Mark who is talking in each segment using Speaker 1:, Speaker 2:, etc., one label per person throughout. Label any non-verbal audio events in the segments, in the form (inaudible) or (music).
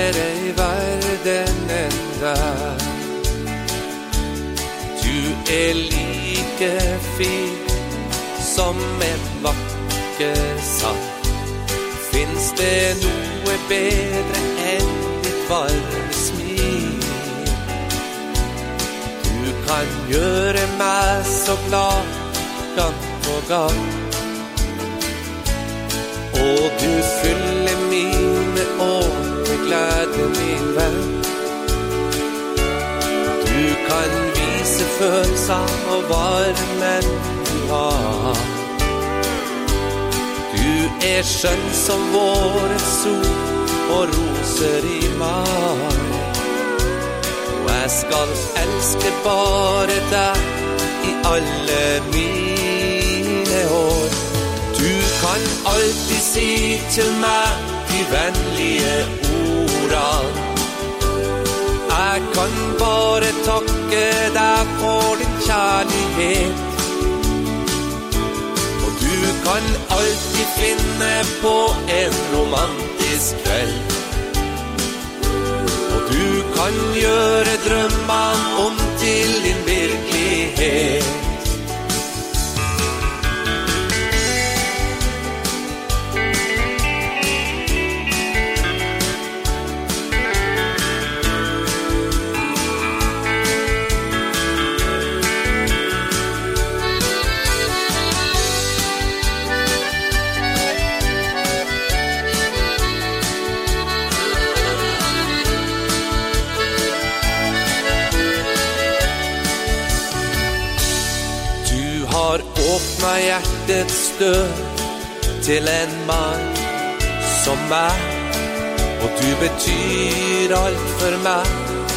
Speaker 1: vakrare ej världen än. Du är lika fin som en vacker sand Finns det något bättre än ditt varma smil? Du kan göra mig så glad gång på gång. Och du fyller glädje min vän. Du kan visa följsam och varmen du har. Du är skön som vårens sol och rosor i maj. Och jag ska älska bara dig i alla mina år. Du kan alltid si till mig de vänliga. Jag kan bara tacka dig för din kärlek. Och du kan alltid finna på en romantisk kväll. Och du kan göra drömmar om till din verklighet. Öppnat hjärtats dörr till en man som mig och du betyder allt för mig,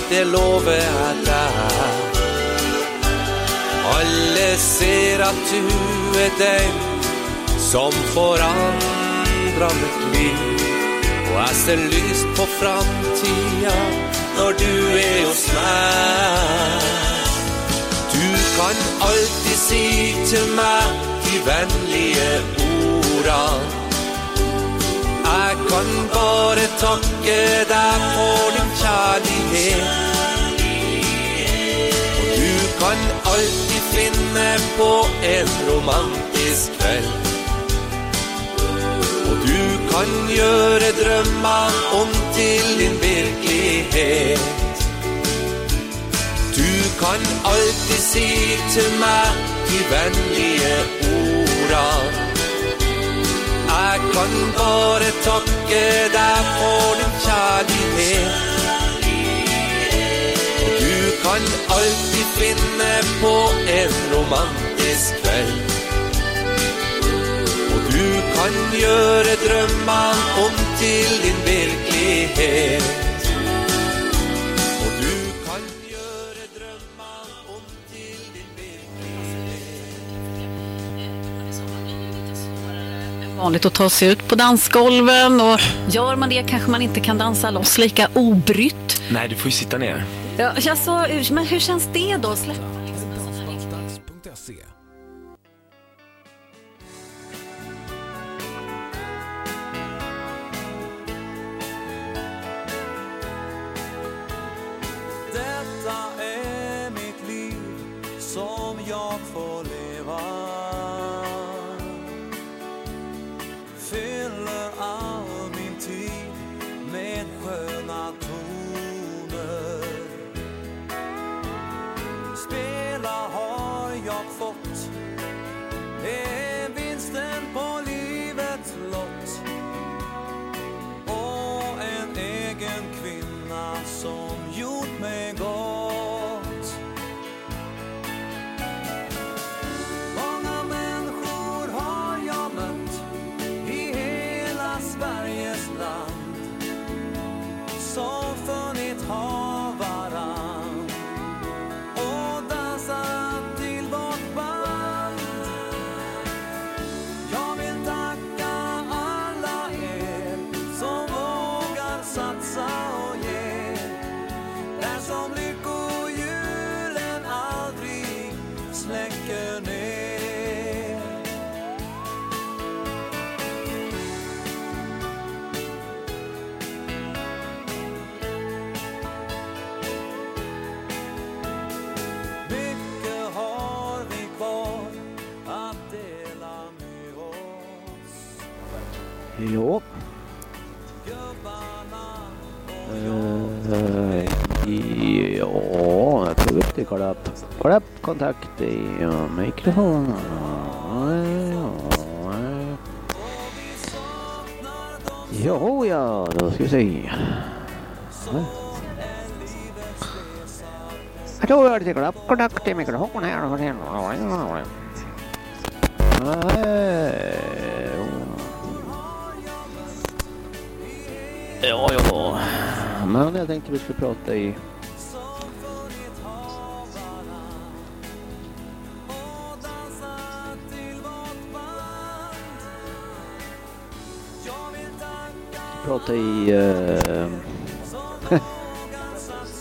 Speaker 1: det lovar jag dig. Alla ser att du är den som förändrar mitt liv och jag ser lyst på framtiden när du är hos mig. Du kan alltid säga till mig de vänliga orden. Jag kan bara tacka dig för din kärlek. Och du kan alltid finna på en romantisk kväll. Och du kan göra drömmar om till din verklighet. Du kan alltid si till mig de ord bra. Jag kan bara tacka dig för din kärlek. Och du kan alltid finna på en romantisk kväll. Och du kan göra drömmar om till din verklighet.
Speaker 2: Vanligt att ta sig ut på dansgolven och gör man det kanske man inte kan dansa loss lika obrytt.
Speaker 3: Nej, du får ju sitta ner.
Speaker 2: Ja, alltså, men hur känns det då? Släpp
Speaker 3: ja, mikrofon. Jo, ja, då ska vi se. Jag tror jag har lite kontakt i mikrofon här. Ja, ja. Men jag tänkte vi skulle prata i... Prata i... Uh... (laughs)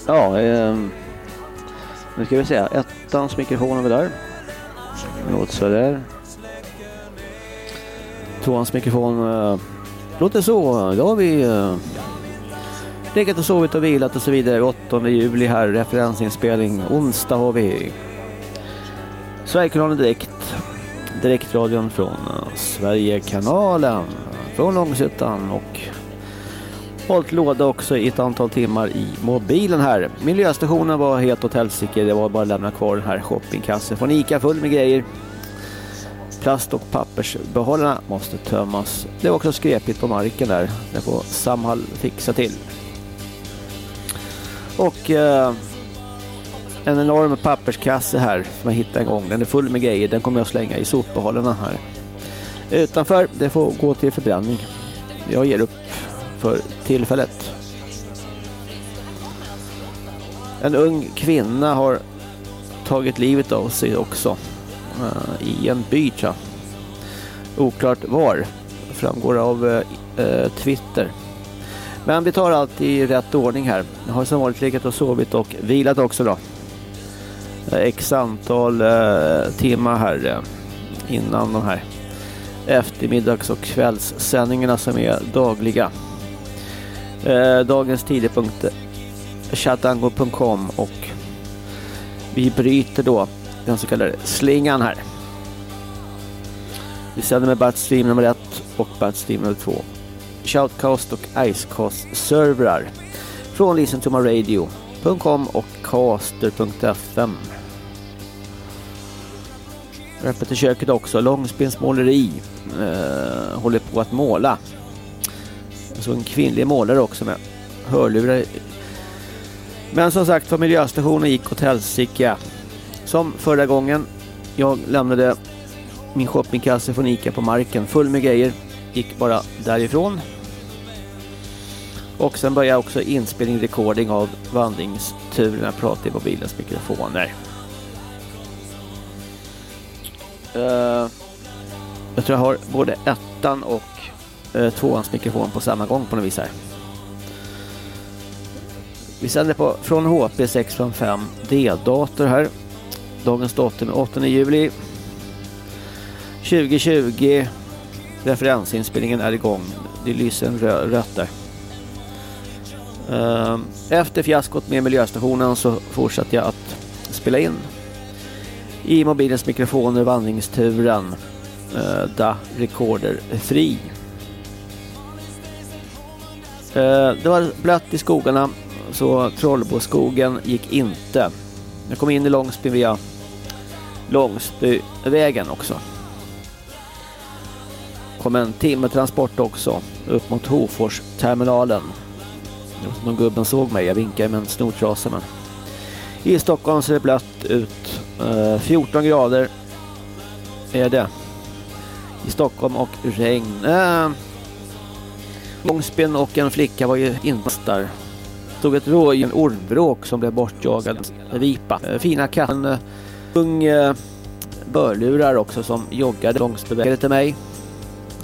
Speaker 3: ja, uh... nu ska vi se. Ettans mikrofon är vi där. Låter sådär. Tvåans mikrofon uh, eh, låter så. Då har vi uh, legat och sovit och vilat och så vidare. 8 juli här, referensinspelning. Onsdag har vi Sverigekanalen Direkt. Direktradion från Sverigekanalen. Från Långshyttan och hållit låda också i ett antal timmar i mobilen här. Miljöstationen var helt åt helsike. Det var bara att lämna kvar den här shoppingkassen från Ica full med grejer. Plast och pappersbehållarna måste tömmas. Det var också skrepigt på marken där. Det får Samhall fixa till. Och eh, en enorm papperskasse här som jag hittade en gång. Den är full med grejer. Den kommer jag slänga i sopbehållarna här. Utanför, det får gå till förbränning. Jag ger upp för tillfället. En ung kvinna har tagit livet av sig också uh, i en by Tja. Oklart var. Framgår av uh, Twitter. Men vi tar allt i rätt ordning här. Jag har som vanligt legat och sovit och vilat också då. X antal uh, timmar här innan de här eftermiddags- och kvällssändningarna som är dagliga. Eh, dagens tidpunkt chatango.com och vi bryter då den så kallade slingan här. Vi sänder med Batstream nummer 1 och Batstream nummer 2. Shoutcast och Icecast-servrar från listentomaradio.com och caster.fm. Öppet i köket också. Långspinnsmåleri. Eh, håller på att måla. Jag såg en kvinnlig målare också med hörlurar. Men som sagt var miljöstationen gick åt helsike. Som förra gången. Jag lämnade min shoppingkasse från Ica på marken full med grejer. Gick bara därifrån. Och sen började också inspelning recording av vandringsturerna. Prata i mobilens mikrofoner. Uh, jag tror jag har både ettan och eh, tvåans mikrofon på samma gång på något vis här. Vi sänder på från HP 655 D-dator här. Dagens datum är 8 juli 2020. Referensinspelningen är igång. Det lyser en rö rött där. Eh, efter fiaskot med miljöstationen så fortsatte jag att spela in i mobilens mikrofoner vandringsturen eh, Da Recorder 3. Eh, det var blött i skogarna så Trollboskogen gick inte. Jag kom in i Långsby via Långsbyvägen också. Kom en timmertransport också upp mot Hofors-terminalen. Någon gubben såg mig, jag vinkade med en snortrasa men i Stockholm ser det blött ut. Eh, 14 grader är det. I Stockholm och regn. Uh, och en flicka var ju instar. Stod ett rådjur, en ormbråk som blev bortjagad. Vipa. Eh, fina katten. Eh, ung eh, börlurar också som joggade långsbevägade till mig.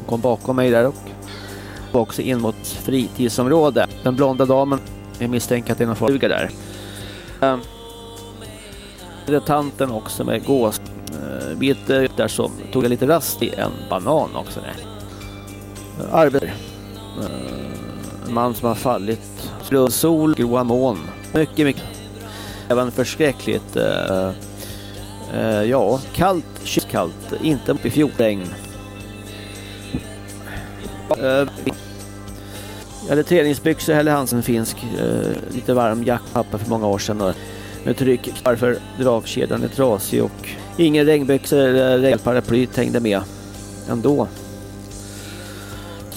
Speaker 3: Kom bakom mig där och var också in mot fritidsområde. Den blonda damen, jag misstänker att det är någon fluga där. Det tanten också med gås. Bitter där som tog jag lite rast i en banan också. Arbetar. En man som har fallit. Slund, sol, gråa moln. Mycket, mycket. Även förskräckligt. Uh, uh, ja, kallt, kallt. Inte upp i fjolregn. Uh, jag hade träningsbyxor Helle Hansen finsk. Uh, lite varm jackpapper för många år sedan. Och med tryck varför dragkedjan är trasig och ingen regnbyxor eller regnparaply hängde med ändå.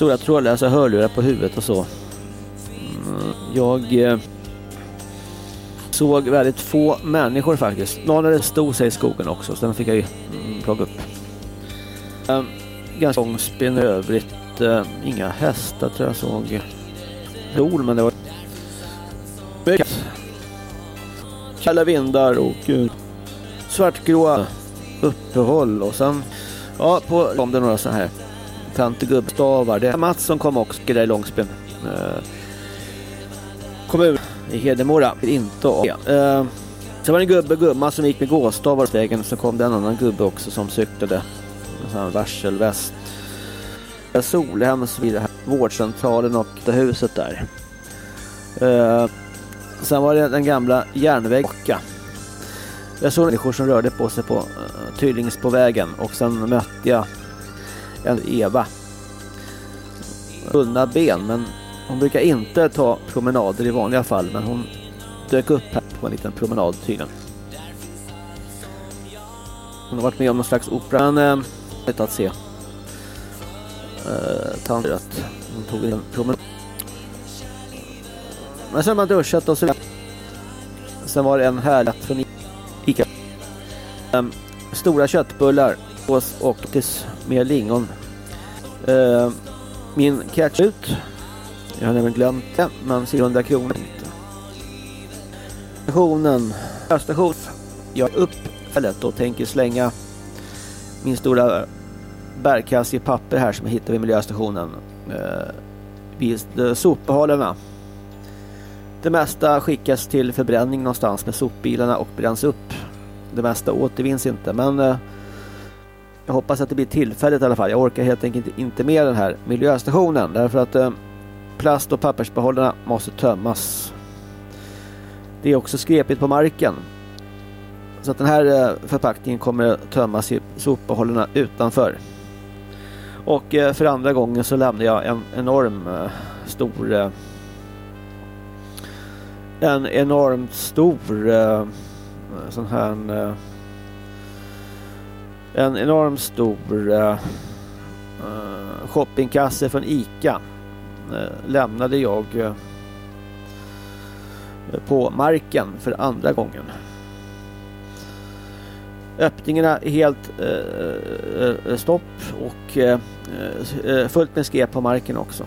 Speaker 3: Stora trådlösa alltså hörlurar på huvudet och så. Mm, jag eh, såg väldigt få människor faktiskt. Någon hade stod sig i skogen också så den fick jag ju mm, plocka upp. Ehm, ganska långspinn i övrigt. Ehm, inga hästar tror jag såg. Sol men det var mycket kalla vindar och uh, svartgråa uppehåll och sen ja på kom det några så här tantegubbstavar. Det är Mats som kom också där i Långspin. Uh, eh, kommun i Hedemora. Inte av. Uh, eh, Sen var det en gubbe gumma som gick med gåstavar på vägen. Så kom det en annan gubbe också som cyklade. En sån här varselväst. Solhem så vid vårdcentralen och det huset där. Eh, sen var det den gamla järnvägen. Jag såg människor som rörde på sig på uh, Tyllings på vägen och sen mötte jag Eva. Bundna ben men hon brukar inte ta promenader i vanliga fall men hon dök upp här på en liten promenad tydligen. Hon har varit med om någon slags opera. Men äh, att se. Eh, Tantrött. Hon tog en promenad. Men sen har man duschat och så Sen var det en härlig... från Ica. Um, stora köttbullar och med lingon. Eh, min catch-ut. Jag har nämligen glömt det, men 400 kronor stationen. Station. Jag är uppfället och tänker slänga min stora bärkasse i papper här som jag hittade vid miljöstationen. Eh, vid eh, sopbehållarna. Det mesta skickas till förbränning någonstans med sopbilarna och bränns upp. Det mesta återvinns inte men eh, jag hoppas att det blir tillfälligt i alla fall. Jag orkar helt enkelt inte med den här miljöstationen därför att eh, plast och pappersbehållarna måste tömmas det är också skrepigt på marken. Så att den här eh, förpackningen kommer att tömmas i sopbehållarna utanför. Och eh, för andra gången så lämnar jag en enorm eh, stor eh, en enormt stor eh, sån här eh, en enormt stor eh, eh, shoppingkasse från Ica eh, lämnade jag på marken för andra gången. Öppningarna är helt eh, stopp och fullt med skräp på marken också.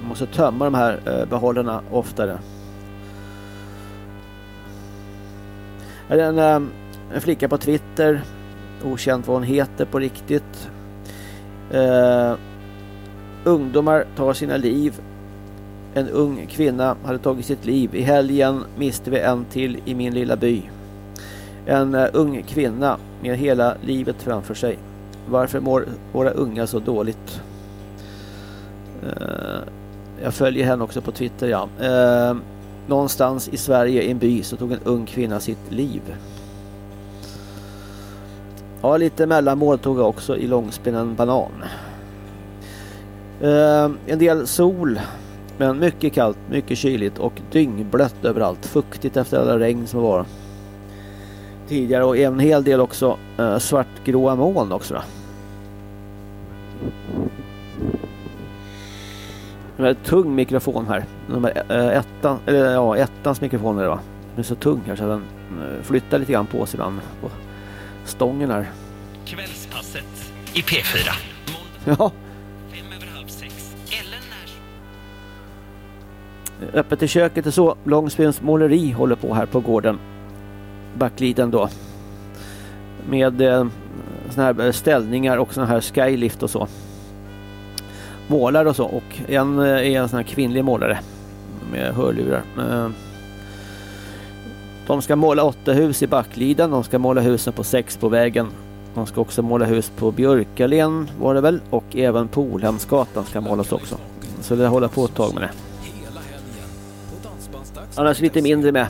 Speaker 3: Man måste tömma de här eh, behållarna oftare. Är en, en flicka på Twitter. Okänt vad hon heter på riktigt. Eh, ungdomar tar sina liv en ung kvinna hade tagit sitt liv. I helgen miste vi en till i min lilla by. En eh, ung kvinna med hela livet framför sig. Varför mår våra unga så dåligt? Eh, jag följer henne också på Twitter, ja. Eh, någonstans i Sverige i en by så tog en ung kvinna sitt liv. Ja, lite mellanmål tog jag också i långspinnen banan. Ehm, en del sol men mycket kallt, mycket kyligt och dyngblött överallt. Fuktigt efter alla regn som var tidigare och en hel del också eh, svartgråa moln också. Då. En tung mikrofon här. Nummer eh, ettan, eller ja, ettans mikrofon är det va? Den är så tung här så den eh, flyttar lite grann på sig ibland stången här.
Speaker 4: Kvällspasset i P4.
Speaker 3: Ja. Öppet i köket och så. Långspens måleri håller på här på gården. Backliden då. Med eh, såna här ställningar och såna här skylift och så. Målar och så. Och en eh, är en sån här kvinnlig målare. Med hörlurar. Eh, de ska måla åtta hus i Backliden. De ska måla husen på sex på vägen. De ska också måla hus på Björkalen var det väl. Och även Polhemsgatan ska målas också. Så det håller på ett tag med det. Annars lite mindre med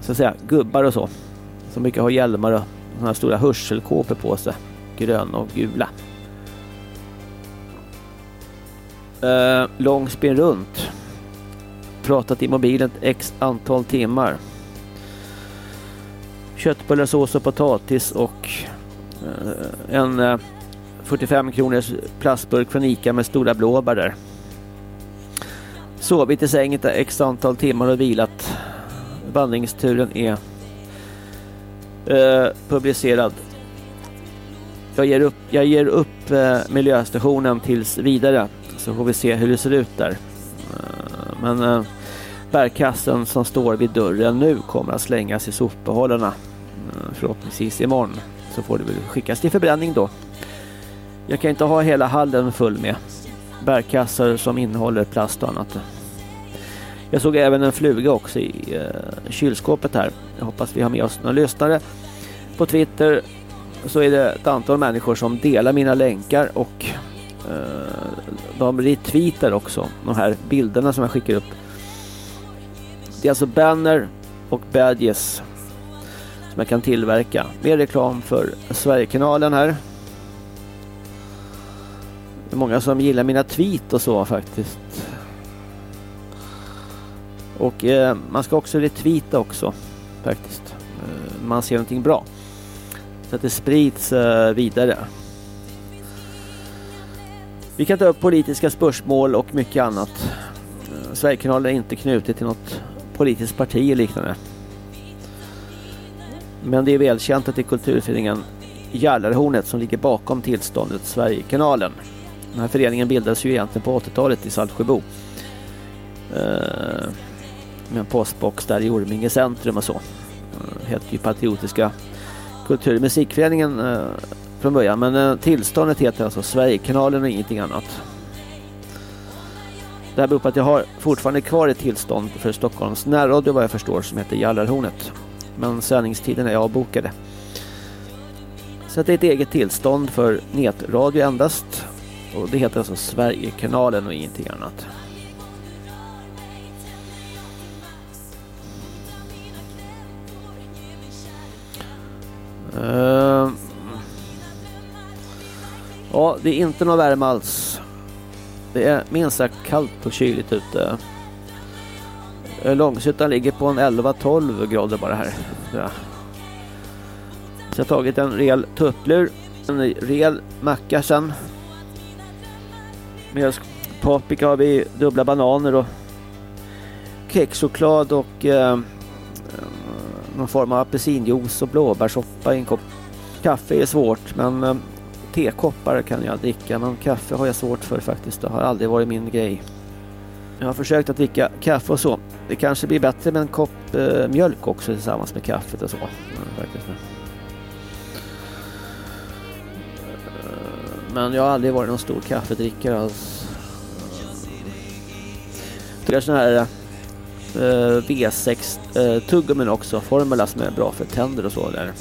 Speaker 3: så att säga, gubbar och så. Som brukar ha hjälmar och sådana här stora hörselkåpor på sig. Gröna och gula. eh, Långspin runt. Pratat i mobilen ett x antal timmar. Köttbullar, sås och potatis och eh, en eh, 45 kronors plastburk från Ica med stora blåbär där. Sovit i sängen ett x antal timmar och vilat. Vandringsturen är eh, publicerad. Jag ger upp, jag ger upp eh, miljöstationen tills vidare så får vi se hur det ser ut där. Eh, men eh, bärkassen som står vid dörren nu kommer att slängas i sopbehållarna. Mm, förhoppningsvis imorgon så får det väl skickas till förbränning då. Jag kan inte ha hela hallen full med bärkassar som innehåller plast och annat. Jag såg även en fluga också i eh, kylskåpet här. Jag hoppas vi har med oss några lyssnare. På Twitter så är det ett antal människor som delar mina länkar och eh, de retweetar också de här bilderna som jag skickar upp. Det är alltså banner och badges som jag kan tillverka. Mer reklam för Sverigekanalen här. Det är många som gillar mina tweet och så faktiskt. Och eh, man ska också retweeta också faktiskt. Eh, man ser någonting bra. Så att det sprids eh, vidare. Vi kan ta upp politiska spörsmål och mycket annat. Eh, Sverigekanalen är inte knutet till något politiskt parti och liknande. Men det är välkänt att det är kulturföreningen Jallarhornet som ligger bakom tillståndet Sverigekanalen. Den här föreningen bildades ju egentligen på 80-talet i Saltsjöbo. Eh, med en postbox där i Orminge centrum och så. Eh, hette ju Patriotiska kultur musikföreningen eh, från början. Men eh, tillståndet heter alltså Sverigekanalen och ingenting annat. Det här beror på att jag har fortfarande kvar ett tillstånd för Stockholms närradio vad jag förstår som heter Jallarhornet. Men sändningstiden är avbokade. Så det är ett eget tillstånd för nätradio endast. Och det heter alltså Sverigekanalen och ingenting annat. Uh, ja, det är inte någon värme alls. Det är minst sagt kallt och kyligt ute. Eh, Långshyttan ligger på en 11-12 grader bara här. Ja. Så jag har tagit en rejäl tupplur, en rejäl macka sen. Med paprika har vi dubbla bananer och kexchoklad och eh, eh, någon form av apelsinjuice och blåbärssoppa i en kopp. Kaffe är svårt men eh, tekoppar kan jag dricka men kaffe har jag svårt för faktiskt. Det har aldrig varit min grej. Jag har försökt att dricka kaffe och så. Det kanske blir bättre med en kopp eh, mjölk också tillsammans med kaffet och så. Mm, eh, men jag har aldrig varit någon stor kaffedrickare alls. Det sån här eh, V6 eh, tuggummin också. Formula som är bra för tänder och så där.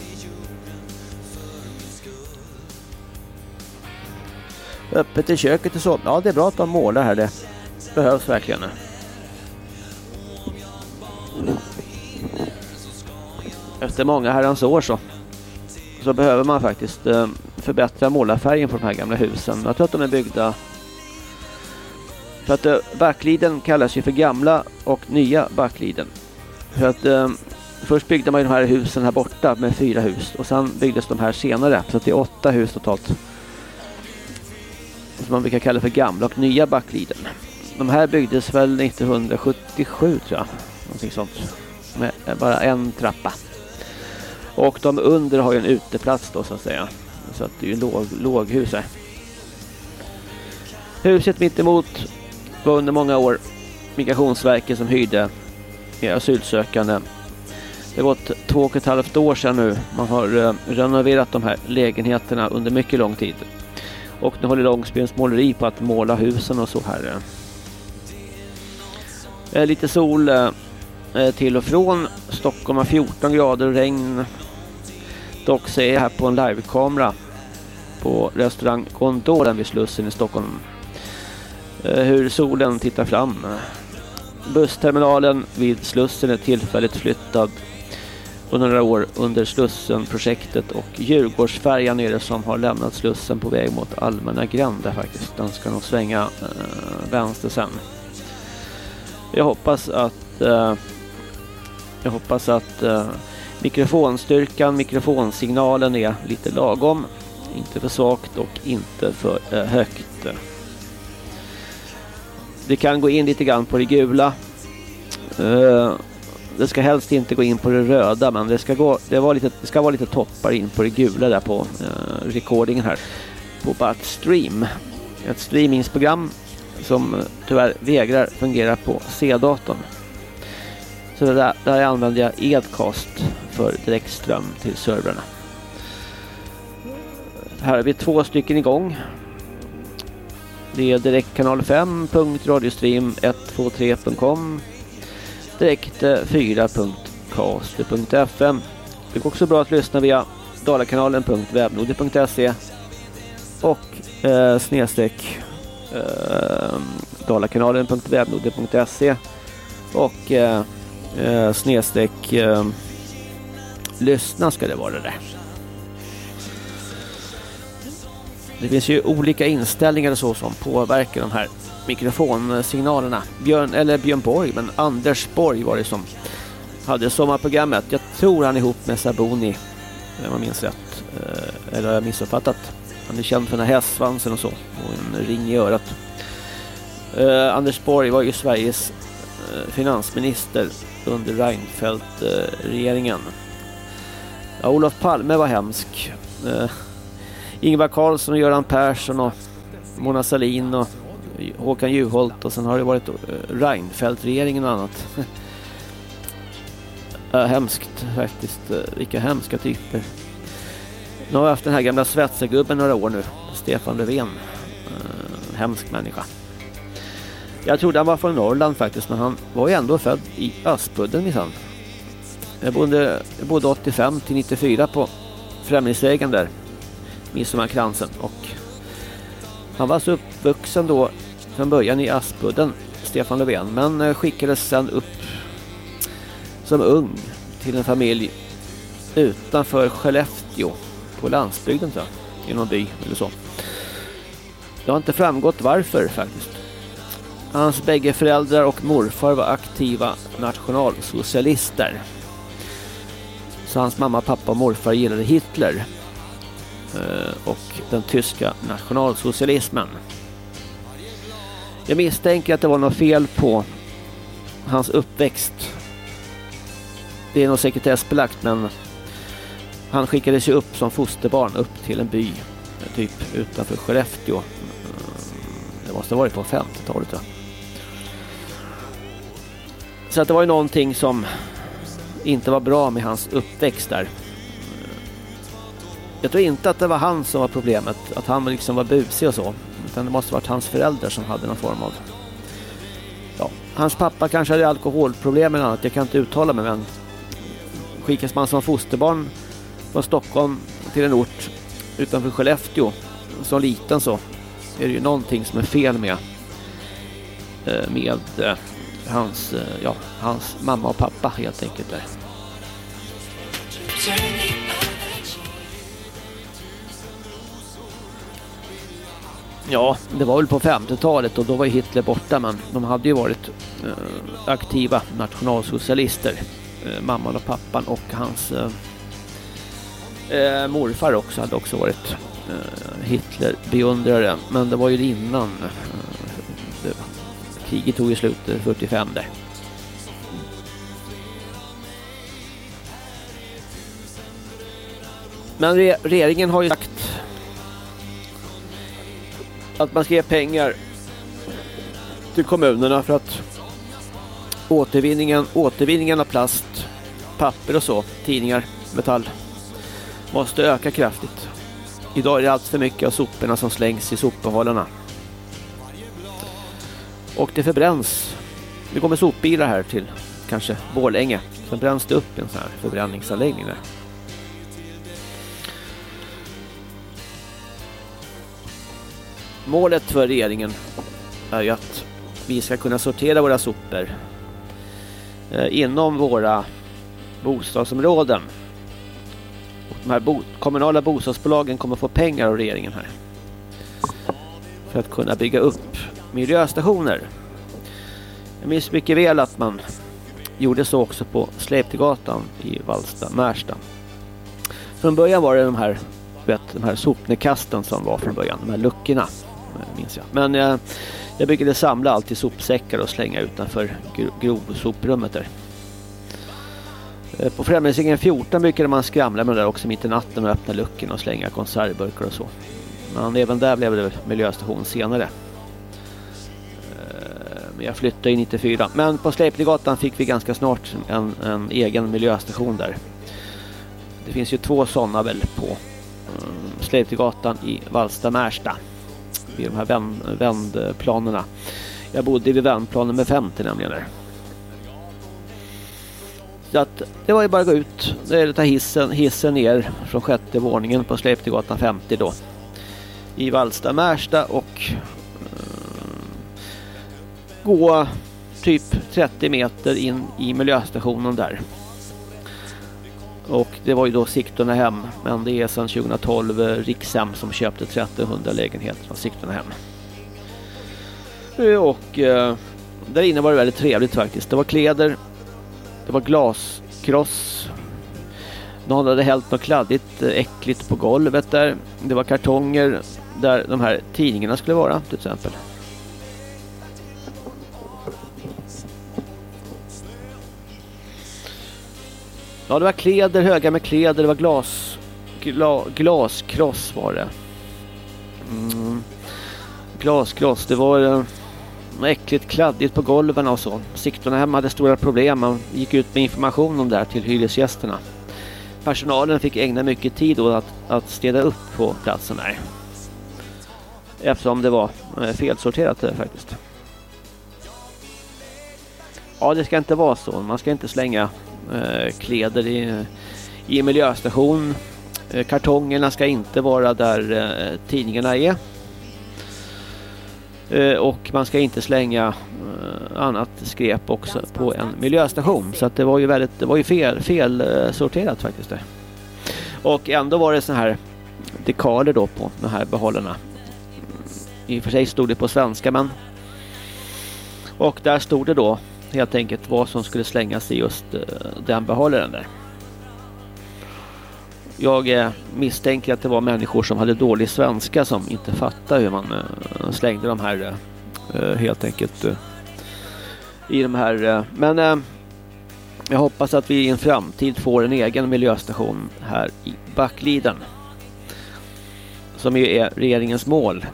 Speaker 3: Öppet i köket och så. Ja, det är bra att de målar här. Det behövs verkligen. Efter många herrans år så, så behöver man faktiskt eh, förbättra målarfärgen på de här gamla husen. Jag tror att de är byggda för att eh, Backliden kallas ju för gamla och nya Backliden. För att eh, först byggde man ju de här husen här borta med fyra hus och sen byggdes de här senare så att det är åtta hus totalt. Som man brukar kalla för gamla och nya Backliden. De här byggdes väl 1977 tror jag. Någonting sånt. Med bara en trappa. Och de under har ju en uteplats då så att säga. Så att det är ju låg, låghus här. Huset mitt emot var under många år Migrationsverket som hyrde asylsökande. Det har gått två och ett halvt år sedan nu. Man har eh, renoverat de här lägenheterna under mycket lång tid. Och nu håller Långsbyns måleri på att måla husen och så här. Eh, lite sol eh, till och från. Stockholm har 14 grader och regn. Dock ser jag här på en livekamera på restaurang Gondolen vid Slussen i Stockholm Eh, hur solen tittar fram. Bussterminalen vid Slussen är tillfälligt flyttad och några år under Slussen-projektet och Djurgårdsfärjan är det som har lämnat Slussen på väg mot Allmänna Grände faktiskt. Den ska nog svänga eh, vänster sen. Jag hoppas att eh, jag hoppas att eh, mikrofonstyrkan, mikrofonsignalen är lite lagom. Inte för svagt och inte för eh, högt. Det kan gå in lite grann på det gula. Eh, det ska helst inte gå in på det röda men det ska, gå, det, var lite, det ska vara lite toppar in på det gula där på eh, recordingen här. På Bat Stream. Ett streamingsprogram som eh, tyvärr vägrar fungera på C-datorn. Så där, där använder jag Edcast för direktström till servrarna. Här har vi två stycken igång. Det är direktkanal 5.radiostream123.com direkt eh, 4.caster.fm Det går också bra att lyssna via dalakanalen.webnode.se och eh, snedstreck eh, dalakanalen.webnode.se och eh, eh, snedstreck eh, lyssna ska det vara det. Det finns ju olika inställningar och så som påverkar de här mikrofonsignalerna. Björn, eller Björn Borg, men Anders Borg var det som hade sommarprogrammet. Jag tror han är ihop med Saboni, om jag minns rätt. Eh, eller har jag missuppfattat? Han är känd för den här hästsvansen och så. Och en ring i örat. Eh, Anders Borg var ju Sveriges eh, finansminister under Reinfeldt-regeringen. Eh, ja, Olof Palme var hemsk. Eh, Ingvar Carlsson och Göran Persson och Mona Salin och Håkan Juholt och sen har det varit eh, Reinfeldt-regeringen och annat. (laughs) hemskt faktiskt. Eh, vilka hemska typer. Nu har vi haft den här gamla svetsargubben några år nu. Stefan Löfven. Eh, hemsk människa. Jag trodde han var från Norrland faktiskt men han var ju ändå född i Östpudden minsann. Jag bodde, jag bodde 85 till 94 på Främlingsvägen där. Midsommarkransen och han var alltså uppvuxen då från början i Aspudden, Stefan Löfven, men eh, skickades sen upp som ung till en familj utanför Skellefteå på landsbygden så, i någon by eller så. Det har inte framgått varför faktiskt. Hans bägge föräldrar och morfar var aktiva nationalsocialister. Så hans mamma, pappa och morfar gillade Hitler Eh, och den tyska nationalsocialismen. Jag misstänker att det var något fel på hans uppväxt. Det är nog sekretessbelagt men han skickades ju upp som fosterbarn upp till en by typ utanför Skellefteå. Eh, det måste ha varit på 50-talet tror jag. Så att det var ju någonting som inte var bra med hans uppväxt där. Jag tror inte att det var han som var problemet, att han liksom var busig och så. Utan det måste varit hans föräldrar som hade någon form av... Ja, hans pappa kanske hade alkoholproblem eller annat, jag kan inte uttala mig men... Skickas man som fosterbarn från Stockholm till en ort utanför Skellefteå som liten så är det ju någonting som är fel med eh, med eh, hans, eh, ja, hans mamma och pappa helt enkelt där. Ja, det var väl på 50-talet och då var Hitler borta men de hade ju varit eh, aktiva nationalsocialister. Eh, mamman och pappan och hans eh, eh morfar också hade också varit eh, Hitler-beundrare. Men det var ju innan. Eh, det, kriget tog ju slut eh, 45 där. Men re regeringen har ju sagt att man ska ge pengar till kommunerna för att återvinningen, återvinningen av plast, papper och så, tidningar, metall måste öka kraftigt. Idag är det allt för mycket av soporna som slängs i sopbehållarna. Och det förbränns. Det går med sopbilar här till kanske Borlänge. Sen bränns det upp i en sån här förbränningsanläggning där. Målet för regeringen är ju att vi ska kunna sortera våra sopor eh, inom våra bostadsområden. Och de här bo kommunala bostadsbolagen kommer få pengar av regeringen här. För att kunna bygga upp miljöstationer. Jag minns mycket väl att man gjorde så också på Släptegatan i Valsta, Märsta. Från början var det de här, vet, de här sopnedkasten som var från början, de här luckorna. Eh, minns jag. Men jag, jag brukade samla allt i sopsäckar och slänga utanför grovsoprummet där. Eh, på Främlingsringen 14 brukade man skramla med det där också mitt i natten och öppna luckorna och slänga konservburkar och så. Men även där blev det miljöstation senare. Men jag flyttade i 94. Men på Sleipnergatan fick vi ganska snart en, en egen miljöstation där. Det finns ju två sådana väl på um, i Valsta-Märsta. Vid de här vänd, vändplanerna. Jag bodde vid vändplanen med 50 nämligen där. Så att det var ju bara att gå ut, eller ta hissen, hissen ner från sjätte våningen på Släptegatan 50 då. I Valsta, Märsta och eh, gå typ 30 meter in i miljöstationen där. Och det var ju då Sigtuna hem, men det är sedan 2012 eh, Rikshem som köpte 1300 lägenheter från Sigtuna hem. Eh, och eh, där inne var det väldigt trevligt faktiskt. Det var kläder, det var glaskross. Någon hade hällt något kladdigt, eh, äckligt på golvet där. Det var kartonger där de här tidningarna skulle vara till exempel. Ja, det var kläder, höga med kläder, det var glas, gla, glaskross var det. Mm. Glaskross, det var eh, äckligt kladdigt på golven och så. Sigtuna hem hade stora problem. Man gick ut med information om det här till hyresgästerna. Personalen fick ägna mycket tid åt att, att städa upp på platsen där. Eftersom det var eh, felsorterat eh, faktiskt. Ja, det ska inte vara så. Man ska inte slänga Eh, kläder i, i en miljöstation. Eh, kartongerna ska inte vara där eh, tidningarna är. Och man ska inte slänga annat skräp också på en miljöstation. Så att det var ju väldigt, det var ju fel, fel sorterat faktiskt där. Och ändå var det så här dekaler då på de här behållarna. I och för sig stod det på svenska men och där stod det då helt enkelt vad som skulle slängas i just eh, den behållaren där. Jag eh, misstänker att det var människor som hade dålig svenska som inte fattade hur man eh, slängde de här helt enkelt i de här. Men jag hoppas att vi i en framtid får en egen miljöstation här i Backliden. Som ju är regeringens mål.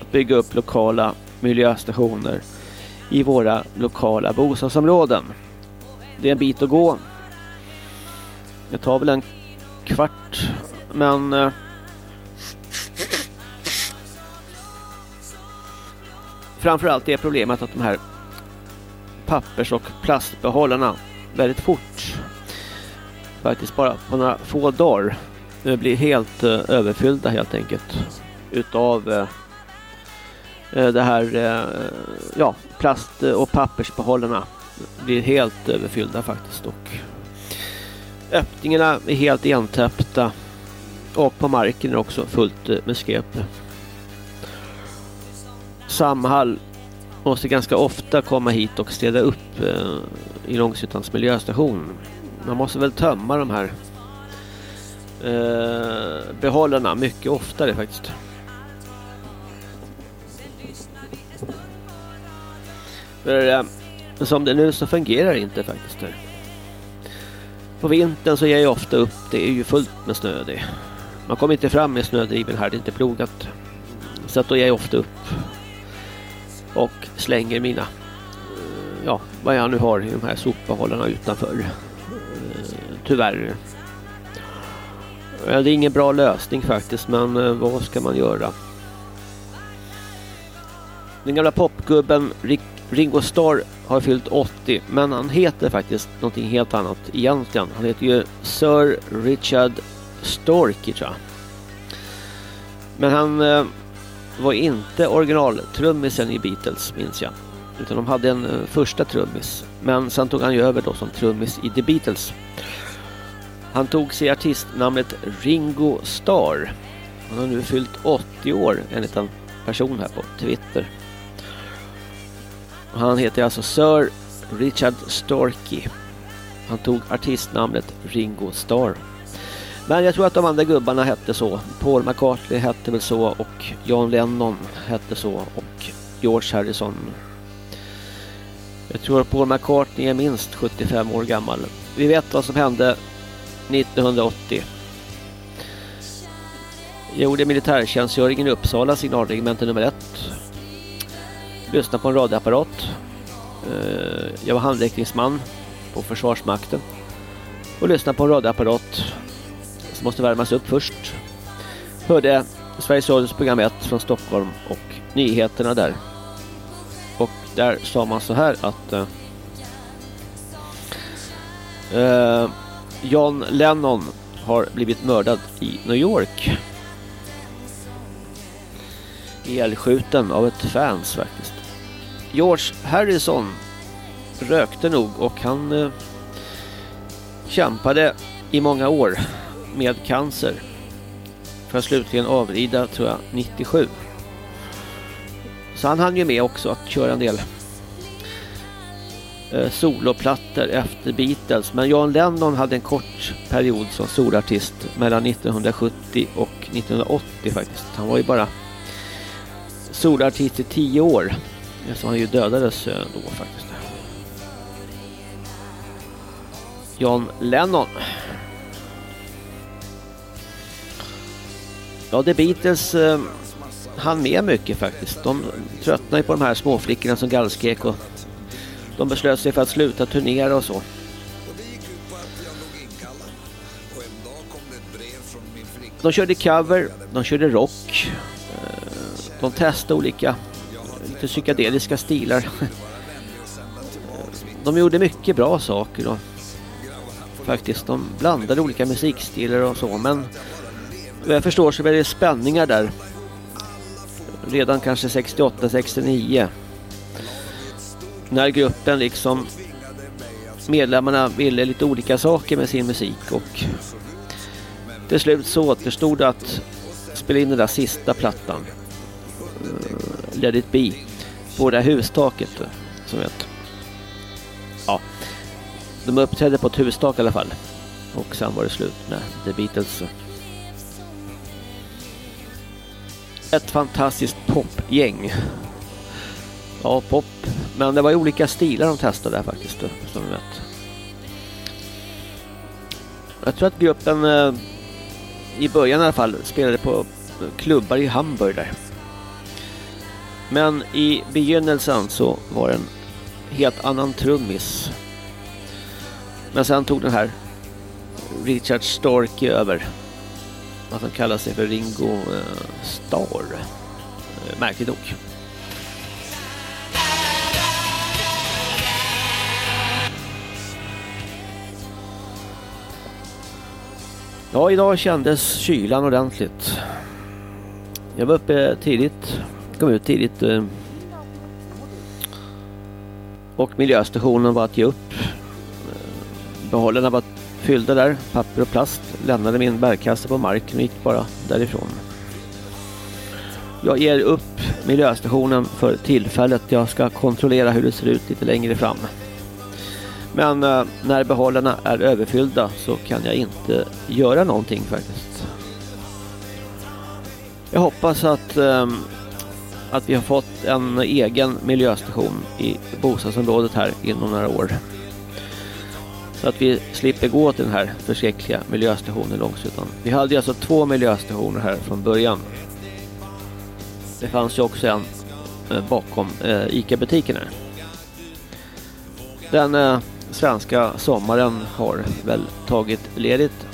Speaker 3: Att bygga upp lokala miljöstationer i våra lokala bostadsområden. Det är en bit att gå. Det tar väl en kvart men eh, framförallt är problemet att de här pappers och plastbehållarna väldigt fort faktiskt bara på några få dagar eh, blir helt eh, överfyllda helt enkelt utav eh, Eh, det här eh, ja, plast och pappersbehållarna blir helt överfyllda faktiskt och öppningarna är helt entäppta och på marken är också fullt eh, med skräp. Samhall måste ganska ofta komma hit och städa upp i Långshyttans miljöstation. Man måste väl tömma de här behållarna mycket oftare faktiskt. För eh, som det nu så fungerar det inte faktiskt. På vintern så ger jag ofta upp. Det är ju fullt med snö det. Man kommer inte fram med snödriven här. Det är inte plogat. Så att då ger jag ofta upp. Och slänger mina eh, ja, vad jag nu har i de här sopbehållarna utanför. Eh, tyvärr. Det är ingen bra lösning faktiskt, men eh, vad ska man göra? Den gamla popgubben Rick, Ringo Starr har fyllt 80, men han heter faktiskt någonting helt annat egentligen. Han heter ju Sir Richard Storky tror jag. Men han eh, var inte originaltrummisen i Beatles, minns jag. Utan de hade en eh, första trummis. Men sen tog han ju över då som trummis i The Beatles. Han tog sig artistnamnet Ringo Starr. Han har nu fyllt 80 år enligt en person här på Twitter. Han heter alltså Sir Richard Storkey. Han tog artistnamnet Ringo Starr. Men jag tror att de andra gubbarna hette så. Paul McCartney hette väl så och John Lennon hette så och George Harrison. Jag tror att Paul McCartney är minst 75 år gammal. Vi vet vad som hände 1980. Jag gjorde militärtjänstgöringen i Uppsala, signalregemente nummer ett. Lyssnade på en radioapparat. Eh, jag var handräckningsman på Försvarsmakten. Och lyssnade på en radioapparat som måste värmas upp först. Hörde Sveriges Radios program 1 från Stockholm och nyheterna där. Och där sa man så här att uh, John Lennon har blivit mördad i New York. Elskjuten av ett fans faktiskt. George Harrison rökte nog och han eh, kämpade i många år med cancer. För att slutligen avrida tror jag 97. Så han hann ju med också att köra en del eh, soloplattor efter Beatles. Men John Lennon hade en kort period som solartist mellan 1970 och 1980 faktiskt. Han var ju bara solartist i tio år. Eftersom han ju dödades eh, då faktiskt. John Lennon. Ja, The Beatles eh, hann med mycket faktiskt. De tröttnade ju på de här småflickorna som gallskrek och de beslöt sig för att sluta turnera och så. De körde cover, de körde rock. Eh, de testade olika lite psykedeliska stilar. De gjorde mycket bra saker då. Faktiskt, de blandade olika musikstilar och så, men vad jag förstår så var det spänningar där. Redan kanske 68, 69. När gruppen liksom medlemmarna ville lite olika saker med sin musik och till slut så återstod det att spela in den där sista plattan. Let it be. På det här hustaket som vet. Ja. De uppträdde på ett hustak i alla fall. Och sen var det slut med The Beatles. ett fantastiskt popgäng. Ja, pop. Men det var ju olika stilar de testade där faktiskt. Som vi vet. Jag tror att gruppen eh, i början i alla fall spelade på klubbar i Hamburg där. Men i begynnelsen så var det en helt annan trummis. Men sen tog den här Richard Stork över vad som kallar sig för Ringo eh, Star. Eh, märkligt nog. Ja, idag kändes kylan ordentligt. Jag var uppe tidigt, kom ut tidigt. Eh, och miljöstationen var att ge upp. Eh, behållarna var fyllda där, papper och plast, lämnade min bärkasse på marken och gick bara därifrån. Jag ger upp miljöstationen för tillfället. Jag ska kontrollera hur det ser ut lite längre fram. Men eh, när behållarna är överfyllda så kan jag inte göra någonting faktiskt. Jag hoppas att, ehm, att vi har fått en egen miljöstation i bostadsområdet här inom några år. Så att vi slipper gå till den här förskräckliga miljöstationen Långshyttan. Vi hade alltså två miljöstationer här från början. Det fanns ju också en eh, bakom eh, ICA-butiken här. Den eh, svenska sommaren har väl tagit ledigt.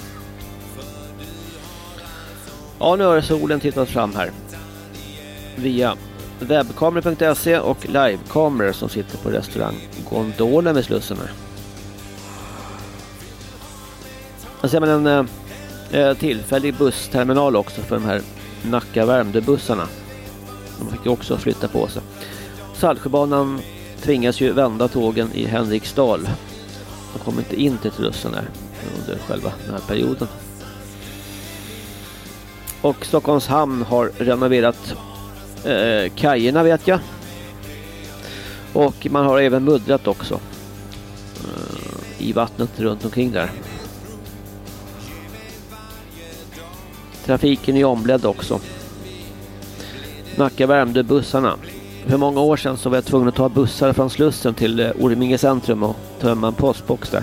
Speaker 3: Ja, nu har solen tittat fram här. Via webbkameror.se och livekameror som sitter på restaurang Gondolen med Slussen här. Ser man en eh, eh, tillfällig bussterminal också för de här Nacka Värmdö-bussarna. De fick ju också flytta på sig. Saltsjöbanan tvingas ju vända tågen i Henriksdal. De kommer inte in till Slussen där under själva den här perioden. Och Stockholms hamn har renoverat eh, kajerna vet jag. Och man har även muddrat också. Eh, I vattnet runt omkring där. Trafiken är omledd också. Nacka värmde bussarna. För många år sedan så var jag tvungen att ta bussar från Slussen till eh, Orminge centrum och tömma en postbox där.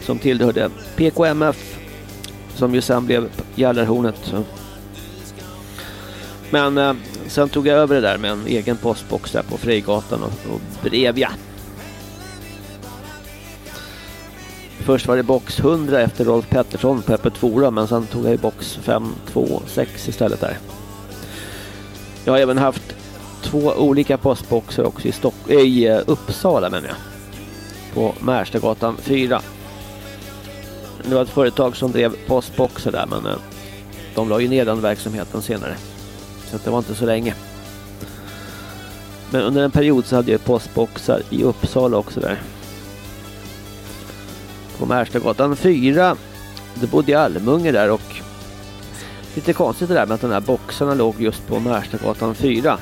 Speaker 3: Som tillhörde PKMF. Som ju sen blev Gällarhornet. Men eh, sen tog jag över det där med en egen postbox där på Frejgatan och, och Brevja. Först var det box 100 efter Rolf Pettersson på Öppet Forum men sen tog jag i box 526 istället där. Jag har även haft två olika postboxar också i, Stock i eh, Uppsala menar jag. På Märstagatan 4. Det var ett företag som drev postboxar där men eh, de la ju ner den verksamheten senare. Så det var inte så länge. Men under en period så hade jag postboxar i Uppsala också där. På Märstagatan 4. Det bodde i Almunge där och lite konstigt det där med att de här boxarna låg just på Märstagatan 4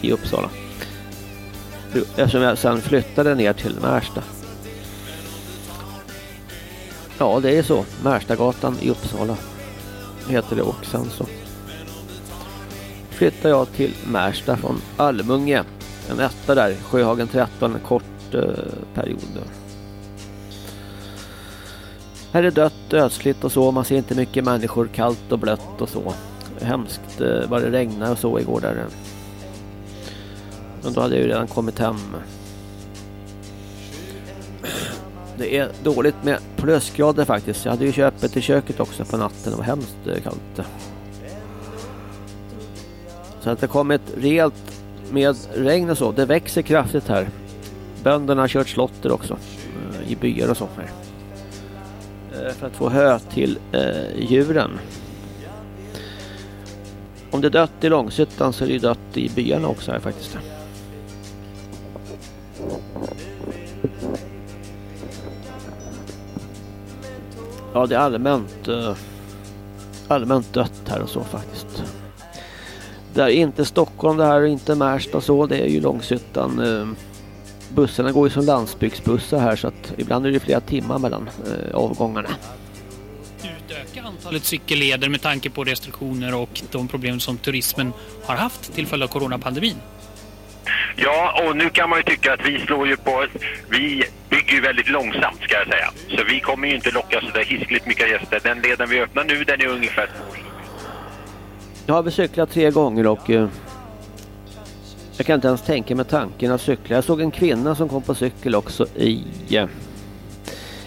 Speaker 3: i Uppsala. Eftersom jag sen flyttade ner till Märsta. Ja, det är så. Märstagatan i Uppsala heter det och sen så flyttade jag till Märsta från Almunge. En etta där, Sjöhagen 13, en kort eh, period. Här är det dött, ödsligt och så. Man ser inte mycket människor, kallt och blött och så. Hemskt eh, vad det regnade och så igår där. Men då hade jag ju redan kommit hem. Det är dåligt med plusgrader faktiskt. Jag hade ju köpet i köket också på natten. Det var hemskt eh, kallt. Så att det kommit rejält med regn och så. Det växer kraftigt här. Bönderna har kört slotter också. Eh, I byar och så här. Eh, för att få hö till eh, djuren. Om det är dött i Långshyttan så är det dött i byarna också här faktiskt. Ja, det är allmänt eh, allmänt dött här och så faktiskt. Det är inte Stockholm det här och inte Märsta och så. Det är ju Långshyttan. Eh, bussarna går ju som landsbygdsbussar här så att ibland är det flera timmar mellan eh, avgångarna.
Speaker 5: Utöka antalet cykelleder med tanke på restriktioner och de problem som turismen har haft till följd av coronapandemin.
Speaker 6: Ja, och nu kan man ju tycka att vi slår ju på... Vi bygger ju väldigt långsamt ska jag säga. Så vi kommer ju inte locka så där hiskligt mycket gäster. Den leden vi öppnar nu den är ungefär...
Speaker 3: Jag har cyklat tre gånger och eh, jag kan inte ens tänka mig tanken att cykla. Jag såg en kvinna som kom på cykel också i, eh,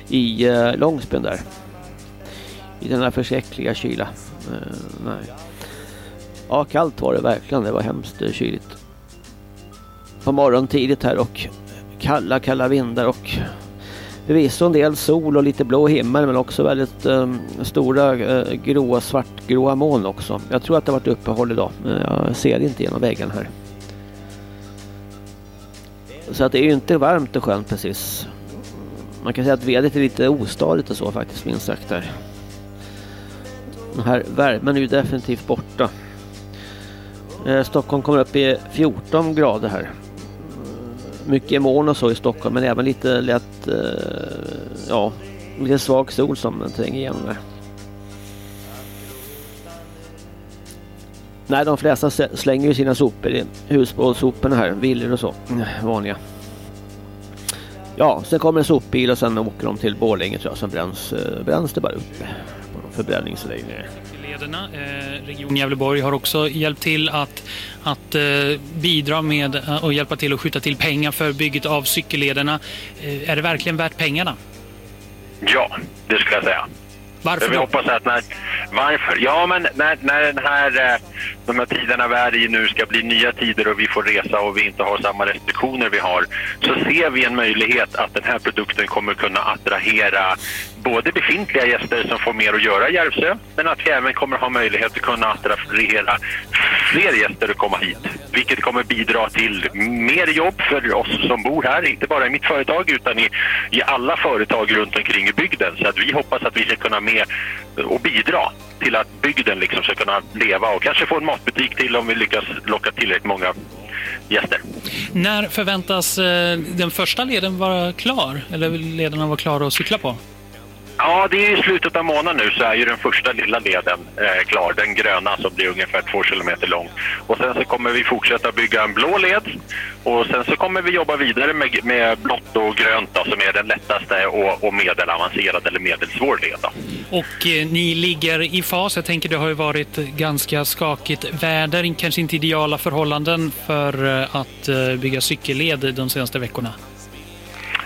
Speaker 3: i eh, Långsben där. I den här förskräckliga kyla. Eh, nej. Ja, kallt var det verkligen. Det var hemskt eh, kyligt. På morgonen tidigt här och kalla, kalla vindar och förvisso en del sol och lite blå himmel men också väldigt eh, stora eh, gråa, svartgråa moln också. Jag tror att det har varit uppehåll idag men jag ser inte genom väggen här. Så att det är ju inte varmt och skönt precis. Man kan säga att vädret är lite ostadigt och så faktiskt minst sagt där. Den här värmen är ju definitivt borta. Eh, Stockholm kommer upp i 14 grader här. Mycket moln och så i Stockholm men även lite lätt, eh, ja, lite svag sol som tränger igenom där. Nej, de flesta slänger ju sina sopor i husbålssoporna här, villor och så, vanliga. Ja, sen kommer en sopbil och sen åker de till Borlänge tror jag, sen bränns, eh, bränns det bara upp på någon förbränningsläggning.
Speaker 5: Lederna. Eh, Region Gävleborg har också hjälpt till att, att eh, bidra med eh, och hjälpa till att skjuta till pengar för bygget av cykellederna. Är det verkligen värt pengarna?
Speaker 6: Ja, det skulle jag säga.
Speaker 5: Varför
Speaker 6: Vi hoppas att när... Varför? Ja, men när, när den här, de här tiderna vi är i nu ska bli nya tider och vi får resa och vi inte har samma restriktioner vi har så ser vi en möjlighet att den här produkten kommer kunna attrahera både befintliga gäster som får mer att göra i Järvsö men att vi även kommer ha möjlighet att kunna attrahera fler gäster att komma hit. vilket kommer bidra till mer jobb för oss som bor här, inte bara i mitt företag utan i, i alla företag runt omkring i bygden. Så att vi hoppas att vi ska kunna med och bidra till att bygden liksom ska kunna leva och kanske få en matbutik till om vi lyckas locka tillräckligt många gäster.
Speaker 5: När förväntas eh, den första leden vara klar? Eller lederna vara klara att cykla på?
Speaker 6: Ja, det är i slutet av månaden nu så är ju den första lilla leden eh, klar. Den gröna som blir ungefär två kilometer lång. Och sen så kommer vi fortsätta bygga en blå led. Och sen så kommer vi jobba vidare med, med blått och grönt då, som är den lättaste och, och medelavancerad eller medelsvår led. Då.
Speaker 5: Och eh, ni ligger i fas. Jag tänker det har ju varit ganska skakigt väder, kanske inte ideala förhållanden för eh, att eh, bygga cykelled de senaste veckorna.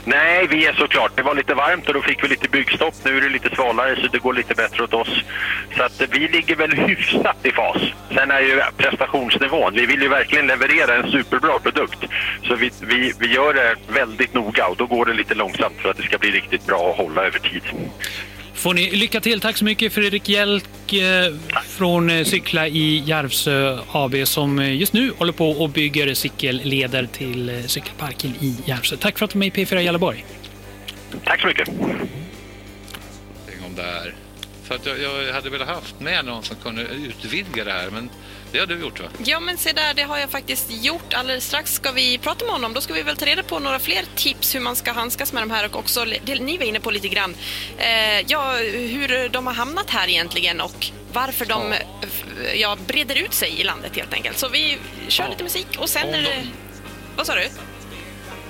Speaker 6: Nej, vi är såklart. Det var lite varmt och då fick vi lite byggstopp. Nu är det lite svalare så det går lite bättre åt oss. Så att vi ligger väl hyfsat i fas. Sen är ju prestationsnivån, vi vill ju verkligen leverera en superbra produkt. Så vi, vi, vi gör det väldigt noga och då går det lite långsamt för att det ska bli riktigt bra att hålla över tid.
Speaker 5: Får ni lycka till. Tack så mycket Fredrik Hjälk eh, från eh, Cykla i Järvsö AB som eh, just nu håller på och bygger cykelleder till cykelparken i Järvsö. Tack för att du var med i P4 Gävleborg.
Speaker 6: Tack så mycket.
Speaker 7: om det här. För att jag, jag hade velat haft med någon som kunde utvidga det här, men det har du gjort va?
Speaker 8: Ja, men se där, det har jag faktiskt gjort. Alldeles strax ska vi prata med honom. Då ska vi väl ta reda på några fler tips hur man ska handskas med de här och också det ni var inne på lite grann. Eh, ja, hur de har hamnat här egentligen och varför de ja, breder ut sig i landet helt enkelt. Så vi kör
Speaker 7: Ja.
Speaker 8: lite musik och sen
Speaker 7: Om de-
Speaker 8: Vad sa du?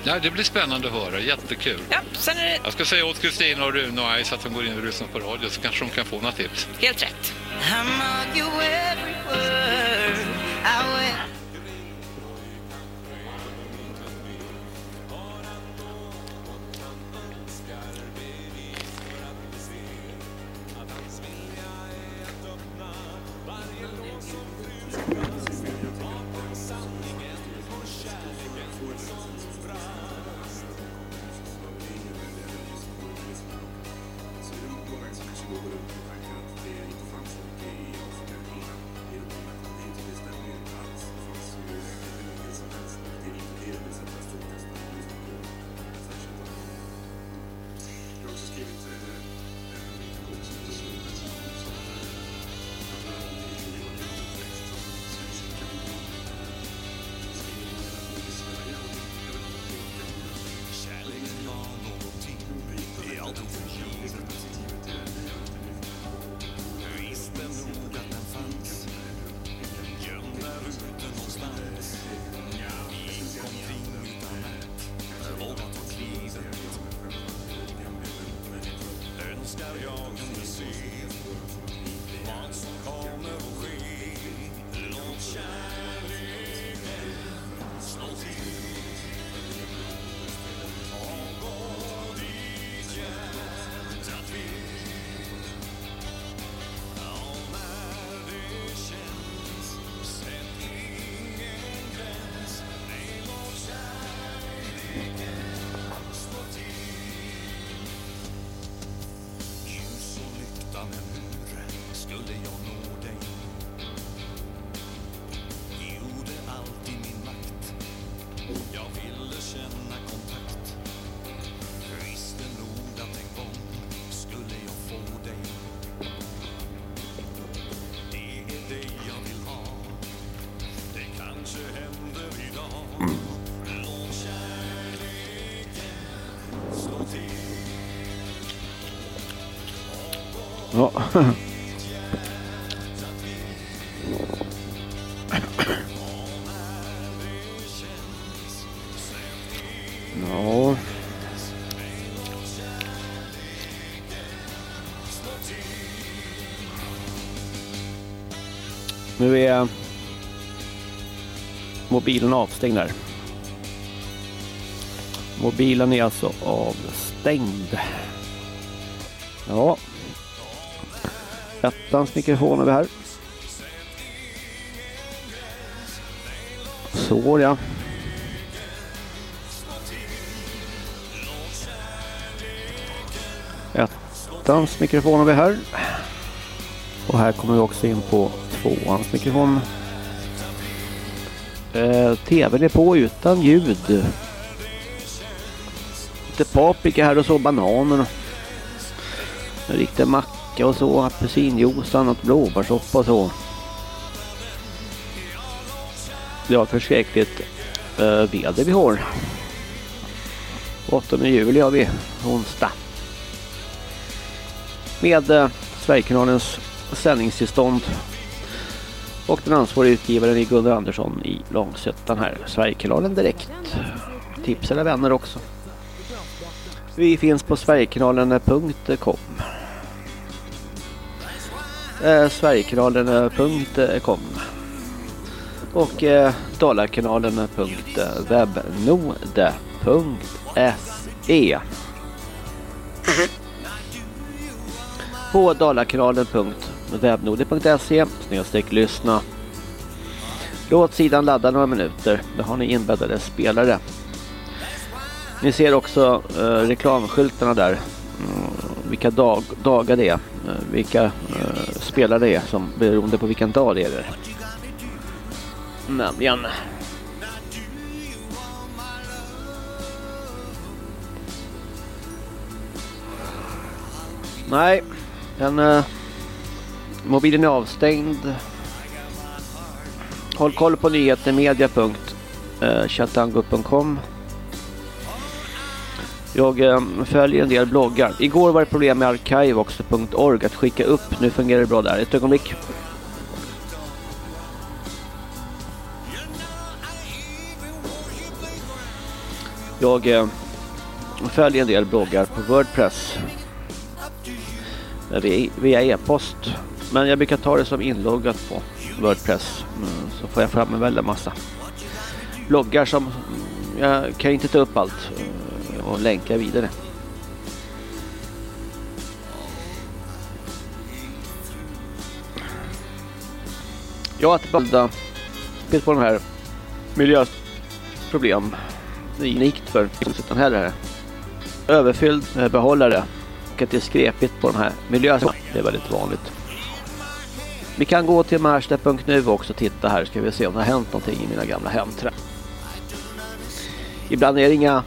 Speaker 7: Ja, det blir spännande att höra, jättekul.
Speaker 8: Ja, sen är det
Speaker 7: Jag ska säga åt Kristina och Rune och Ice att de går in och lyssnar på radio så kanske de kan få några tips.
Speaker 8: helt rätt.
Speaker 3: Ja. Ja. Nu är mobilen avstängd här. Mobilen är alltså avstängd. Ettans mikrofon över vi här. Så ja. Ettans mikrofon har vi här. Och här kommer vi också in på tvåans mikrofon. Eh, TVn är på utan ljud. Lite paprika här och så, bananer. En riktig macka och så, apelsinjuice och något blåbärssoppa och så. Ja, förskräckligt eh, väder vi har. 8 juli har vi onsdag. Med eh, Sverigekanalens sändningstillstånd och den ansvariga utgivaren är Gunnar Andersson i Långsötan här. Sverigekanalen direkt. Tips eller vänner också. Vi finns på sverigekanalen.com eh, Sverigekanalen.com och eh, dollarkanalen.webnode.se På dalakanalen.webnode.se snedstreck lyssna Låt sidan ladda några minuter. Då har ni inbäddade spelare. Ni ser också eh, reklamskyltarna där. Mm, vilka dag, dagar det är. Eh, vilka eh, spelare det är som beroende på vilken dag det är. Nämligen. Nej, den eh, mobilen är avstängd. Håll koll på nyhetermedia.chatango.com jag eh, följer en del bloggar. Igår var det problem med archivox.org att skicka upp. Nu fungerar det bra där. Ett ögonblick. Jag eh, följer en del bloggar på Wordpress via- e-post. Men jag brukar ta det som inloggat på Wordpress. Mm, Så får jag fram en väldig massa bloggar som mm, jag kan inte ta upp allt och länka vidare. Jag har att bilda finns på de här miljöproblem. Det är unikt för utan heller. Överfylld eh, behållare och att det är skrepigt på de här miljöerna. Det är väldigt vanligt. Vi kan gå till Märsta.nu också och titta här. Ska vi se om det har hänt någonting i mina gamla hemträ. Ibland är det inga,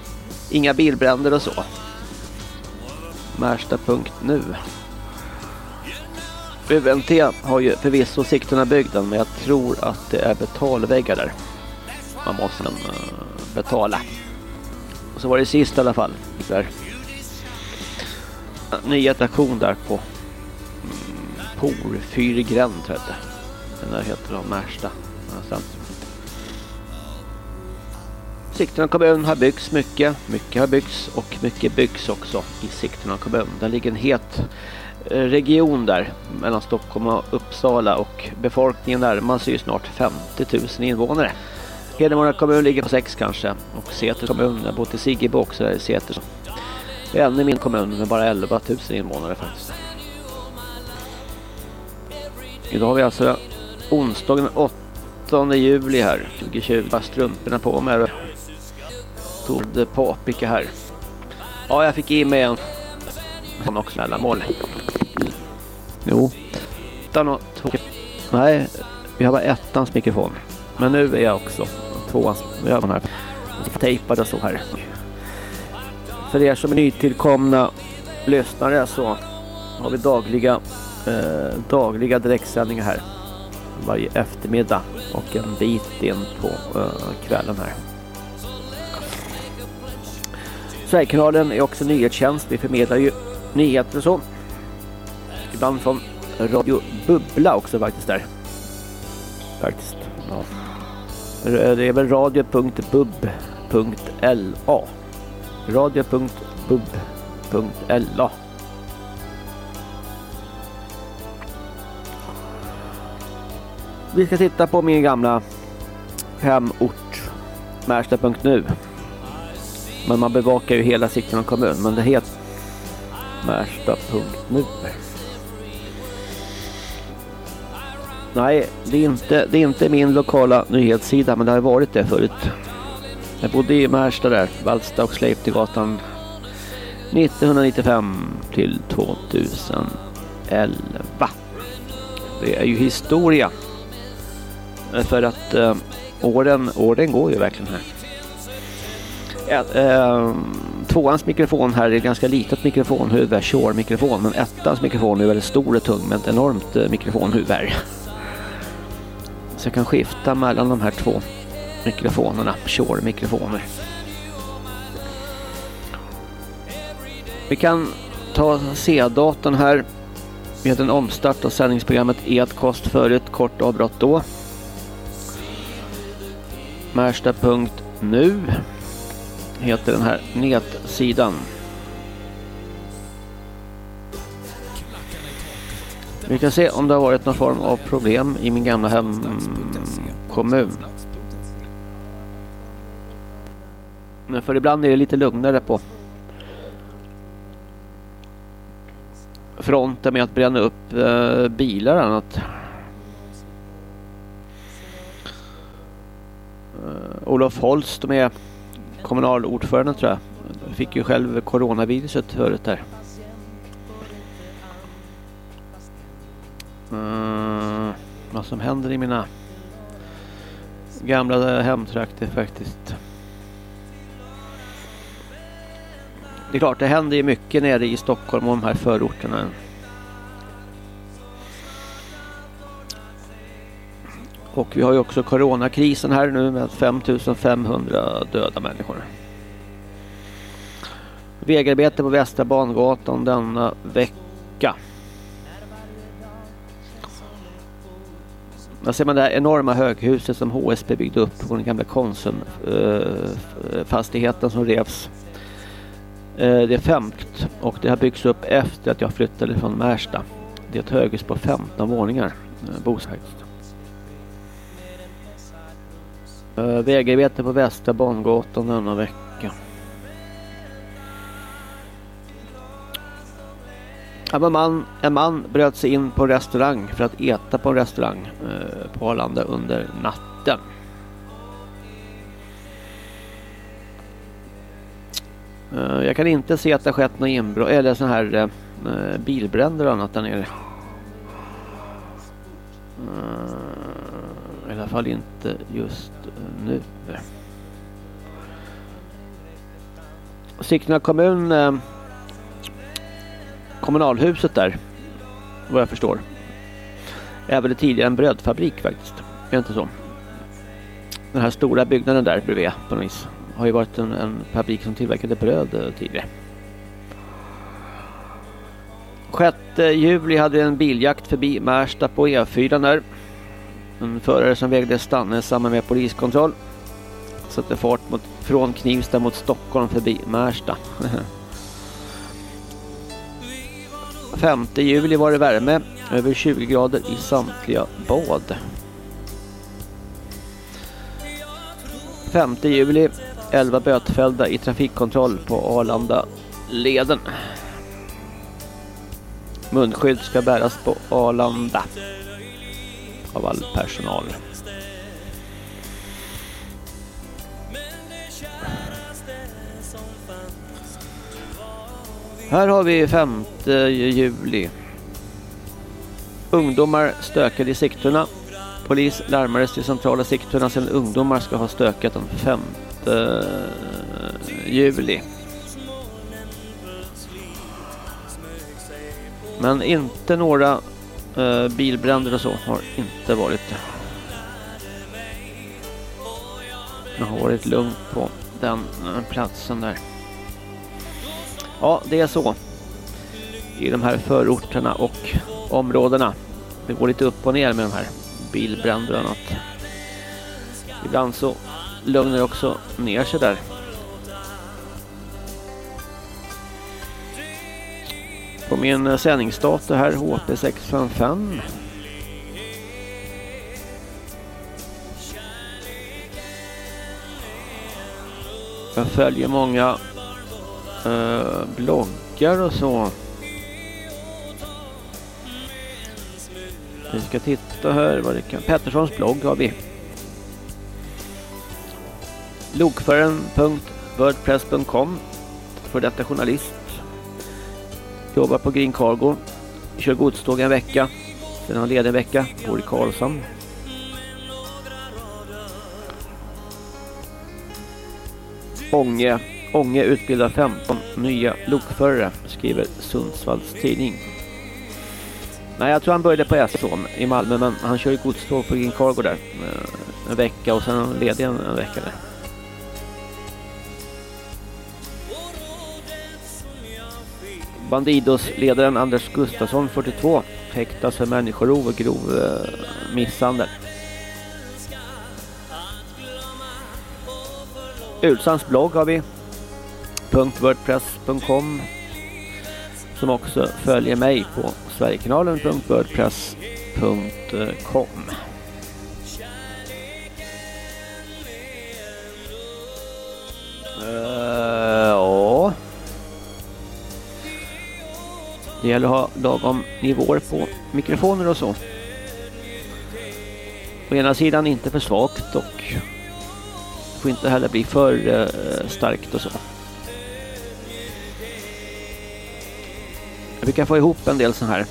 Speaker 3: inga bilbränder och så. Märsta.nu UNT har ju förvisso Sigtuna bygden men jag tror att det är betalväggar där. Man måste uh, betala. Och så var det sist i alla fall. Där. Ny attraktion där på mm, Porfyrgränd tror jag det. Den där heter då Märsta. Någonstans. Sigtuna kommun har byggts mycket. Mycket har byggts och mycket byggs också i Sigtuna kommun. Det ligger en het eh, region där mellan Stockholm och Uppsala och befolkningen närmar sig ju snart 50 000 invånare. Hedemora kommun ligger på 6 kanske och Säters kommun, jag bor till Siggebo också där i Säters. Det är ännu min kommun med bara 11 000 invånare faktiskt. Idag har vi alltså onsdagen den 8 juli här, 2020. Bara strumporna på mig. Tog paprika här. Ja, jag fick i mig en sån också mellanmål. Jo. Och två. Nej, vi har bara ettans mikrofon. Men nu är jag också tvåans. Vi har här tejpade så här. För er som är nytillkomna lyssnare så har vi dagliga eh, dagliga direktsändningar här varje eftermiddag och en bit in på eh, kvällen här. Sverigekanalen är också nyhetstjänst. Vi förmedlar ju nyheter och så. Ibland från Radio Bubbla också faktiskt där. Faktiskt. Ja. Det är väl radio.bub.la radio.bub.la Vi ska titta på min gamla hemort Märsta.nu men man bevakar ju hela Sigtuna kommun men det heter Märsta.nu Nej, det är, inte, det är inte min lokala nyhetssida men det har varit det förut. Jag bodde i Märsta där, Vallsta och Sleiptegatan. 1995 till 2011. Det är ju historia. För att eh, åren, åren går ju verkligen här. Ett, eh, ehm, tvåans mikrofon här är ganska litet mikrofonhuvud, Shure-mikrofon. Men ettans mikrofon är väldigt stor och tung med ett enormt eh, mikrofonhuvud här. Så jag kan skifta mellan de här två mikrofonerna, Shure-mikrofoner. Vi kan ta C-datorn här med en omstart av sändningsprogrammet Edkost förut, kort avbrott då. Märsta.nu heter den här Netsidan. Vi kan se om det har varit någon form av problem i min gamla hemkommun. Mm, Men för ibland är det lite lugnare på fronten med att bränna upp eh, bilar och annat. Eh, Olof Holst med kommunalordförande tror jag. Fick ju själv coronaviruset förut där. Mm, vad som händer i mina gamla hemtrakter faktiskt. Det är klart, det händer ju mycket nere i Stockholm och de här förorterna. Och vi har ju också coronakrisen här nu med 5500 döda människor. Vägarbete på Västra Bangatan denna vecka. Där ser man det här enorma höghuset som HSB byggde upp på den gamla Konsumfastigheten eh, som revs. Eh, det är femt och det har byggts upp efter att jag flyttade från Märsta. Det är ett höghus på 15 våningar. Eh, Boshögst. Eh, uh, vägarbete på Västra Bangatan denna vecka. En man, en man bröt sig in på en restaurang för att äta på en restaurang uh, på Arlanda under natten. Uh, jag kan inte se att det har skett något inbrott eller sån här bilbränder och annat där nere. I alla fall inte just nu. Sigtuna kommun eh, kommunalhuset där vad jag förstår är väl tidigare en brödfabrik faktiskt. Är det inte så? Den här stora byggnaden där bredvid på något vis har ju varit en, en fabrik som tillverkade bröd eh, tidigare. 6 juli hade en biljakt förbi Märsta på E4 där. En förare som vägde stanna samman med poliskontroll. Satte fart mot, från Knivsta mot Stockholm förbi Märsta. (laughs) 5 juli var det värme. Över 20 grader i samtliga bad. 5 juli 11 bötfällda i trafikkontroll på Arlanda leden. Munskydd ska bäras på Arlanda av all personal. Här har vi 5 juli. Ungdomar stökade i Sigtuna. Polis larmades till centrala Sigtuna sedan ungdomar ska ha stökat den 5 juli. Men inte några eh, bilbränder och så har inte varit det. Det har varit lugnt på den eh, platsen där. Ja, det är så. I de här förorterna och områdena. Det går lite upp och ner med de här bilbränder och annat. Ibland så lugnar det också ner sig där. På min eh, sändningsdator här HP655. Jag följer många eh, bloggar och så. Vi ska titta här vad det kan. Petterssons blogg har vi. Lokföraren.wordpress.com För detta journalist Jobbar på Green Cargo. Kör godståg en vecka. Sen har han ledig en vecka. Bor i Karlshamn. Ånge. Ånge utbildar 15 nya lokförare, skriver Sundsvalls tidning. Nej, jag tror han började på Esson i Malmö, men han kör ju godståg på Green Cargo där eh, en vecka och sen ledig en vecka där. Bandidosledaren Anders Gustafsson, 42, häktas för människorov och grov eh, misshandel. Ulsans blogg har vi. .wordpress.com som också följer mig på sverigekanalen.wordpress.com Det gäller att ha lagom nivåer på mikrofoner och så. Å ena sidan inte för svagt och får inte heller bli för eh, starkt och så. Jag brukar få ihop en del sådana här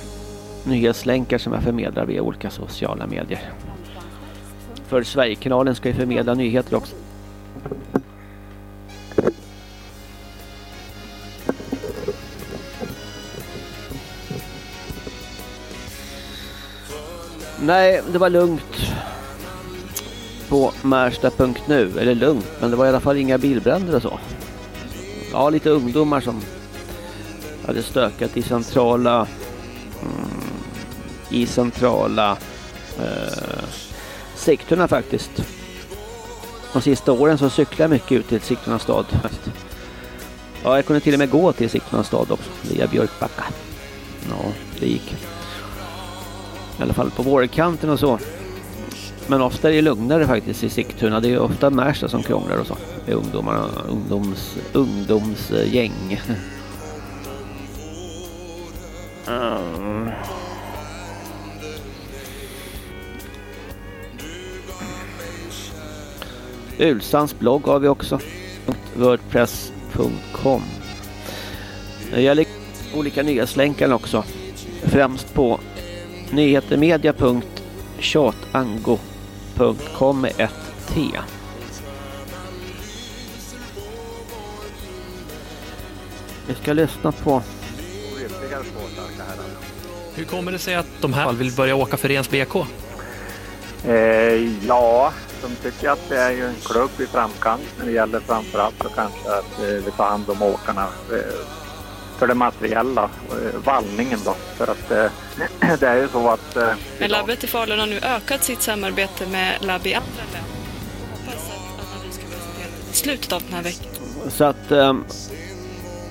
Speaker 3: nyhetslänkar som jag förmedlar via olika sociala medier. För Sverigekanalen ska ju förmedla nyheter också. Nej, det var lugnt på Märsta.nu. Eller lugnt, men det var i alla fall inga bilbränder och så. Ja, lite ungdomar som hade stökat i centrala mm, i centrala eh, Sigtuna faktiskt. De sista åren så cyklade jag mycket ut till Sigtuna stad. Ja, jag kunde till och med gå till Sigtuna stad också via Björkbacka. Ja, det gick. I alla fall på vårkanten och så. Men ofta är det lugnare faktiskt i Sigtuna. Det är ofta Märsta som krånglar och så. Det är ungdomarna, ungdoms, ungdomsgäng. Mm. Ulsans blogg har vi också. Wordpress.com Det gäller olika nyhetslänkar också. Främst på nyhetermedia.tjatango.com med ett T. Vi ska lyssna på
Speaker 9: Hur kommer det sig att de här vill börja åka för Rens BK?
Speaker 10: Eh, ja, de tycker att det är ju en klubb i framkant när det gäller framförallt så kanske att eh, vi tar hand om åkarna eh, för det materiella, eh, vallningen då. För att eh, (clears throat) det är ju så att... Eh,
Speaker 11: Men labbet i Falun har nu ökat sitt samarbete med labb i andra län. Hoppas att analys ska presenteras i slutet av den här veckan.
Speaker 3: Så att eh,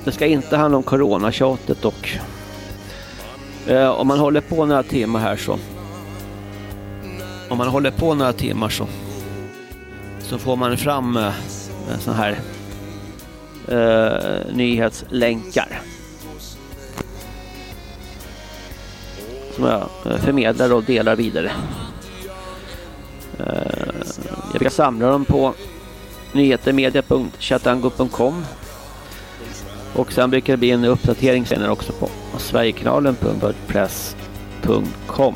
Speaker 3: det ska inte handla om coronatjatet och eh, om man håller på några timmar här så om man håller på några timmar så så får man fram eh, såna här eh, nyhetslänkar som jag eh, förmedlar och delar vidare. Eh, jag brukar samla dem på nyhetermedia.chatango.com och sen brukar det bli en uppdatering senare också på sverigekanalen.wordpress.com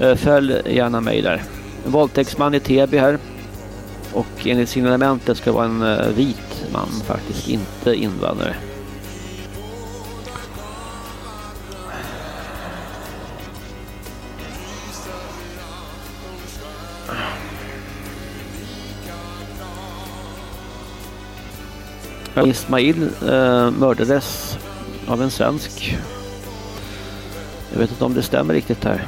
Speaker 3: eh, Följ gärna mig där. En våldtäktsman i Täby här. Och enligt signalementet ska det vara en vit man faktiskt, inte invandrare. Ismail eh, mördades av en svensk. Jag vet inte om det stämmer riktigt här.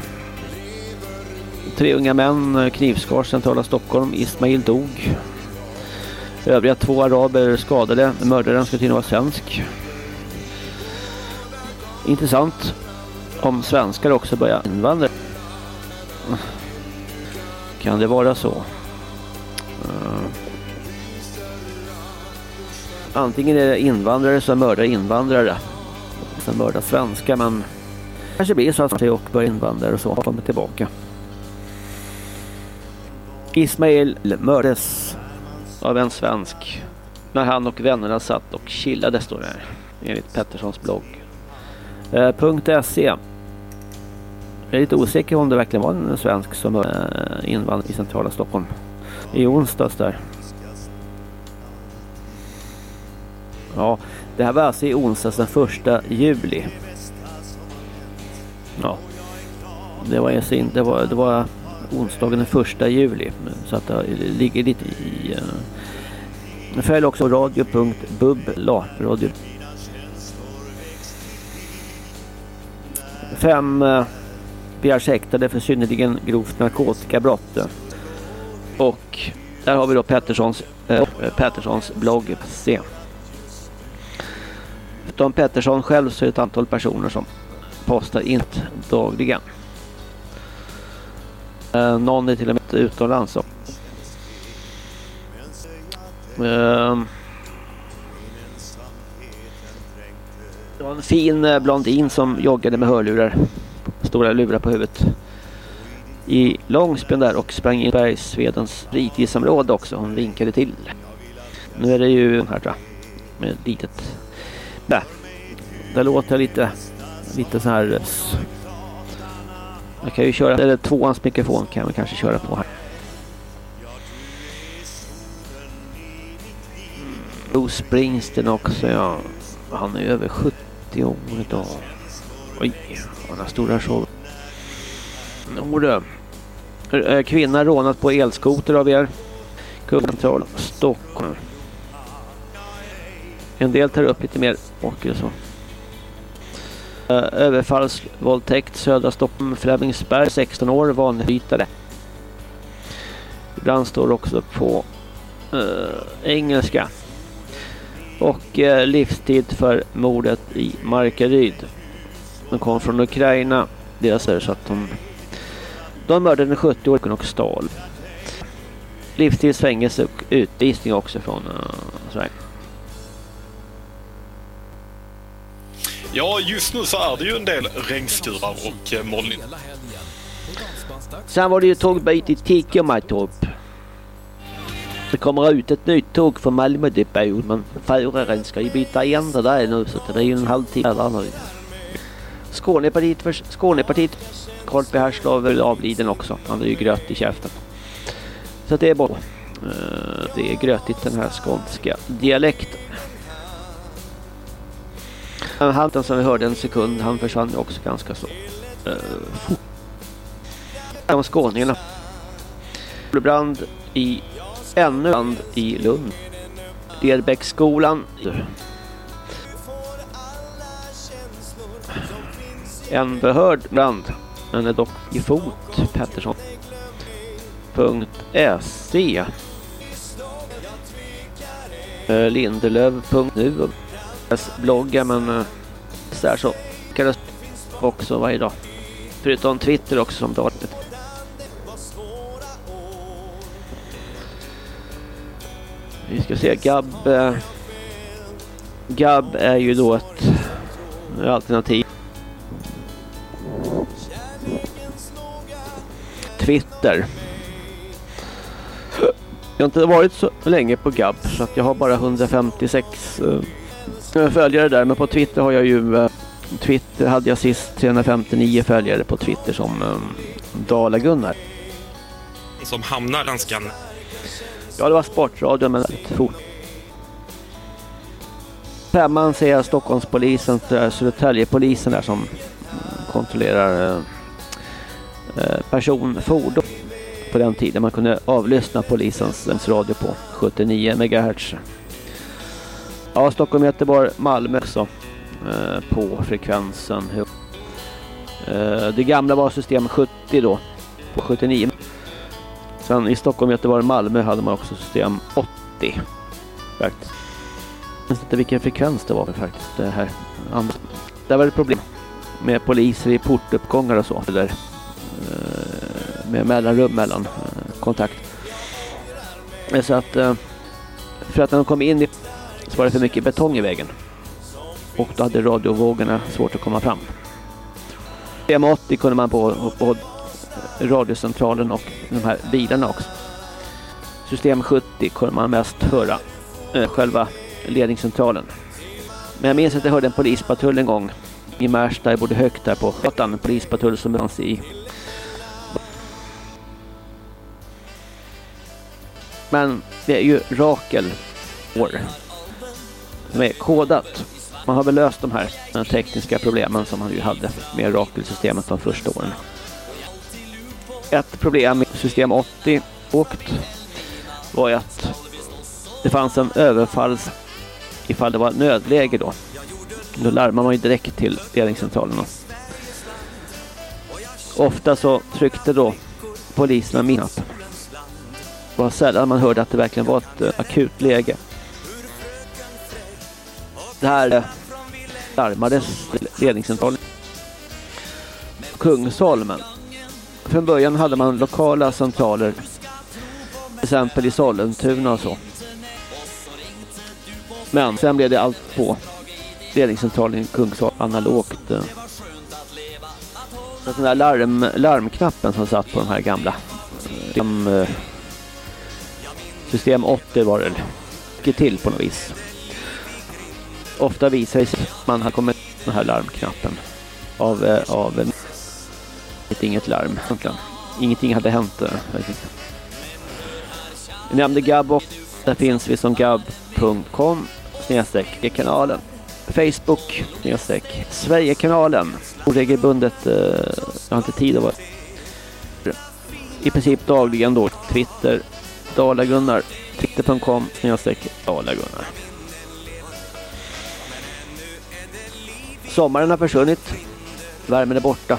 Speaker 3: Tre unga män eh, knivskars centrala Stockholm. Ismail dog. Övriga två araber skadade. Mördaren ska tydligen vara svensk. Intressant om svenskar också börjar invandra. Kan det vara så? Uh. Antingen är det invandrare som mördar invandrare. Som mördar svenskar men kanske blir så att sig och börjar invandrare och så kommer tillbaka. Ismail mördades av en svensk när han och vännerna satt och chillade står det här enligt Petterssons blogg. Eh, .se Jag är lite osäker om det verkligen var en svensk som eh, invandrade i centrala Stockholm i onsdags där. Ja, det här var alltså i onsdags den första juli. Ja. Det var, alltså in- det var, det var onsdagen den första juli. Så att det ligger lite i... Eh, uh, Följ också radio.bubbla. Radio. Fem uh, begärs häktade för synnerligen grovt narkotikabrott. Och där har vi då Petterssons, eh, Petterssons blogg. Se. Utom Pettersson själv så är det ett antal personer som postar inte dagligen. Eh, någon är till och med utomlands. Så. Eh, det var en fin eh, blondin som joggade med hörlurar. Stora lurar på huvudet. I Långsben där och sprang in i Bergsvedens fritidsområde också. Hon vinkade till. Nu är det ju här tror jag. Med ett litet... Där. Där låter lite... Lite så här... Eh, jag kan ju köra... Eller tvåans mikrofon kan jag kanske köra på här. Mm. Bruce Springsteen också, ja. Han är över 70 år idag. Oj, han har stora show. Nordö. Kvinna rånat på elskoter av er. Kungcentral Stockholm. En del tar upp lite mer åker så. Eh, överfallsvåldtäkt Södra Stockholm Flemingsberg 16 år vanbytare. Ibland står det också på eh, engelska. Och eh, livstid för mordet i Markaryd. De kom från Ukraina. Deras är så att de de mördade en 70-åring och stal. Livstidsfängelse och utvisning också från uh, Sverige.
Speaker 12: Ja, just nu så är det ju en del regnskurar och eh, molnigt.
Speaker 3: Sen var det ju tågbyte i Tigermatorp. Det kommer ut ett nytt tåg från Malmö depå men föraren ska ju byta ända där nu så det är ju en halvtimme där nu. Skånepartiet, för, Skånepartiet Karl P. Herslov är avliden också. Han är ju gröt i käften. Så det är bra. Eh, det är grötigt den här skånska dialekten. Han som alltså, vi hörde en sekund, han försvann ju också ganska så uh, fort. Om skåningarna. Brand i ännu brand i Lund. Lerbäcksskolan. En behörd brand. Den är dock i fot. Pettersson. .se SC. Eh, Lindelöv.nu bloggar men eh, så här så kan jag... också varje dag. Förutom Twitter också som datum. Vi ska se Gab eh, Gab är ju då ett alternativ. Twitter. Jag har inte varit så länge på Gab så att jag har bara 156 eh, följare där. Men på Twitter har jag ju... Eh, Twitter hade jag sist 359 följare på Twitter som eh, Dala-Gunnar.
Speaker 13: Som hamnar ganska...
Speaker 3: Ja, det var Sportradion men lite fort. Femman ser jag Stockholmspolisen, eh, Södertäljepolisen där som kontrollerar eh, personfordon på den tiden man kunde avlyssna polisens radio på 79 MHz. Ja, Stockholm, Göteborg, Malmö också eh, på frekvensen. Eh, det gamla var system 70 då på 79. Sen i Stockholm, Göteborg, Malmö hade man också system 80. Faktiskt. Jag vet inte vilken frekvens det var faktiskt. Det här. Där var det problem med poliser i portuppgångar och så. Där eh, med mellanrum mellan eh, kontakt. Så att eh, för att när de kom in i, så var det för mycket betong i vägen. Och då hade radiovågorna svårt att komma fram. System 80 kunde man på, på radiocentralen och de här bilarna också. System 70 kunde man mest höra eh, själva ledningscentralen. Men jag minns att jag hörde en polispatrull en gång i Märsta, jag bodde högt där på gatan, en polispatrull som fanns i Men det är ju Rakel år som är kodat. Man har väl löst de här tekniska problemen som man ju hade med Rakel-systemet de första åren. Ett problem med system 80 åkt var ju att det fanns en överfalls ifall det var nödläge då. Då larmar man ju direkt till ledningscentralerna. Ofta så tryckte då poliserna min knapp. Det var sällan man hörde att det verkligen var ett eh, akut läge. Det här eh, larmades ledningscentralen. Kungsholmen. Från början hade man lokala centraler. Till exempel i Sollentuna och så. Men sen blev det allt på ledningscentralen i Kungsholmen analogt. Eh. Så den där larm, larmknappen som satt på de här gamla eh, system 80 var det till på något vis. Ofta visar sig att man har kommit den här larmknappen av, eh, av inget larm egentligen. Ingenting hade hänt. Vi jag nämnde Gab och där finns vi som gab.com snedstreck kanalen. Facebook snedstreck Sverigekanalen. Oregelbundet, eh, jag har inte tid att vara i princip dagligen då Twitter Dalagunnar twitter.com snedstreck Dalagunnar Sommaren har försvunnit Värmen är borta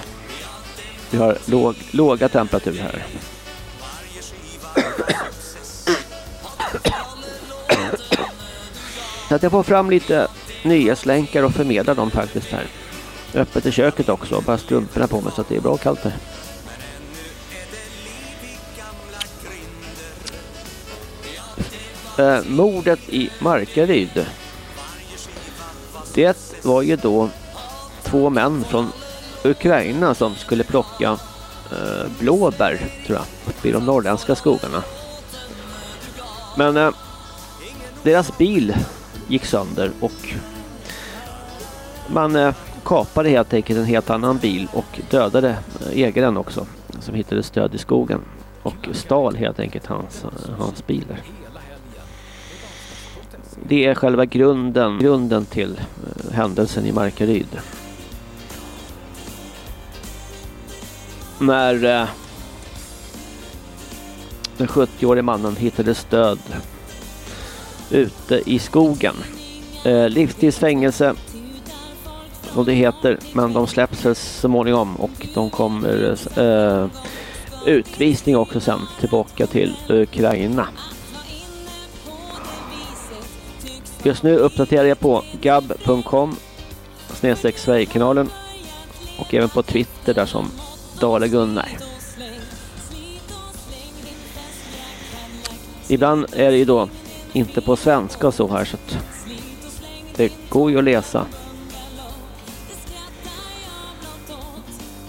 Speaker 3: Vi har låg, låga temperaturer här Så att jag får fram lite nyhetslänkar och förmedlar dem faktiskt här. Öppet i köket också, bara strumporna på mig så att det är bra kallt här. Eh, mordet i Markaryd. Det var ju då två män från Ukraina som skulle plocka eh, blåbär, tror jag, uppe i de norrländska skogarna. Men eh, deras bil gick sönder och man eh, kapade helt enkelt en helt annan bil och dödade eh, ägaren också som hittades död i skogen och stal helt enkelt hans, eh, hans bil där. Det är själva grunden, grunden till eh, händelsen i Markaryd. När eh, den 70-årige mannen hittades död ute i skogen. Eh, livstidsfängelse och det heter, men de släpps så småningom och de kommer eh, utvisning också sen tillbaka till Ukraina. Just nu uppdaterar jag på gab.com snedstreck Sverigekanalen och även på Twitter där som Dale Gunnar. Ibland är det ju då inte på svenska och så här så att det går ju att läsa.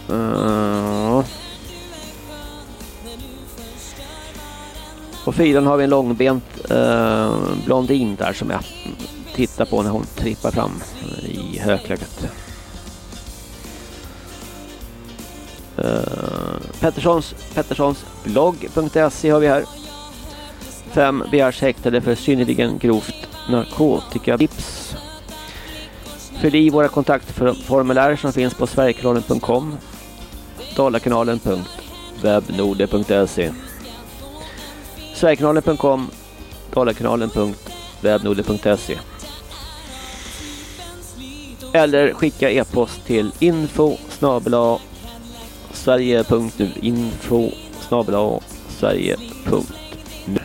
Speaker 3: Uh. På fyran har vi en långbent uh, blondin där som jag tittar på när hon trippar fram i högklackat. Eh, Petterssons, Petterssons blogg.se har vi här. Fem begärs häktade för synnerligen grovt narkotikatips. Fyll i våra kontaktformulär som finns på sverigekanalen.com dalakanalen.webnode.se Sverigekanalen.com dalakanalen.webnode.se Eller skicka e-post till info snabela sverige.nu info snabela sverige.nu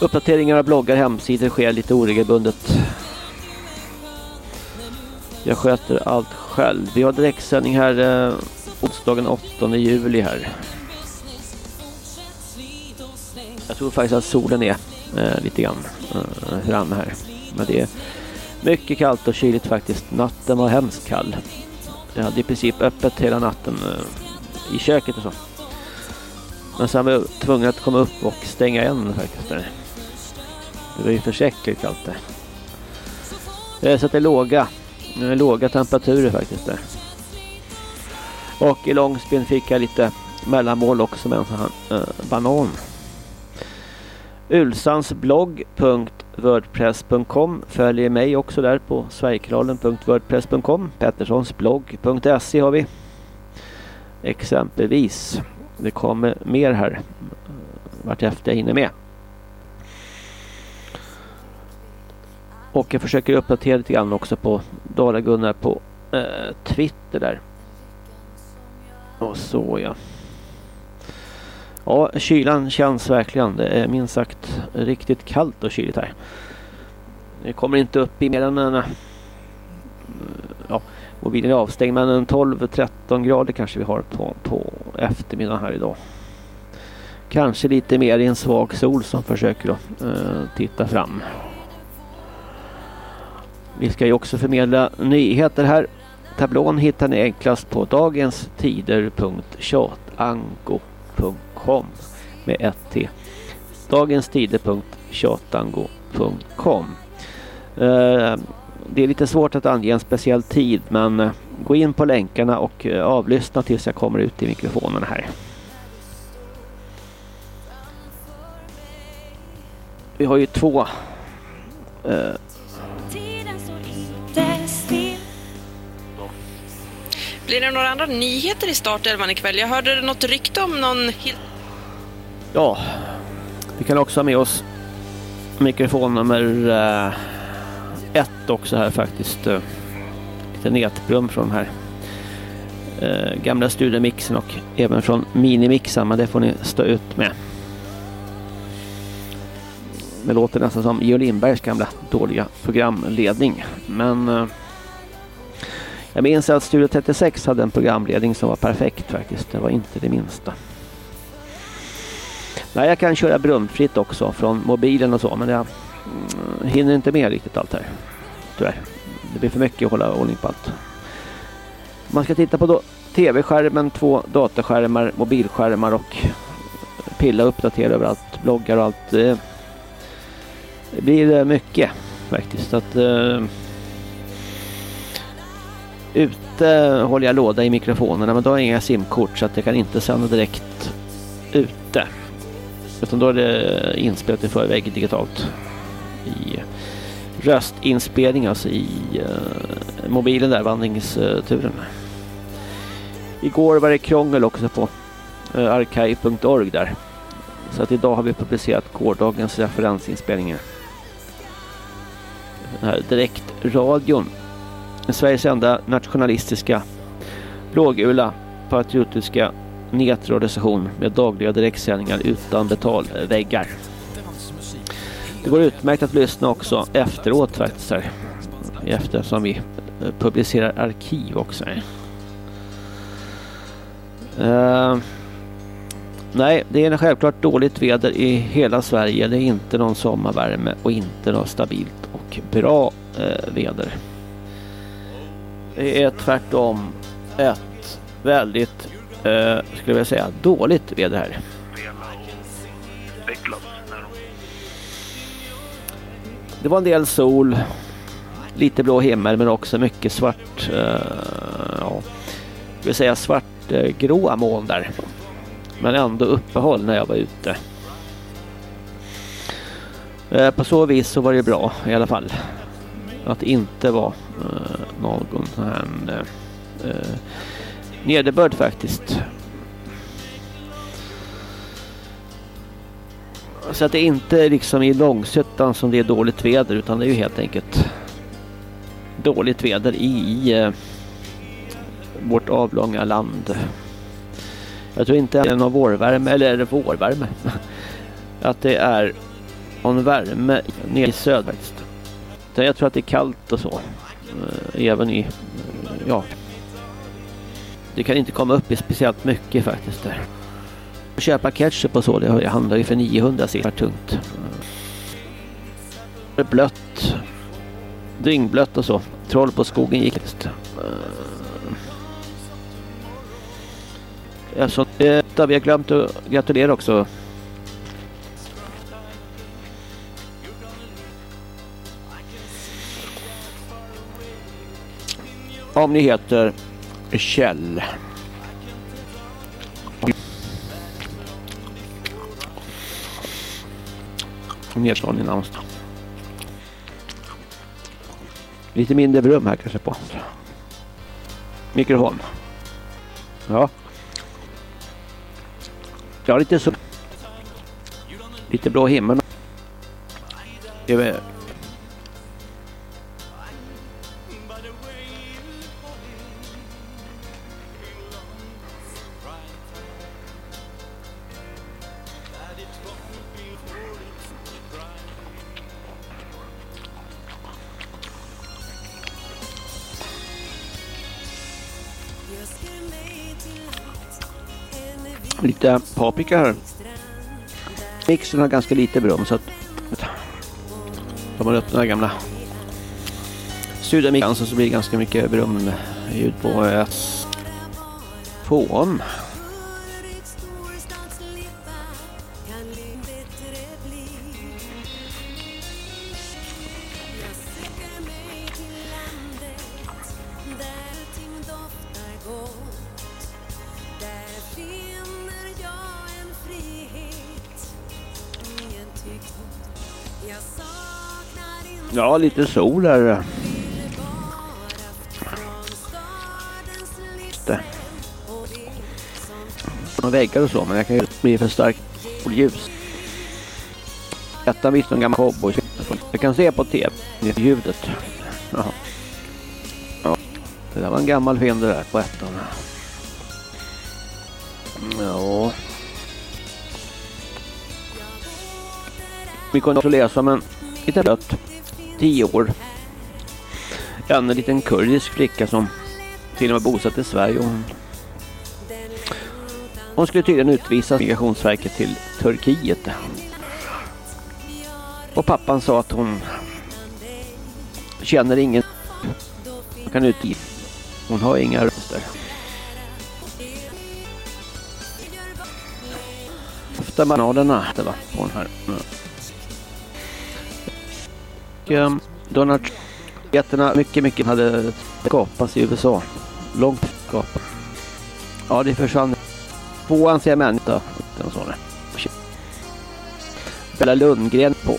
Speaker 3: Uppdateringar av bloggar och hemsidor sker lite oregelbundet. Jag sköter allt själv. Vi har direktsändning här eh, onsdagen 8 juli här. Jag tror faktiskt att solen är eh, lite grann eh, framme här. Men det är mycket kallt och kyligt faktiskt. Natten var hemskt kall. Jag hade i princip öppet hela natten eh, i köket och så. Men sen var jag tvungen att komma upp och stänga igen faktiskt. Där. Det var ju försäkligt kallt det. Eh, så att det är låga, är låga temperaturer faktiskt där. Och i Långspin fick jag lite mellanmål också med en sån här eh, banan. Ulsansblogg.se wordpress.com. Följ mig också där på sverigekanalen.wordpress.com. Petterssonsblogg.se har vi. Exempelvis. Det kommer mer här vart efter jag hinner med. Och jag försöker uppdatera lite grann också på Dala-Gunnar på eh, Twitter där. Och så ja. Ja, kylan känns verkligen. Det är minst sagt riktigt kallt och kyligt här. Det kommer inte upp i mer än en... Eh, ja, mobilen är avstängd men en 12-13 grader kanske vi har på, på eftermiddagen här idag. Kanske lite mer i en svag sol som försöker att eh, titta fram. Vi ska ju också förmedla nyheter här. Tablån hittar ni enklast på dagenstider.tjatango.com med ett T. Dagenstider.tjatango.com eh, Det är lite svårt att ange en speciell tid men eh, gå in på länkarna och eh, avlyssna tills jag kommer ut i mikrofonen här. Vi har ju två
Speaker 8: Blir det några andra nyheter i startelvan ikväll? Jag hörde något rykte om någon...
Speaker 3: Ja, vi kan också ha med oss mikrofon nummer eh, ett också här faktiskt. Eh, lite nätbrum från de här eh, gamla studiomixen och även från minimixen, men det får ni stå ut med. Det låter nästan som Geo Lindbergs gamla dåliga programledning. Men eh, jag minns att Studio 36 hade en programledning som var perfekt faktiskt. Det var inte det minsta. Nej, jag kan köra brumfritt också från mobilen och så, men jag mm, hinner inte med riktigt allt här. Tyvärr. Det blir för mycket att hålla ordning på allt. Man ska titta på tv-skärmen, två datorskärmar, mobilskärmar och pilla och uppdatera överallt, bloggar och allt. Det blir eh, mycket faktiskt. Att, uh, ute håller jag låda i mikrofonerna men då har jag inga simkort så att jag kan inte sända direkt ute. Utan då är det inspelat i förväg digitalt. I röstinspelning alltså i uh, mobilen där, vandringsturen. Igår var det krångel också på eh, uh, archive.org där. Så att idag har vi publicerat gårdagens referensinspelningar. Den här direktradion. Sveriges enda nationalistiska blågula patriotiska nätradiostation med dagliga direktsändningar utan betalväggar. Det går utmärkt att lyssna också efteråt faktiskt här. Eftersom vi eh, publicerar arkiv också. Här. Uh, nej, det är självklart dåligt väder i hela Sverige. Det är inte någon sommarvärme och inte något stabilt och bra uh, väder. Det är tvärtom ett väldigt, eh, skulle jag säga, dåligt väder här. Det var en del sol, lite blå himmel men också mycket svart, eh, ja, jag vill säga svartgråa eh, moln där. Men ändå uppehåll när jag var ute. Eh, på så vis så var det bra i alla fall. Att det inte var eh, någon sån här eh, eh, nederbörd faktiskt. Så att det är inte liksom i Långsötan som det är dåligt väder utan det är ju helt enkelt dåligt väder i eh, vårt avlånga land. Jag tror inte att det är någon vårvärme, eller vårvärme. (laughs) Att det är någon värme nere i söder faktiskt. Jag tror att det är kallt och så. Eh, även i, ja. Det kan inte komma upp i speciellt mycket faktiskt där. Köpa ketchup och så, det handlar ju för 900 cirka tungt. Det är blött. Dyngblött och så. Troll på skogen gick det. Alltså, eh, eh vi har glömt att gratulera också. Om ni heter Kjell. Nedslagen i namnsdag. Lite mindre brum här kanske på. Mikrofon. Ja. Ja, lite så. Lite blå himmel. Det lite paprika här. Mixen har ganska lite brum så att tar man öppnar gamla Sudamixen så blir det ganska mycket brumljud på eh, fån. Ja, lite sol här. Det. Några väggar och så, men jag kan ju bli för starkt ljus. Detta visst en gammal cowboy. Jag kan se på tv ljudet. Jaha. Ja. Det där var en gammal film det där på ettan. Ja. Vi kunde också läsa om en liten blött, tio år. En liten kurdisk flicka som till och med bosatt i Sverige. Och hon, skulle tydligen utvisa Migrationsverket till Turkiet. Och pappan sa att hon känner ingen kan utvisa. Hon har inga röster. Ofta bananerna det var på den här. Och, eh, Donald Trump mycket, mycket hade skapats i USA. Långt skapat. Ja, det försvann. Två anser jag män. Den sån. Bella Lundgren på.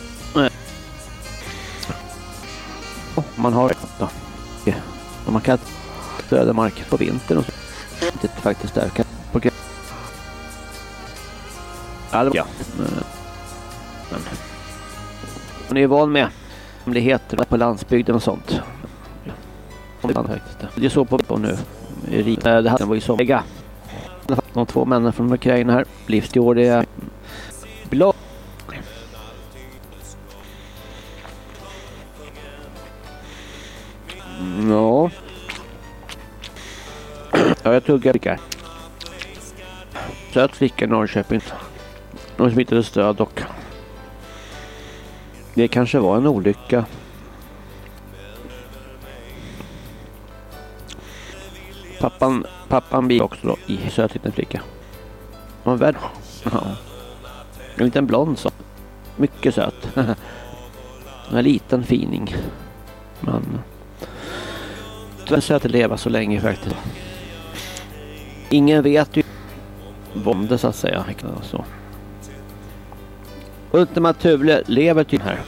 Speaker 3: Oh, man har då. Man kan Södermark på vintern och så. Det är faktiskt där. Kan, på ja. Mm. Men. Man är ju van med om det heter på landsbygden och sånt. Det är så på, på nu. Det här var ju så mega. De två männen från Ukraina här. Lift i år det är blå. Ja. Ja, jag tuggar flicka. Söt flicka i Norrköping. Någon som hittade stöd och det kanske var en olycka. Pappan, pappan blir också då i söt liten flicka. Var värd. Ja. En liten blond så. Mycket söt. (laughs) en liten fining. Men tyvärr söt att leva så länge faktiskt. Ingen vet ju om det så att säga. Så. Ultima Thule lever till här.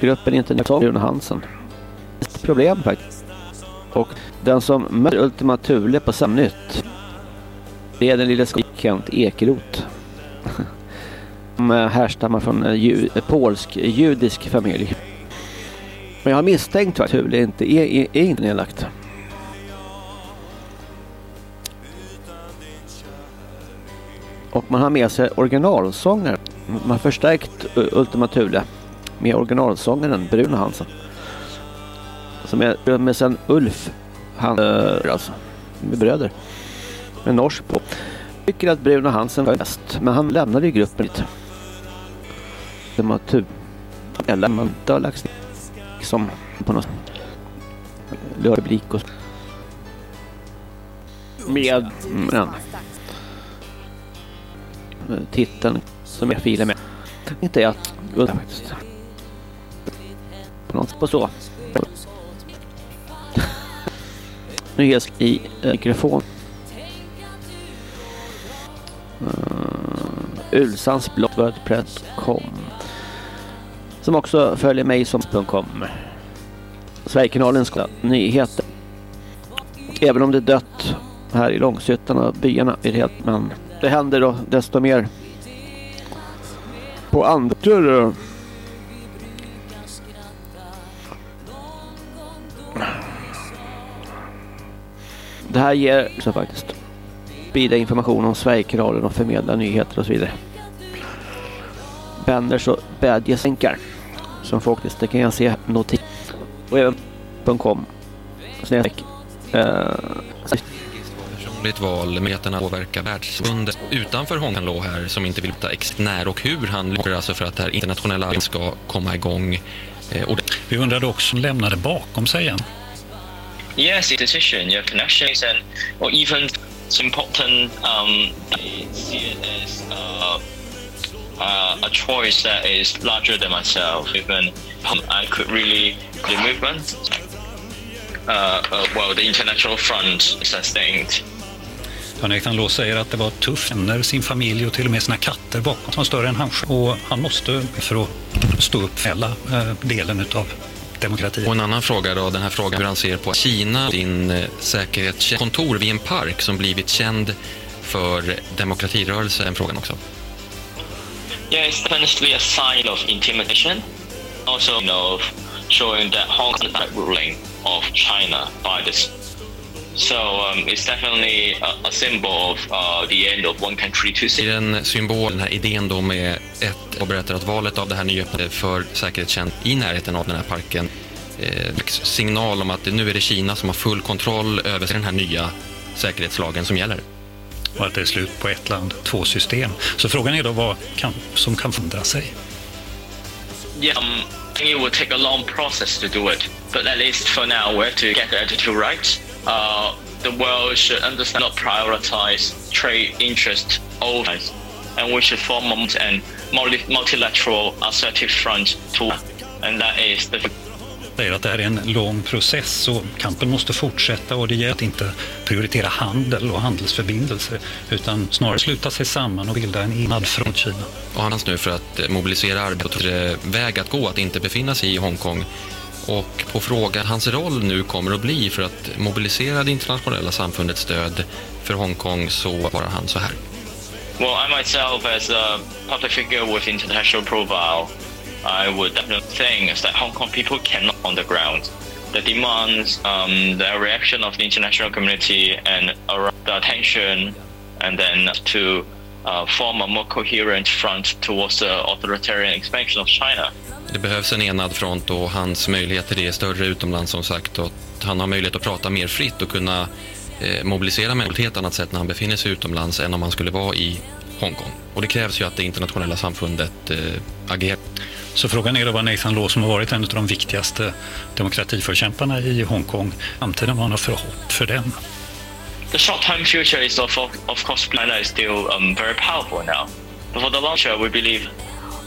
Speaker 3: Gruppen inte Internet Rune Hansen. Ett problem faktiskt. Och den som möter Ultima Thule på Samnytt det är den lilla Kent Ekeroth. (laughs) Som eh, härstammar från en ju, eh, polsk-judisk familj. Men jag har misstänkt att Thule inte är, är, är inte nedlagt. Och man har med sig originalsångare. Man har förstärkt Ultima Thule med originalsångaren Bruno Hansen. Som är med sen Ulf han eh, alltså med bröder. Med norsk på. Tycker att Bruno Hansen var bäst, men han lämnade ju gruppen lite. Ultima Thule. Eller man har lagts liksom på något publik och med mm, men, titeln som jag filar med. Inte är att faktiskt. På något på så. Nyhets i eh, mikrofon. Uh, Ulsans blogg wordpress.com Som också följer mig som .com. Sverigekanalen ska nyheter. Även om det är dött här i Långshyttan och byarna är det helt, men det händer då desto mer på andra Det här ger så faktiskt sprida information om Sverigekanalen och förmedla nyheter och så vidare. Banners och bädjesänkar som faktiskt, det kan jag se notis och även .com. Snedstreck eh,
Speaker 14: personligt val med att påverka världsfundet utanför Hongkong här som inte vill veta exakt när och hur han lyckas alltså för att det här internationella ska komma igång. Eh,
Speaker 15: Vi undrade också lämnade bakom sig igen.
Speaker 16: Yes, a decision, your connections, and or even it's important. Um, they see it as uh, uh, a choice that is larger than myself. Even um, I could really the movement. Uh, uh, well, the international front is sustained.
Speaker 15: Jan-Erik Law säger att det var tufft. Känner sin familj och till och med sina katter bakom som större än han själv. Och han måste för att stå upp för hela eh, delen utav demokrati.
Speaker 14: Och en annan fråga då, den här frågan hur han ser på Kina, din eh, säkerhetskontor vid en park som blivit känd för demokratirörelse, en frågan också.
Speaker 16: Yeah, it's definitely a sign of intimidation. Also, you know, showing that Hong Kong ruling of China by this. So um, it's definitely a, a symbol of uh, the end of one country, two
Speaker 14: Det
Speaker 16: systems.
Speaker 14: är en symbol, den här idén då med ett, och berättar att valet av det här nya för säkerhetstjänst i närheten av den här parken eh, signal om att nu är det Kina som har full kontroll över den här nya säkerhetslagen som gäller.
Speaker 15: Och att det är slut på ett land, två system. Så frågan är då vad kan, som kan förändra sig.
Speaker 16: Yeah, um, I think it will take a long process to do it, but at least for now, we have to get the attitude right. Uh, the world should understand not prioritize trade interest over, and we should form a multi- and multi- multilateral assertive front to, and that is the
Speaker 15: säger att det här är en lång process och kampen måste fortsätta och det gäller att inte prioritera handel och handelsförbindelser utan snarare sluta sig samman och bilda en enad front Kina.
Speaker 14: Och han nu för att mobilisera arbete och eh, väg att gå att inte befinna sig i Hongkong. Och på frågan hans roll nu kommer att bli för att mobilisera det internationella samfundets stöd för Hongkong så svarar han så här.
Speaker 16: Well, I myself, as a public figure with international profile, I would definitely think is that Hong Kong people cannot on the ground. The demands, um, the reaction of the international community, and around the attention, and then to form a more coherent front towards the authoritarian expansion of China.
Speaker 14: Det behövs en enad front och hans möjligheter är större utomlands som sagt. Och att han har möjlighet att prata mer fritt och kunna eh, mobilisera människor på ett helt annat sätt när han befinner sig utomlands än om han skulle vara i Hongkong. Och det krävs ju att det internationella samfundet eh, agerar.
Speaker 15: Så frågan är då vad Nathan Law som har varit en av de viktigaste demokratiförkämparna i Hongkong, framtiden vad han har för hopp för den.
Speaker 16: The short-term future is of, of course China is still um, very powerful now. But for the long term, we believe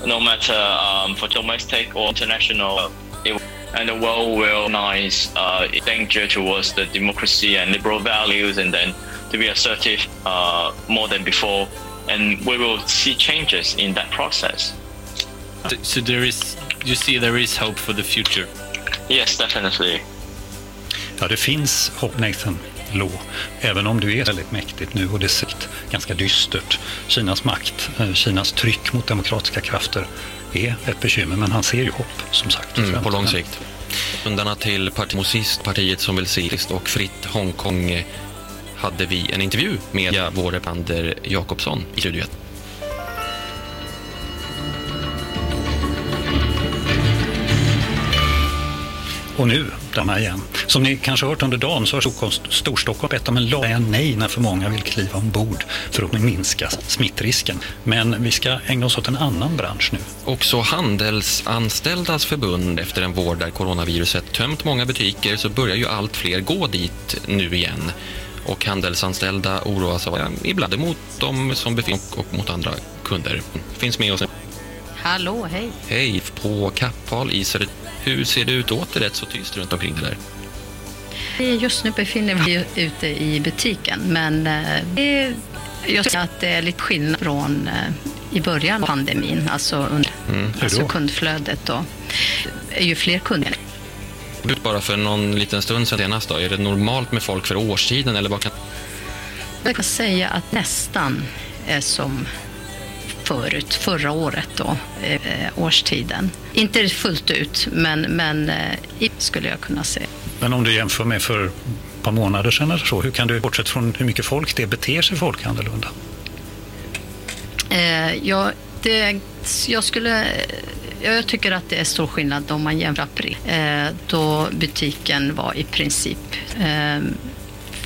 Speaker 16: no matter um, for domestic or international, it, and the world will recognize uh, danger towards the democracy and liberal values, and then to be assertive uh, more than before, and we will see changes in that process.
Speaker 17: So there is, you see, there is hope for the future.
Speaker 16: Yes, definitely.
Speaker 15: Ja, det finns hopp, Nathan blå. även om du är väldigt mäktigt nu och det ser ganska dystert. Kinas makt, eh, Kinas tryck mot demokratiska krafter är ett bekymmer, men han ser ju hopp, som sagt.
Speaker 14: Mm, på lång sikt. Undarna till Partimosist, partiet som vill se och fritt Hongkong eh, hade vi en intervju med vår reporter Jakobsson i Studio 1.
Speaker 15: Och nu, denna igen. Som ni kanske hört under dagen så har Storstockholm bett om en lag nej när för många vill kliva ombord för att minska smittrisken. Men vi ska ägna oss åt en annan bransch nu.
Speaker 14: Också Handelsanställdas förbund, efter en vår där coronaviruset tömt många butiker så börjar ju allt fler gå dit nu igen. Och handelsanställda oroas av, ibland mot de som befinner sig och mot andra kunder. Finns med oss.
Speaker 18: Hallå, hej.
Speaker 14: Hej, på Kappahl i. Hur ser det ut? Åter rätt så tyst runt omkring det där.
Speaker 18: Just nu befinner vi oss ute i butiken, men eh, det jag ser att det är lite skillnad från eh, i början av pandemin, alltså, under,
Speaker 14: Mm,
Speaker 18: alltså kundflödet. Då. Det är ju fler kunder.
Speaker 14: Bara för någon liten stund sedan senast då. Är det normalt med folk för årstiden eller vad kan...
Speaker 18: Jag kan säga att nästan är som förut, förra året då, eh, årstiden. Inte fullt ut, men, men eh, skulle jag kunna säga.
Speaker 15: Men om du jämför med för ett par månader sedan eller så, hur kan du, bortsett från hur mycket folk det beter sig folk annorlunda?
Speaker 18: Eh, jag, det, jag skulle... Jag tycker att det är stor skillnad om man jämför april, eh, då butiken var i princip... Eh,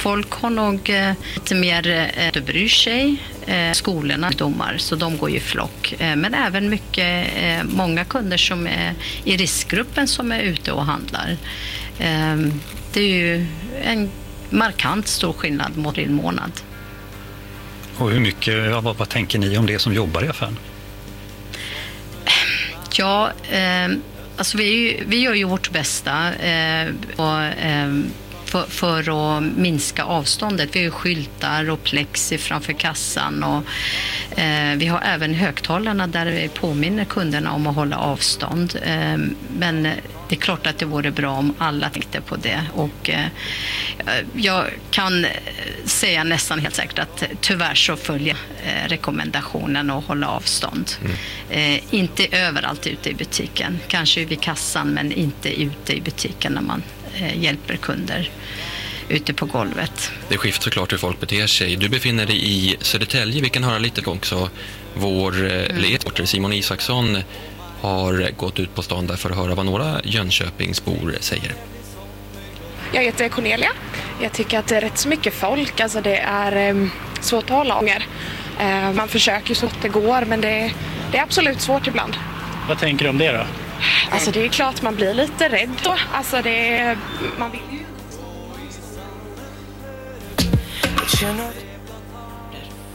Speaker 18: folk har nog eh, lite mer eh, bryr sig. Eh, skolorna domar, så de går ju flock. Eh, men även mycket, eh, många kunder som är i riskgruppen som är ute och handlar. Eh, det är ju en markant stor skillnad mot april månad.
Speaker 15: Och hur mycket, vad, vad tänker ni om det som jobbar i affären?
Speaker 18: Ja, eh, alltså vi, vi gör ju vårt bästa eh, och, eh, för, för att minska avståndet. Vi har ju skyltar och plexi framför kassan och eh, vi har även högtalarna där vi påminner kunderna om att hålla avstånd. Eh, men det är klart att det vore bra om alla tänkte på det. Och, eh, jag kan säga nästan helt säkert att tyvärr så följer eh, rekommendationen att hålla avstånd. Eh, inte överallt ute i butiken, kanske vid kassan men inte ute i butiken när man hjälper kunder ute på golvet.
Speaker 14: Det skiftar såklart hur folk beter sig. Du befinner dig i Södertälje. Vi kan höra lite också. Vår mm. reporter Simon Isaksson har gått ut på stan där för att höra vad några Jönköpingsbor säger.
Speaker 19: Jag heter Cornelia. Jag tycker att det är rätt så mycket folk. Alltså det är eh, svårt att hålla ånger. Eh, man försöker så gott det går men det, det är absolut svårt ibland.
Speaker 15: Vad tänker du om det då?
Speaker 19: Alltså det är klart man blir lite rädd då. Alltså det är, man vill ju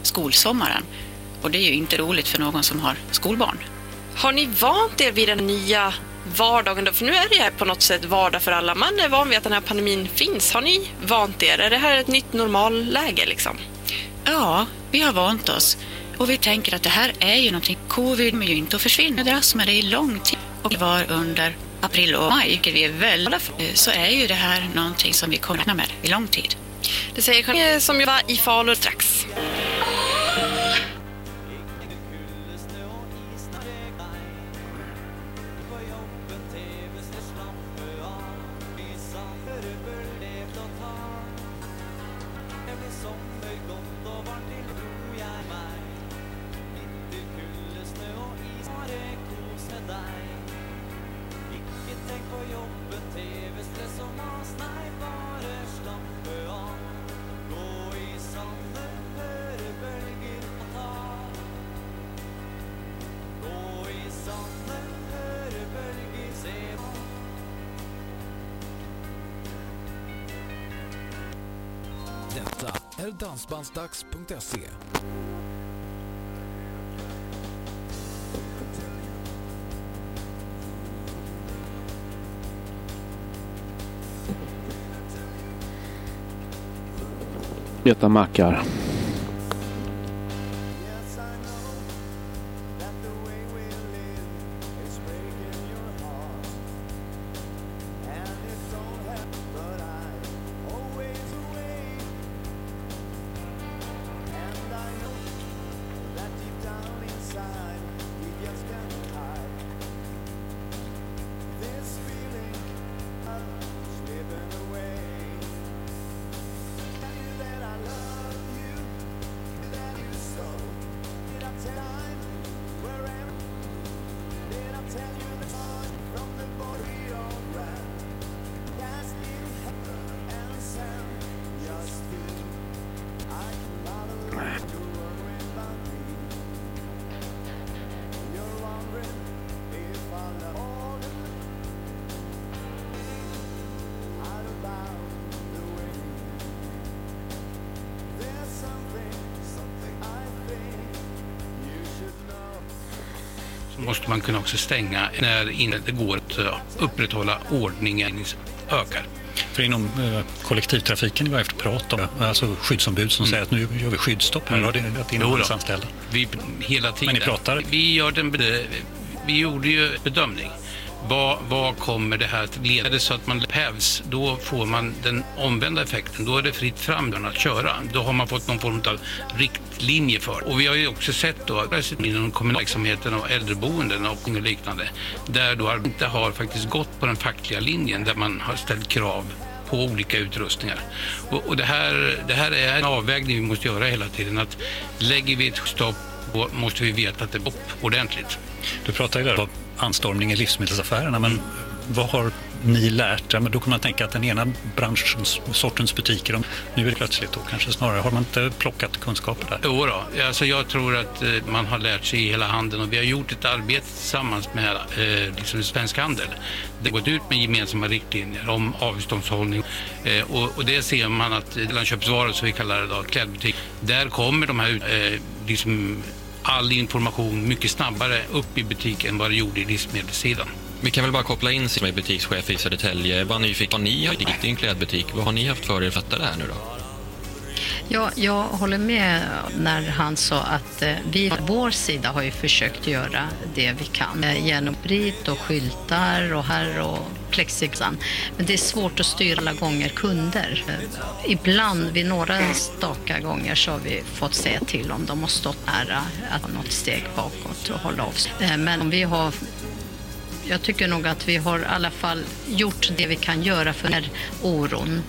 Speaker 20: skolsommaren. Och det är ju inte roligt för någon som har skolbarn.
Speaker 21: Har ni vant er vid den nya vardagen då? För nu är det här på något sätt vardag för alla. Man är van vid att den här pandemin finns. Har ni vant er? Är det här ett nytt normalläge liksom?
Speaker 20: Ja, vi har vant oss. Och vi tänker att det här är ju någonting. Covid kommer ju inte att försvinna. Vi dras med det i lång tid. Och det var under april och maj, vilket vi är väldigt glada för, så är ju det här någonting som vi kommer att räkna med i lång tid.
Speaker 21: Det säger Jeanette eh, som jobbar i Falun, strax.
Speaker 22: dansbandsdags.se.
Speaker 3: Geta mackar.
Speaker 15: Kunna också stänga när inte det går att eh, upprätthålla ordningen ökar. För inom eh, kollektivtrafiken vi efter prat om alltså skyddsombud som säger att nu gör vi skyddsstopp här. Har det
Speaker 23: då.
Speaker 15: inomhusanställda?
Speaker 23: Vi, hela tiden.
Speaker 15: Men ni pratar?
Speaker 23: Vi, gör den, vi gjorde ju bedömning vad, vad kommer det här att leda? Är det så att man hävs, då får man den omvända effekten. Då är det fritt fram att köra. Då har man fått någon form av riktlinje för. Och vi har ju också sett då inom kommunalverksamheten och äldreboenden och liknande, där då inte har faktiskt gått på den fackliga linjen, där man har ställt krav på olika utrustningar. Och, och det, här, det här är en avvägning vi måste göra hela tiden. Att lägger vi ett stopp då måste vi veta att det är ordentligt.
Speaker 15: Du pratar ju där anstormning i livsmedelsaffärerna, men vad har ni lärt er? Men då kan man tänka att den ena branschens sortens butiker, de, nu är det plötsligt då kanske snarare, har man inte plockat kunskaper där?
Speaker 23: Jo då. Alltså jag tror att eh, man har lärt sig i hela handeln och vi har gjort ett arbete tillsammans med eh, liksom Svensk Handel. Det har gått ut med gemensamma riktlinjer om avståndshållning eh, och, och det ser man att Landköpsvaror, som vi kallar det då, klädbutik, där kommer de här eh, liksom all information mycket snabbare upp i butiken än vad det gjorde i livsmedelssidan.
Speaker 14: Vi kan väl bara koppla in sig med butikschef i Södertälje. Vad nyfiken har ni har i en klädbutik? Vad har ni haft för er att fatta det här nu då?
Speaker 18: Ja, jag håller med när han sa att eh, vi på vår sida har ju försökt göra det vi kan eh, genom sprit och skyltar och här och plexiglan. Men det är svårt att styra alla gånger kunder. Eh, ibland, vid några enstaka gånger, så har vi fått säga till om de har stått nära att ta något steg bakåt och hålla av sig. Men om vi har jag tycker nog att vi har i alla fall gjort det vi kan göra för den här oron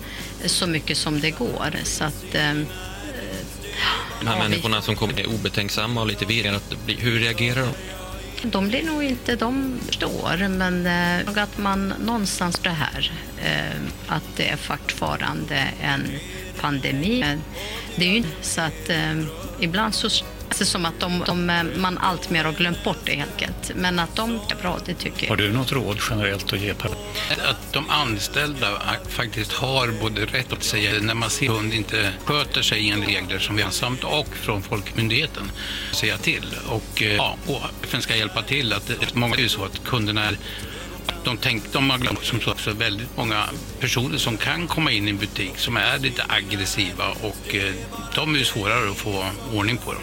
Speaker 18: så mycket som det går. Så att, eh,
Speaker 14: De här människorna som kommer är obetänksamma och lite virriga, hur reagerar de?
Speaker 18: De blir nog inte, de förstår, men eh, att man någonstans det här, eh, att det är fortfarande en pandemi. Eh, Det är ju så att eh, ibland så det som att de, de, eh, man allt mer har glömt bort det helt enkelt. Men att de är bra, det tycker jag.
Speaker 15: Har du något råd generellt att ge Per?
Speaker 23: Att de anställda faktiskt har både rätt att säga när man ser att hund inte sköter sig enligt regler som vi har samt och från Folkmyndigheten säga till. Och, eh, ja, och FN ska hjälpa till. Att det, många är ju så att kunderna är de, tänk, de har glömt som så väldigt många personer som kan komma in i en butik som är lite aggressiva och eh, de är ju svårare att få ordning på dem.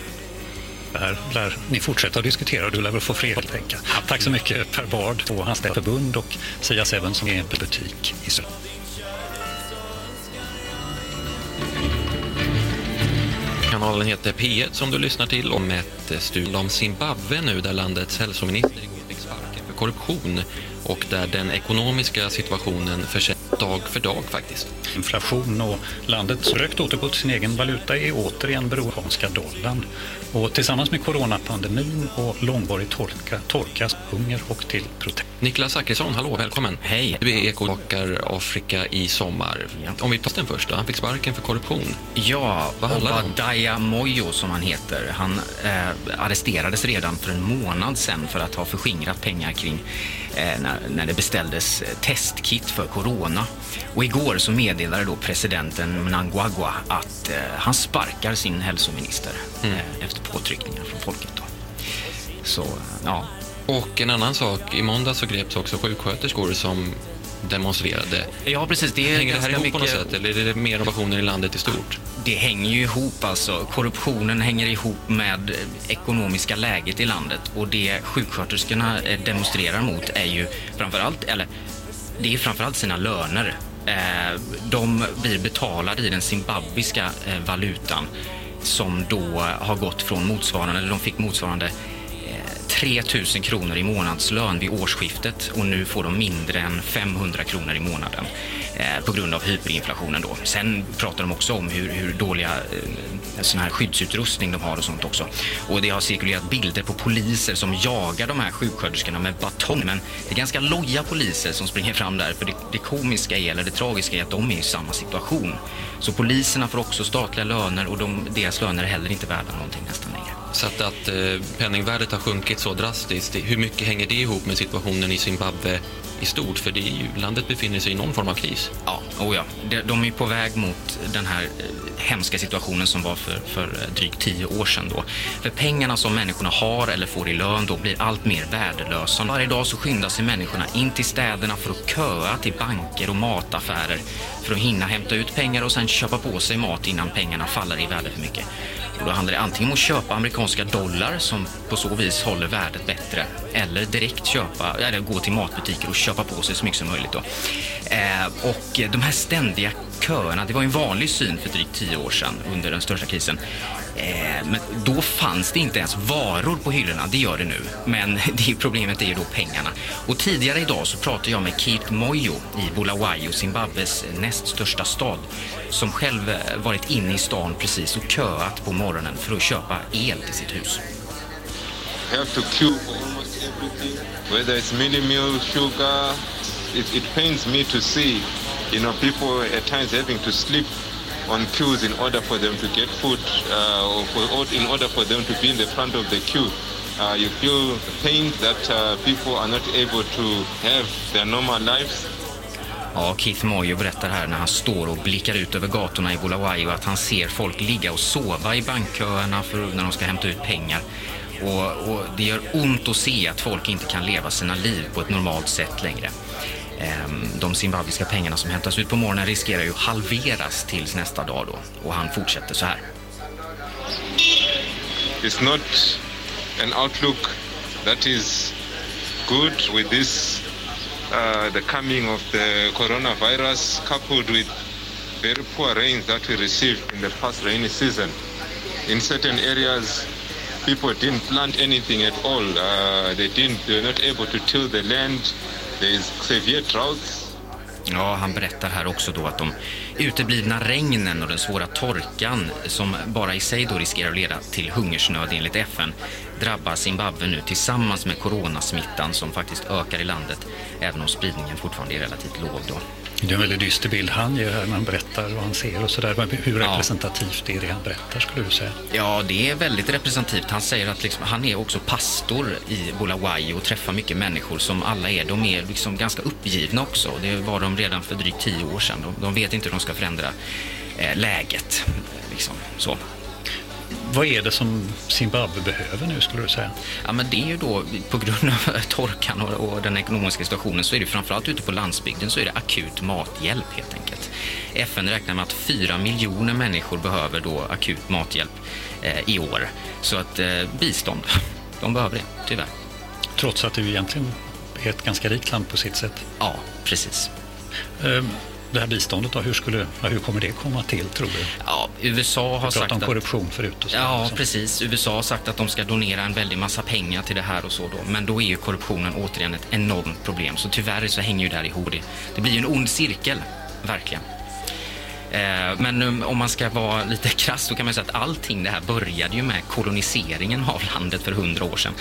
Speaker 15: Här lär ni fortsätta att diskutera och du lär väl få fler att tänka. Tack så mycket Per Bard på hans förbund och Sia Seven som är en butik i Södertälje.
Speaker 14: Kanalen heter P1 som du lyssnar till om ett eh, studie om Zimbabwe nu där landets hälsominister igår fick sparken för korruption och där den ekonomiska situationen försämras dag för dag faktiskt.
Speaker 15: Inflation och landets rökt återgå till sin egen valuta är återigen beroende av dollarn. Och tillsammans med coronapandemin och långvarig torka, torka, hunger och till protest.
Speaker 14: Niklas Zachrisson, hallå, välkommen.
Speaker 24: Hej.
Speaker 14: Du är ekobakar Afrika i sommar. Om vi tar den först då. Han fick sparken för korruption.
Speaker 24: Ja,
Speaker 14: Vad handlar det om?
Speaker 24: Obadiah Moyo som han heter. Han eh, arresterades redan för en månad sedan för att ha förskingrat pengar kring när, när det beställdes eh, testkit för corona. Och igår så meddelade då presidenten Mnangagwa att eh, han sparkar sin hälsominister
Speaker 14: Mm.
Speaker 24: eh, efter påtryckningar från folket. Då. Så, ja.
Speaker 14: Och en annan sak, i måndag så greps också sjuksköterskor som demonstrerade.
Speaker 24: Ja, precis. Det är
Speaker 14: Hänger det här ihop på något
Speaker 24: mycket-
Speaker 14: sätt eller är det mer operationer i landet i stort?
Speaker 24: Det hänger ju ihop alltså. Korruptionen hänger ihop med ekonomiska läget i landet och det sjuksköterskorna eh, demonstrerar mot är ju framförallt, eller det är framförallt sina löner. Eh, De blir betalade i den zimbabwiska eh, valutan som då har gått från motsvarande, eller de fick motsvarande 3 000 kronor i månadslön vid årsskiftet och nu får de mindre än 500 kronor i månaden eh, på grund av hyperinflationen. Då. Sen pratar de också om hur, hur dåliga eh, sån här skyddsutrustning de har och sånt också. Och det har cirkulerat bilder på poliser som jagar de här sjuksköterskorna med batong. Men det är ganska loja poliser som springer fram där. För det, det komiska är, eller det tragiska är att de är i samma situation. Så poliserna får också statliga löner och de, deras löner är heller inte värda någonting nästan längre.
Speaker 14: Så att, eh, penningvärdet har sjunkit så drastiskt, hur mycket hänger det ihop med situationen i Zimbabwe? I stort, för det är ju, landet befinner sig i någon form av kris.
Speaker 24: Ja, oh ja. De, de är ju på väg mot den här eh, hemska situationen som var för, för eh, drygt tio år sedan. Då. För pengarna som människorna har eller får i lön då blir allt mer värdelösa. Varje dag så skyndar sig människorna in till städerna för att köa till banker och mataffärer för att hinna hämta ut pengar och sen köpa på sig mat innan pengarna faller i värde för mycket. Och då handlar det antingen om att köpa amerikanska dollar som på så vis håller värdet bättre eller direkt köpa, eller gå till matbutiker och köpa köpa på sig så mycket som möjligt. Då. Eh, och de här ständiga köerna, det var en vanlig syn för drygt tio år sedan under den största krisen. Eh, men då fanns det inte ens varor på hyllorna, det gör det nu. Men (laughs) det problemet är ju då pengarna. Och tidigare idag så pratade jag med Keith Moyo i Bulawayo, Zimbabwes näst största stad, som själv eh, varit inne i stan precis och köat på morgonen för att köpa el till sitt hus
Speaker 25: whether it's mini meal, sugar. It, it pains me to see, you know, people at times having to sleep on queues in order for them to get food, uh, or, for, or in order for them to be in the front of the queue. Uh, you feel pain that uh, people are not able to have their normal lives.
Speaker 24: Ja, Keith Moyo berättar här när han står och blickar ut över gatorna i Bulawayo att han ser folk ligga och sova i bankköerna för när de ska hämta ut pengar. Och, och det gör ont att se att folk inte kan leva sina liv på ett normalt sätt längre. Ehm, de zimbabwiska pengarna som hämtas ut på morgonen riskerar ju att halveras tills nästa dag då. Och han fortsätter så här.
Speaker 25: It's not an outlook that is good with this, uh, the coming of the coronavirus, coupled with very poor rains that we received in the past rainy season. In certain areas, people didn't plant anything at all. Uh, they didn't. They were not able to till the land. There is severe droughts.
Speaker 24: Ja, han berättar här också då att de uteblivna regnen och den svåra torkan som bara i sig då riskerar att leda till hungersnöd enligt FN drabbar Zimbabwe nu tillsammans med coronasmittan som faktiskt ökar i landet även om spridningen fortfarande är relativt låg då.
Speaker 15: Det är en väldigt dyster bild han ger här när han berättar vad han ser och sådär. Hur representativt är det han berättar skulle du säga?
Speaker 24: Ja, det är väldigt representativt. Han säger att liksom, han är också pastor i Bulawayo och träffar mycket människor som alla är. De är liksom ganska uppgivna också. Det var de redan för drygt tio år sedan. De, de vet inte hur de ska förändra eh, läget. Liksom, så.
Speaker 15: Vad är det som Zimbabwe behöver nu skulle du säga?
Speaker 24: Ja, men det är ju då på grund av (laughs) torkan och, och den ekonomiska situationen så är det framförallt ute på landsbygden så är det akut mathjälp helt enkelt. FN räknar med att fyra miljoner människor behöver då akut mathjälp eh, i år. Så att eh, bistånd, (laughs) de behöver det tyvärr.
Speaker 15: Trots att det ju egentligen är ett ganska rikt land på sitt sätt.
Speaker 24: Ja, precis.
Speaker 15: Eh, Det här biståndet då, hur, skulle, hur kommer det komma till tror du?
Speaker 24: Ja, USA har sagt
Speaker 15: om
Speaker 24: att...
Speaker 15: korruption förut. Och så,
Speaker 24: Ja,
Speaker 15: så.
Speaker 24: precis. USA har sagt att de ska donera en väldig massa pengar till det här och så då. Men då är ju korruptionen återigen ett enormt problem. Så tyvärr så hänger ju det här ihop. Det, det blir ju en ond cirkel, verkligen. Eh, men um, om man ska vara lite krass så kan man säga att allting det här började ju med koloniseringen av landet för hundra år sedan.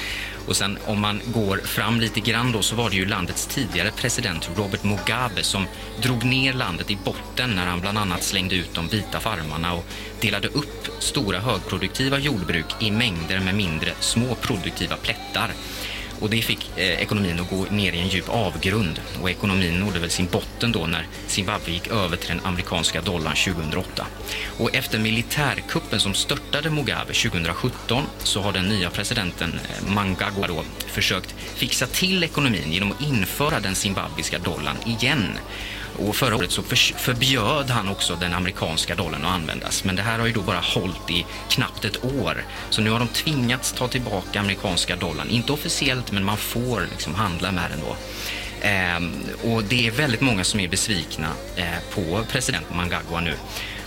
Speaker 24: Och sen om man går fram lite grann då så var det ju landets tidigare president Robert Mugabe som drog ner landet i botten när han bland annat slängde ut de vita farmarna och delade upp stora högproduktiva jordbruk i mängder med mindre små produktiva plättar. Och det fick eh, ekonomin att gå ner i en djup avgrund. Och ekonomin nådde väl sin botten då när Zimbabwe gick över till den amerikanska dollarn 2008. Och efter militärkuppen som störtade Mugabe 2017 så har den nya presidenten eh, Mnangagwa då försökt fixa till ekonomin genom att införa den zimbabwiska dollarn igen. Och förra året så förbjöd han också den amerikanska dollarn att användas. Men det här har ju då bara hållit i knappt ett år. Så nu har de tvingats ta tillbaka amerikanska dollarn. Inte officiellt, men man får liksom handla med den då. Ehm, och det är väldigt många som är besvikna eh, på president Mnangagwa nu.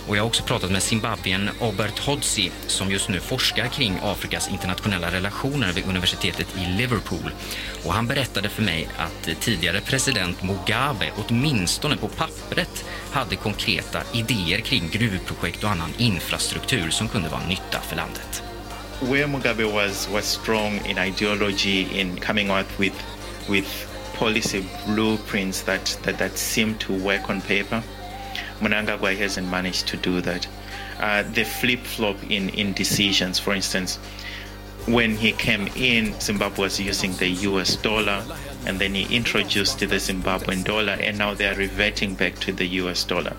Speaker 24: Och jag har också pratat med Zimbabwien Obert Hodzi som just nu forskar kring Afrikas internationella relationer vid universitetet i Liverpool. Och han berättade för mig att tidigare president Mugabe åtminstone på pappret hade konkreta idéer kring gruvprojekt och annan infrastruktur som kunde vara nytta för landet.
Speaker 26: where Mugabe was was strong in ideology, in coming out with with policy blueprints that that, that seemed to work on paper. Mnangagwa hasn't managed to do that. Uh, the flip flop in in decisions, for instance, when he came in, Zimbabwe was using the US dollar, and then he introduced the Zimbabwean dollar, and now they are reverting back to the US dollar.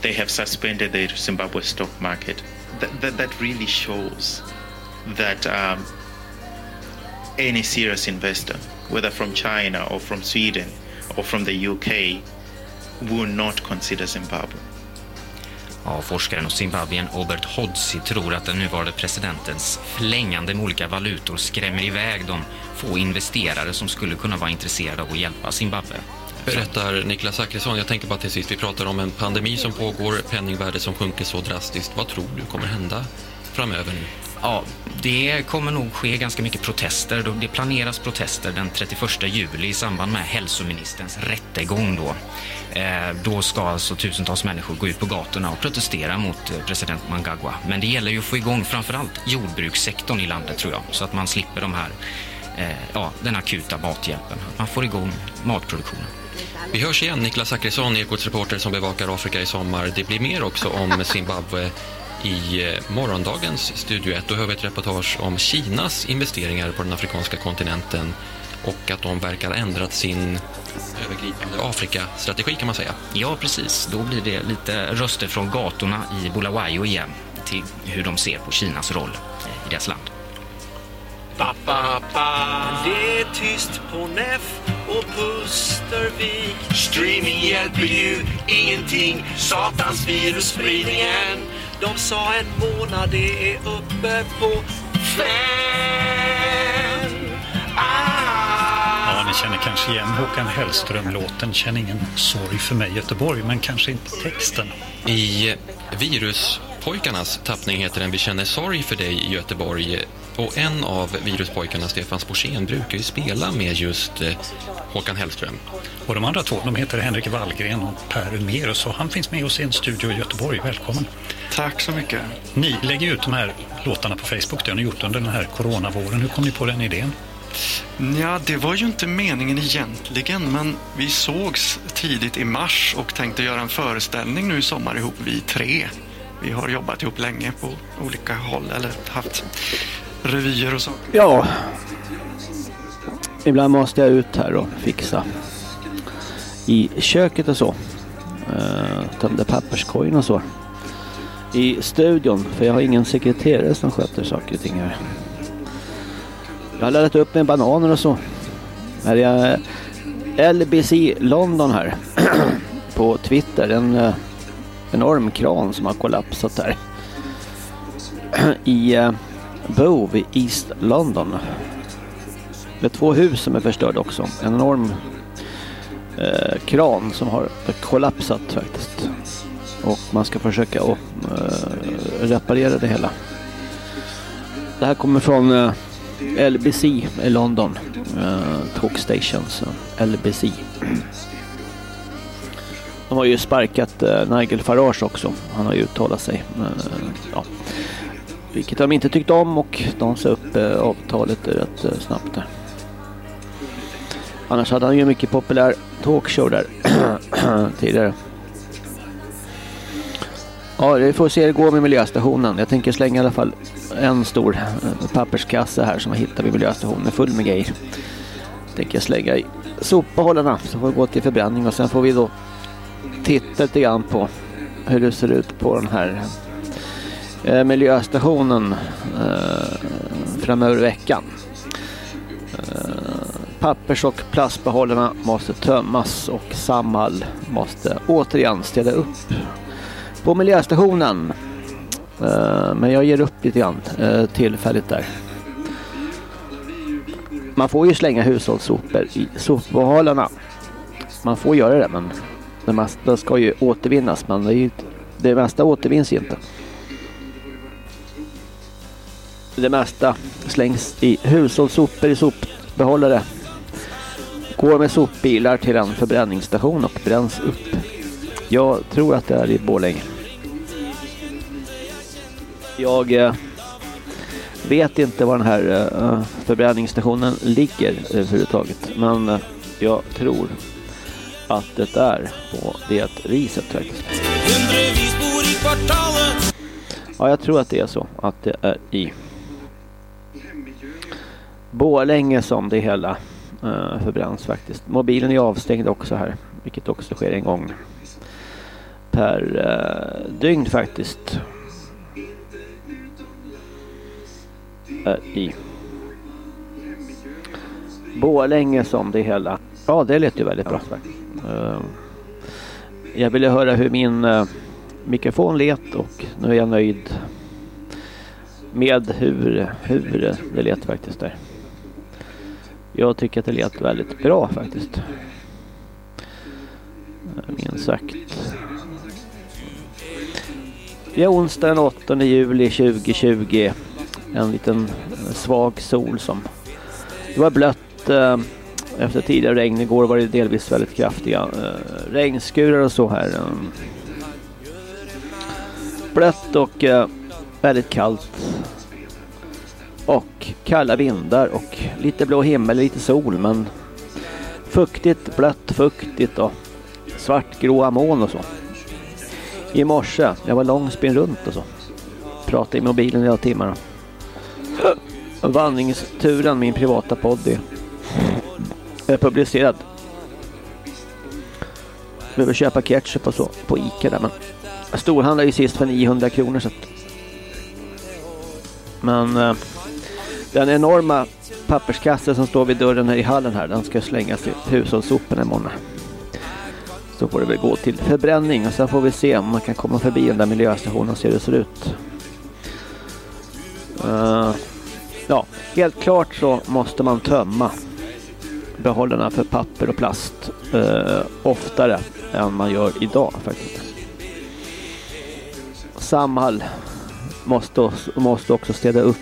Speaker 26: They have suspended the Zimbabwe stock market. That, that, that really shows that um, any serious investor, whether from China or from Sweden or from the UK, will not consider Zimbabwe.
Speaker 24: Ja, forskaren och zimbabwien Obert Hodsi tror att den nuvarande presidentens flängande med olika valutor skrämmer iväg de få investerare som skulle kunna vara intresserade av att hjälpa Zimbabwe.
Speaker 14: Berättar Niklas Zachrisson. Jag tänker bara till sist, vi pratar om en pandemi som pågår, penningvärdet som sjunker så drastiskt. Vad tror du kommer hända framöver nu?
Speaker 24: Ja, det kommer nog ske ganska mycket protester. Det planeras protester den 31 juli i samband med hälsoministerns rättegång. Då, eh, då ska alltså tusentals människor gå ut på gatorna och protestera mot eh, president Mnangagwa. Men det gäller ju att få igång framförallt jordbrukssektorn i landet tror jag, så att man slipper de här, eh, ja, den akuta mathjälpen. Att man får igång matproduktionen.
Speaker 14: Vi hörs igen, Niklas Zachrisson, Ekots reporter som bevakar Afrika i sommar. Det blir mer också om Zimbabwe i eh, morgondagens Studio 1. Då hör vi ett reportage om Kinas investeringar på den afrikanska kontinenten och att de verkar ha ändrat sin övergripande Afrikastrategi kan man säga.
Speaker 24: Ja, precis. Då blir det lite röster från gatorna i Bulawayo igen till hur de ser på Kinas roll i deras land.
Speaker 27: Ba, ba, ba. Det är tyst på Neff och Pustervik. Streaming hjälper ju ingenting. Satans virusspridningen. De sa en månad, det är uppe på fem.
Speaker 15: Ja, ni känner kanske igen Håkan Hellström-låten Känn ingen sorg för mig Göteborg, men kanske inte texten.
Speaker 14: I Viruspojkarnas tappning heter den Vi känner sorg för dig i Göteborg. Och en av viruspojkarna, Stefan Sporsén, brukar ju spela med just eh, Håkan Hellström.
Speaker 15: Och de andra två, de heter Henrik Wallgren och Per Umerus och han finns med oss i en studio i Göteborg. Välkommen!
Speaker 28: Tack så mycket!
Speaker 15: Ni lägger ut de här låtarna på Facebook, det har ni gjort under den här coronavåren. Hur kom ni på den idén?
Speaker 28: Ja, det var ju inte meningen egentligen, men vi sågs tidigt i mars och tänkte göra en föreställning nu i sommar ihop, vi tre. Vi har jobbat ihop länge på olika håll, eller haft revyer och så.
Speaker 3: Ja, ibland måste jag ut här och fixa i köket och så. Eh, uh, tömde papperskorgen och så. I studion, för jag har ingen sekreterare som sköter saker och ting här. Jag har laddat upp med bananer och så. Här är eh, jag LBC London här. (clears throat) på Twitter. En uh, enorm kran som har kollapsat där. (clears throat) I uh, Bove i East London. Det är två hus som är förstörda också. En enorm eh, kran som har kollapsat faktiskt. Och man ska försöka att eh, reparera det hela. Det här kommer från eh, LBC i London. Eh, Talk Stations. Eh, LBC. De har ju sparkat eh, Nigel Farage också. Han har ju uttalat sig. Eh, ja. Vilket de inte tyckte om och de sa upp eh, avtalet rätt eh, snabbt där. Annars hade han ju mycket populär talkshow där (clears throat) tidigare. Ja, vi får se hur det går med miljöstationen. Jag tänker slänga i alla fall en stor eh, papperskasse här som jag hittade vid miljöstationen full med grejer. Tänker jag slänga i sopbehållarna så får vi gå till förbränning och sen får vi då titta lite grann på hur det ser ut på den här eh, miljöstationen eh, framöver i veckan. Eh, pappers och plastbehållarna måste tömmas och Samhall måste återigen städa upp på miljöstationen. Eh, men jag ger upp lite grann eh, tillfälligt där. Man får ju slänga hushållssopor i sopbehållarna. Man får göra det men det mesta ska ju återvinnas men det, är ju, det mesta återvinns ju inte. Det mesta slängs i hushållssopor i sopbehållare. Går med sopbilar till en förbränningsstation och bränns upp. Jag tror att det är i Borlänge. Jag eh, vet inte var den här eh, förbränningsstationen ligger överhuvudtaget. Men eh, jag tror att det är på det viset faktiskt. Ja, jag tror att det är så. Att det är i Borlänge som det hela eh, förbränns faktiskt. Mobilen är avstängd också här. Vilket också sker en gång per eh, dygn faktiskt. Äh, I Borlänge som det hela. Ja, det lät ju väldigt bra. Uh, jag ville höra hur min uh, mikrofon let och nu är jag nöjd med hur, hur det lät faktiskt där. Jag tycker att det lät väldigt bra faktiskt. Minst sagt. Det är onsdag den 8 juli 2020. En liten svag sol som... Det var blött eh, efter tidigare regn. Igår var det delvis väldigt kraftiga eh, regnskurar och så här. Blött och eh, väldigt kallt. Och kalla vindar och lite blå himmel, lite sol men fuktigt, blött, fuktigt och svartgråa moln och så. I morse, jag var långspinn runt och så. Pratade i mobilen i några timmar. Vandringsturen, min privata podd är publicerad. Behöver köpa ketchup och så på Ica där men storhandlade ju sist för 900 kronor så att men eh, den enorma papperskassen som står vid dörren här i hallen här, den ska slängas i hushållssoporna imorgon. Så får det väl gå till förbränning och sen får vi se om man kan komma förbi den där miljöstationen och se hur det ser ut. Uh, ja, helt klart så måste man tömma behållarna för papper och plast uh, oftare än man gör idag faktiskt. Samhall måste, måste också städa upp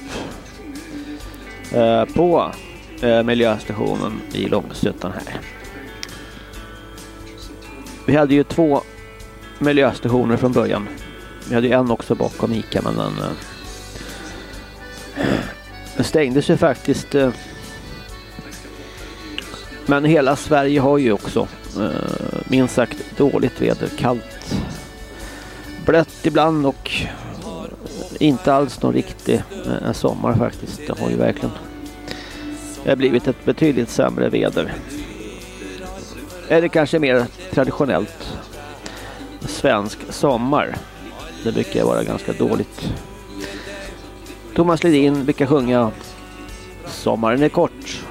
Speaker 3: Eh, på eh, miljöstationen i Långsuttan här. Vi hade ju två miljöstationer från början. Vi hade ju en också bakom Ica men den, eh, den stängdes ju faktiskt. Men hela Sverige har ju också minst sagt dåligt väder, kallt, blött ibland och inte alls någon riktig eh, sommar faktiskt. Det har ju verkligen eh, blivit ett betydligt sämre väder. Eller kanske mer traditionellt svensk sommar. Det brukar vara ganska dåligt. Thomas Ledin brukar sjunga Sommaren är kort.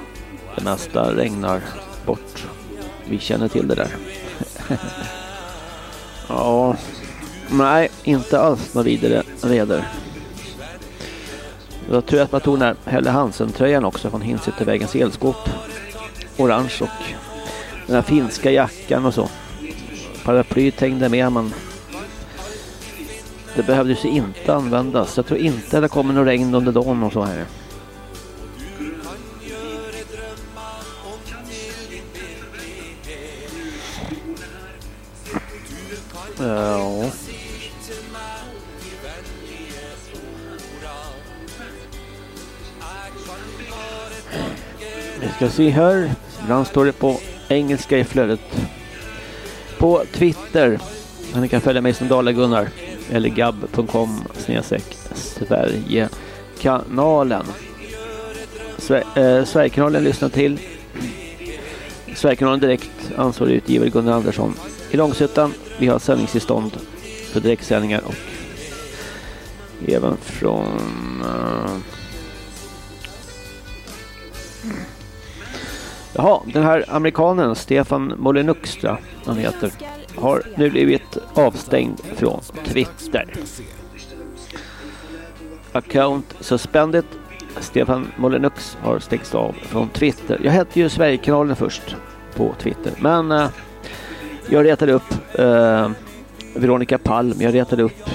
Speaker 3: Det mesta regnar bort. Vi känner till det där. (laughs) ja, nej, inte alls något vidare väder. Jag tror att man tog den här Helle Hansen-tröjan också från Hinsetervägens elskåp. Orange och den här finska jackan och så. Paraplyt hängde med men det behövdes ju inte användas. Jag tror inte det kommer något regn under dagen och så här. Ja. Vi ska se här. Ibland står det på engelska i flödet. På Twitter. Ni kan följa mig som Dala-Gunnar. Eller gab.com snedstreck Sverigekanalen. Sver eh, Sverigekanalen lyssnar till. Sverigekanalen Direkt ansvarig utgivare Gunnar Andersson i Långshyttan. Vi har sändningstillstånd för direktsändningar och även från uh, Jaha, den här amerikanen Stefan Molinuxtra, han heter har nu blivit avstängd från Twitter. Account suspended. Stefan Molinux har stängts av från Twitter. Jag hette ju Sverigekanalen först på Twitter, men eh, jag retade upp eh, Veronica Palm, jag retade upp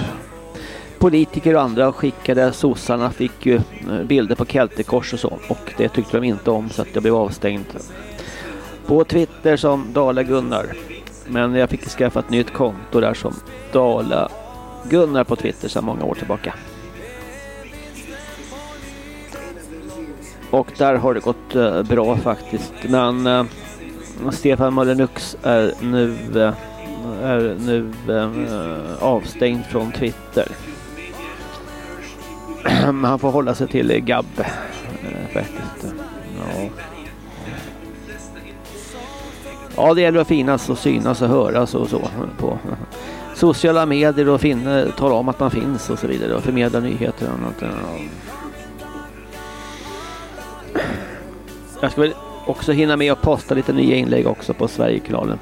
Speaker 3: politiker och andra skickade sossarna fick ju eh, bilder på kältekors och så och det tyckte de inte om så att jag blev avstängd på Twitter som Dala Gunnar. Men jag fick skaffa ett nytt konto där som Dala Gunnar på Twitter sedan många år tillbaka. Och där har det gått eh, bra faktiskt. Men eh, Stefan Molinux är nu, är nu avstängd från Twitter. Ehm, han får hålla sig till Gab eh, faktiskt. Ja. Ja, det gäller att finnas och synas och höras och så på sociala medier och finna, tala om att man finns och så vidare och förmedla nyheter och annat. Jag ska väl också hinna med att posta lite nya inlägg också på Sverigekanalen.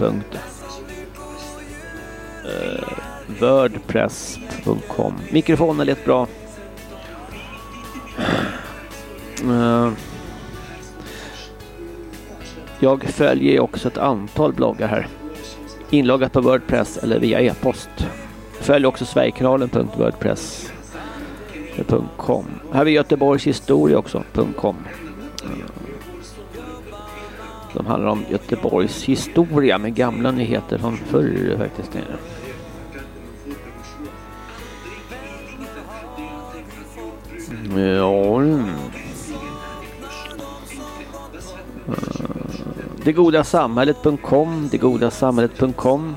Speaker 3: Eh, Wordpress.com Mikrofonen lät bra. Eh, jag följer också ett antal bloggar här. Inloggat på Wordpress eller via e-post. Följ också Sverigekanalen.wordpress.com eh, Här har vi Göteborgs historia också. .com. De handlar om Göteborgs historia med gamla nyheter från förr faktiskt. Ja. Degodasamhället.com Degodasamhället.com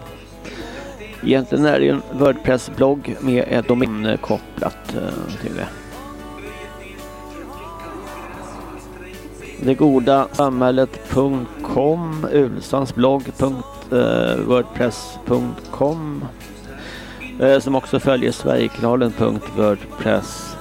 Speaker 3: Egentligen är det ju en Wordpress-blogg med ett domän kopplat eh, till det. Degodasamhället.com Ulsansblogg.wordpress.com eh, eh, som också följer Sverigekanalen.wordpress.com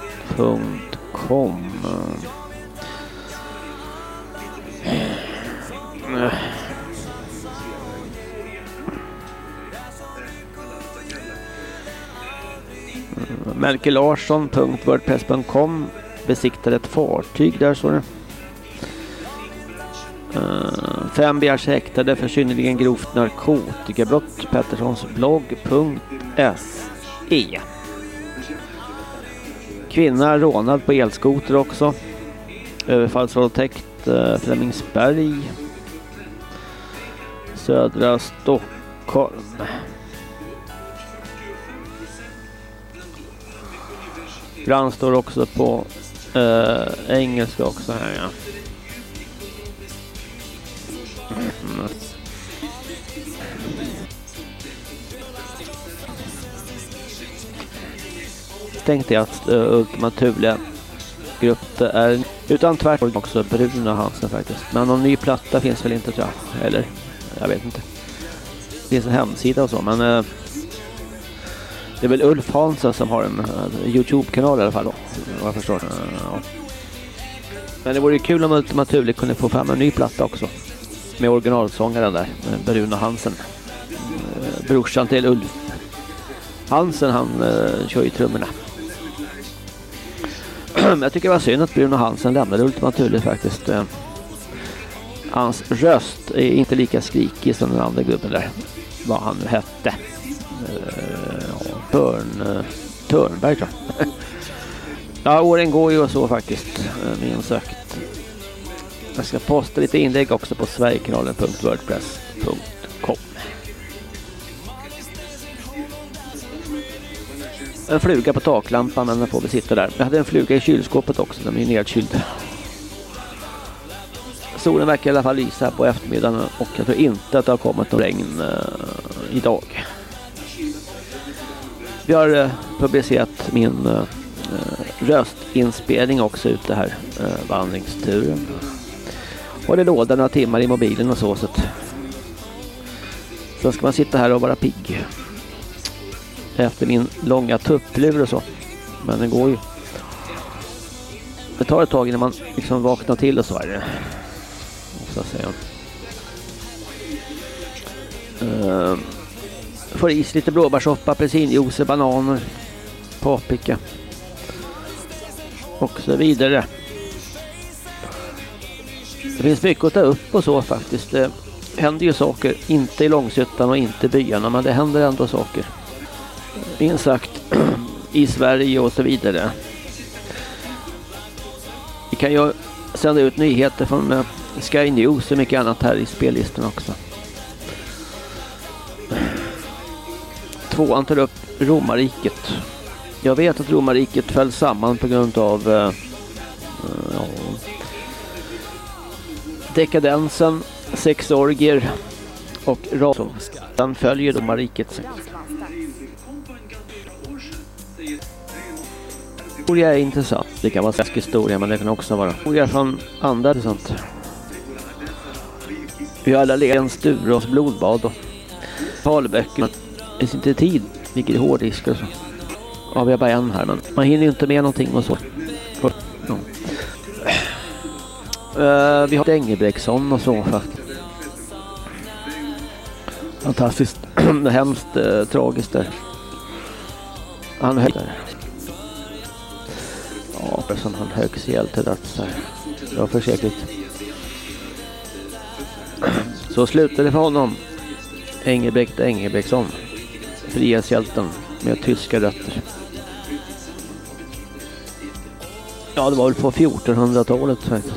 Speaker 3: Melke Larsson.wordpress.com besiktade ett fartyg där står det. Uh, fem begärs häktade för synnerligen grovt narkotikabrott. Petterssons blogg.se Kvinna rånad på elskoter också. Överfallsvåldtäkt eh, Flemingsberg. Södra Stockholm. Brand står också på eh, engelska också här ja. Mm. mm, mm. Tänkte jag att uh, Ultima Thule grupp eh, är utan tvärtom också Bruno Hansen faktiskt. Men någon ny platta finns väl inte tror jag. Eller jag vet inte. Det finns en hemsida och så men uh, det är väl Ulf Hansen som har en uh, Youtube-kanal i alla fall då. Vad jag förstår. Uh, Men det vore ju kul om Ultima Thule kunde få fram en ny platta också med originalsångaren där, Bruno Hansen. Brorsan till Ulf Hansen, han uh, kör ju trummorna. (clears throat) Jag tycker det var synd att Bruno Hansen lämnade Ultima Thule faktiskt. Eh, Hans röst är inte lika skrikig som den andra gubben där. Vad han nu hette. Eh, Törn, eh, Törnberg tror jag. (laughs) ja, åren går ju och så faktiskt, minst sökt. Jag ska posta lite inlägg också på sverigekanalen.wordpress.com En fluga på taklampan men den får vi sitta där. Jag hade en fluga i kylskåpet också, den är nedkyld. Solen verkar i alla fall lysa på eftermiddagen och jag tror inte att det har kommit någon regn uh, idag. Vi har uh, publicerat min uh, röstinspelning också ute här, uh, vandringsturen. Och det låda några timmar i mobilen och så. så att... Sen ska man sitta här och vara pigg. Efter min långa tupplur och så. Men den går ju. Det tar ett tag innan man liksom vaknar till och så är det. Så att säga. Uh, får is lite blåbärssoppa, apelsinjuice, bananer, paprika. Och så vidare. Det finns mycket att ta upp och så faktiskt. Det händer ju saker, inte i Långshyttan och inte i byarna, men det händer ändå saker. Minst sagt (clears throat) i Sverige och så vidare. Vi kan ju sända ut nyheter från eh, Sky News och mycket annat här i spellistan också. (clears throat) Tvåan tar upp romarriket. Jag vet att romarriket föll samman på grund av uh, uh, dekadensen, sexorgier och ras. Den följer romarriket. Historia är intressant. Det kan vara svensk historia men det kan också vara historia från andra och sånt. Vi har alla legat Sturås blodbad och talböcker. Det finns inte tid, vilket är hårddiskar och så. Ja, vi har bara en här men man hinner ju inte med någonting och så. För, ja. uh, vi har Engelbrektsson och så faktiskt. Fantastiskt, (clears throat) hemskt uh, tragiskt där. Han högg där. Ja, som han höggs ihjäl till döds där. Det var försäkligt. Så slutade det för honom. Engelbrekt Engelbrektsson. Frihetshjälten med tyska rötter. Ja, det var väl på 1400-talet faktiskt.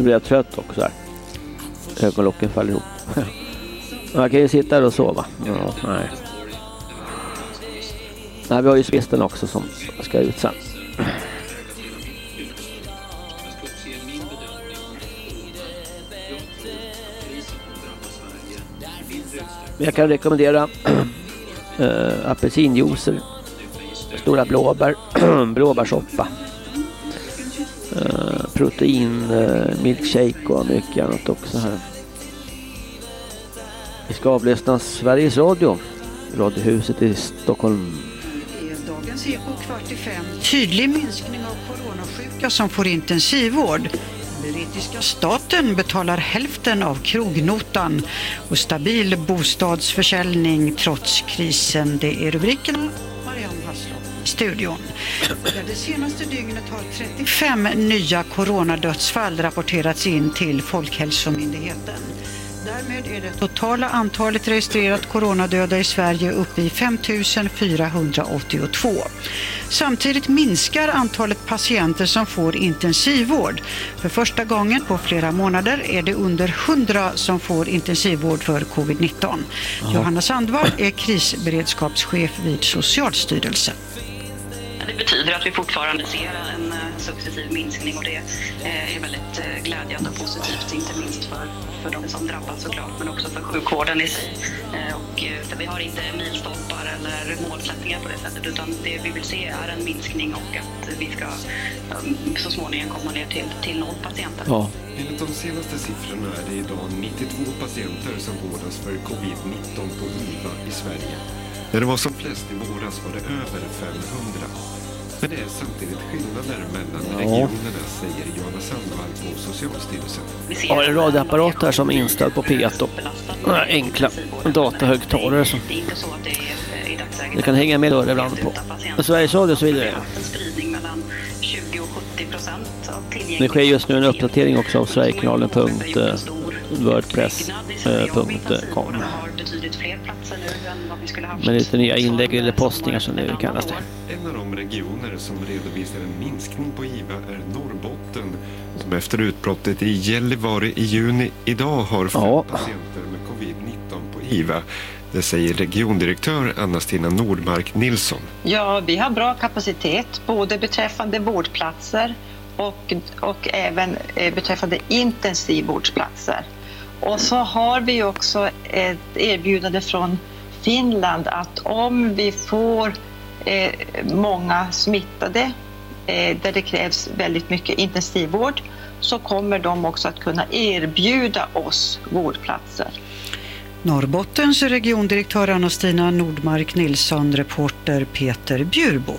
Speaker 3: Nu blir jag trött också här. Ögonlocken faller ihop. (laughs) Man kan ju sitta här och sova. Ja, nej. Nej, vi har ju spisten också som ska ut sen. Jag kan rekommendera (clears throat) äh, apelsinjuicer, stora blåbär, (clears throat) blåbärssoppa, äh, protein, uh, milkshake och mycket annat också här. Vi ska avlyssna Sveriges Radio, Radiohuset i Stockholm.
Speaker 29: Dagens Eko kvart i fem. Tydlig minskning av coronasjuka som får intensivvård. Brittiska staten betalar hälften av krognotan och stabil bostadsförsäljning trots krisen. Det är rubrikerna. Marianne Hassel studion. Det senaste dygnet har 35 nya coronadödsfall rapporterats in till Folkhälsomyndigheten. Därmed är det totala antalet registrerat coronadöda i Sverige uppe i 5 482. Samtidigt minskar antalet patienter som får intensivvård. För första gången på flera månader är det under 100 som får intensivvård för covid-19. Johanna Sandvall är krisberedskapschef vid Socialstyrelsen.
Speaker 30: Det betyder att vi fortfarande ser en successiv minskning och det är väldigt glädjande och positivt, inte minst för, för de som drabbas såklart, men också för sjukvården i sig. Och vi har inte milstolpar eller målsättningar på det sättet, utan det vi vill se är en minskning och att vi ska så småningom komma ner till, till noll patienter.
Speaker 3: Ja.
Speaker 31: Enligt de senaste siffrorna är det idag 92 patienter som vårdas för covid-19 på IVA i Sverige. När det var som flest i våras var det över 500. Men det är samtidigt skillnader mellan
Speaker 3: Ja.
Speaker 31: regionerna, säger Johanna Sandvall på Socialstyrelsen.
Speaker 3: Jag har en radioapparat här som är inställd på P1 och några enkla datahögtalare som det kan hänga med dörrar ibland på Sveriges Radio och så vidare.
Speaker 30: spridning mellan 20 och 70 procent av
Speaker 3: Det sker just nu en uppdatering också av sverigekanalen.wordpress.com
Speaker 30: skulle haft.
Speaker 3: med lite nya inlägg eller postningar som det kallas det.
Speaker 31: Regioner som redovisar en minskning på IVA är Norrbotten som efter utbrottet i Gällivare i juni idag har fem patienter med covid-19 på IVA. Det säger regiondirektör Anna-Stina Nordmark Nilsson.
Speaker 32: Ja, vi har bra kapacitet både beträffande vårdplatser och, och även eh, beträffande intensivvårdsplatser. Och så har vi också ett erbjudande från Finland att om vi får eh, många smittade eh, där det krävs väldigt mycket intensivvård så kommer de också att kunna erbjuda oss vårdplatser.
Speaker 29: Norrbottens regiondirektör Anna-Stina Nordmark Nilsson, reporter Peter Bjurbo.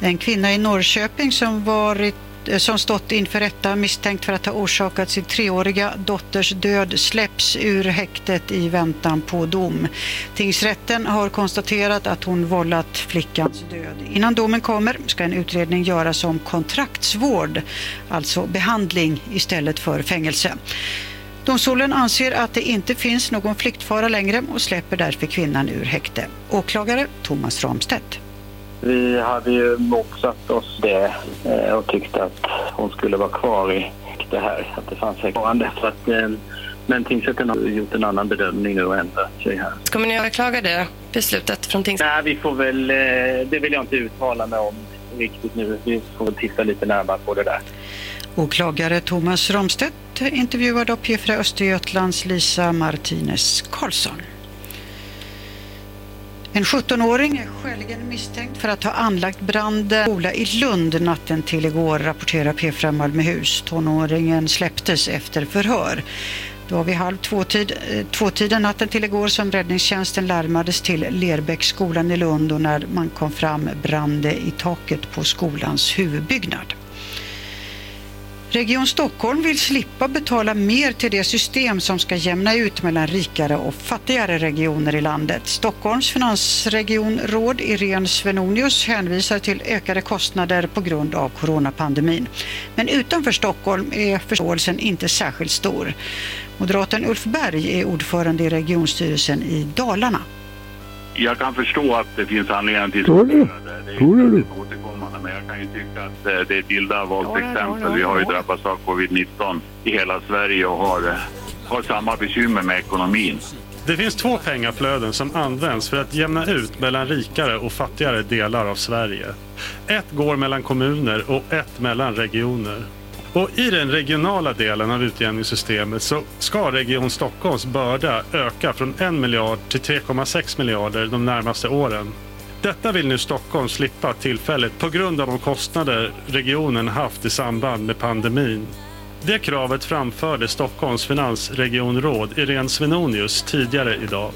Speaker 29: En kvinna i Norrköping som, varit, Eh, som stått inför rätta misstänkt för att ha orsakat sin treåriga dotters död släpps ur häktet i väntan på dom. Tingsrätten har konstaterat att hon vållat flickans död. Innan domen kommer ska en utredning göras om kontraktsvård, alltså behandling istället för fängelse. Domstolen anser att det inte finns någon flyktfara längre och släpper därför kvinnan ur häkte. Åklagare Thomas Ramstedt.
Speaker 33: Vi hade ju motsatt oss det eh, och tyckte att hon skulle vara kvar i det här, att det fanns häktande. Så att eh, Men tingsrätten har gjort en annan bedömning nu och ändrat sig här.
Speaker 8: Kommer ni överklaga det beslutet från tingsrätten?
Speaker 33: Nej, vi får väl, eh, det vill jag inte uttala mig om riktigt nu. Vi får väl titta lite närmare på det där.
Speaker 29: Åklagare Thomas Romstedt intervjuad av P4 Östergötlands Lisa Martinez Karlsson. En 17-åring är skäligen misstänkt för att ha anlagt branden skola i Lund natten till igår, rapporterar P4 Malmöhus. Tonåringen släpptes efter förhör. Det var vid halv tvåtid, eh, tvåtiden natten till igår som räddningstjänsten larmades till Lerbäcksskolan i Lund och när man kom fram brann det i taket på skolans huvudbyggnad. Region Stockholm vill slippa betala mer till det system som ska jämna ut mellan rikare och fattigare regioner i landet. Stockholms finansregionråd Irene Svenonius hänvisar till ökade kostnader på grund av coronapandemin. Men utanför Stockholm är förståelsen inte särskilt stor. Moderaten Ulf Berg är ordförande i regionstyrelsen i Dalarna.
Speaker 34: Jag kan förstå att det finns anledning till
Speaker 35: Tror du?
Speaker 34: det. Det är
Speaker 35: Tror du?
Speaker 34: återkommande, men jag kan ju tycka att eh, det är ett illa valt exempel. Vi har ju drabbats av covid-19 i hela Sverige och har, eh, har samma bekymmer med ekonomin.
Speaker 36: Det finns två pengaflöden som används för att jämna ut mellan rikare och fattigare delar av Sverige. Ett går mellan kommuner och ett mellan regioner. Och I den regionala delen av utjämningssystemet så ska Region Stockholms börda öka från 1 miljard till 3,6 miljarder de närmaste åren. Detta vill nu Stockholm slippa tillfälligt på grund av de kostnader regionen haft i samband med pandemin. Det kravet framförde Stockholms finansregionråd Irene Svenonius tidigare idag.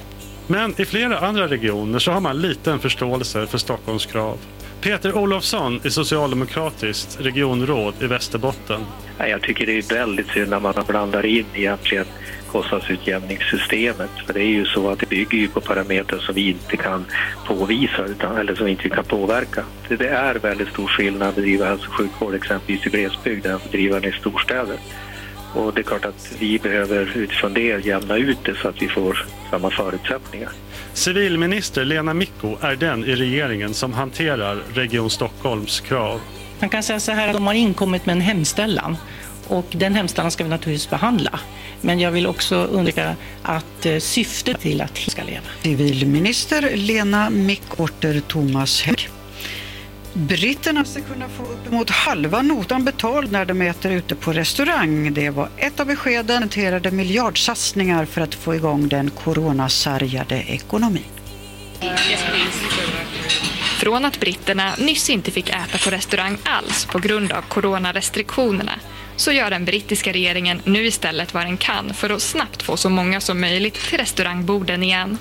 Speaker 36: Men i flera andra regioner så har man liten förståelse för Stockholms krav. Peter Olofsson är socialdemokratiskt regionråd i Västerbotten.
Speaker 33: Jag tycker det är väldigt synd när man blandar in egentligen kostnadsutjämningssystemet. För det är ju så att det bygger ju på parametrar som vi inte kan påvisa utan, eller som vi inte kan påverka. Det, det är väldigt stor skillnad att bedriva hälso och sjukvård exempelvis i glesbygd än att bedriva den i storstäder. Och det är klart att vi behöver utifrån det jämna ut det så att vi får samma förutsättningar.
Speaker 36: Civilminister Lena Micko är den i regeringen som hanterar Region Stockholms krav.
Speaker 37: Man kan säga så här att de har inkommit med en hemställan och den hemställan ska vi naturligtvis behandla. Men jag vill också understryka att eh, syftet till att ska leva.
Speaker 29: Civilminister Lena Mickorter Thomas Hägg. Britterna ska kunna få uppemot halva notan betald när de äter ute på restaurang. Det var ett av beskeden hanterade miljardsatsningar för att få igång den coronasargade ekonomin.
Speaker 38: Från att britterna nyss inte fick äta på restaurang alls på grund av coronarestriktionerna så gör den brittiska regeringen nu istället vad den kan för att snabbt få så många som möjligt till restaurangborden igen.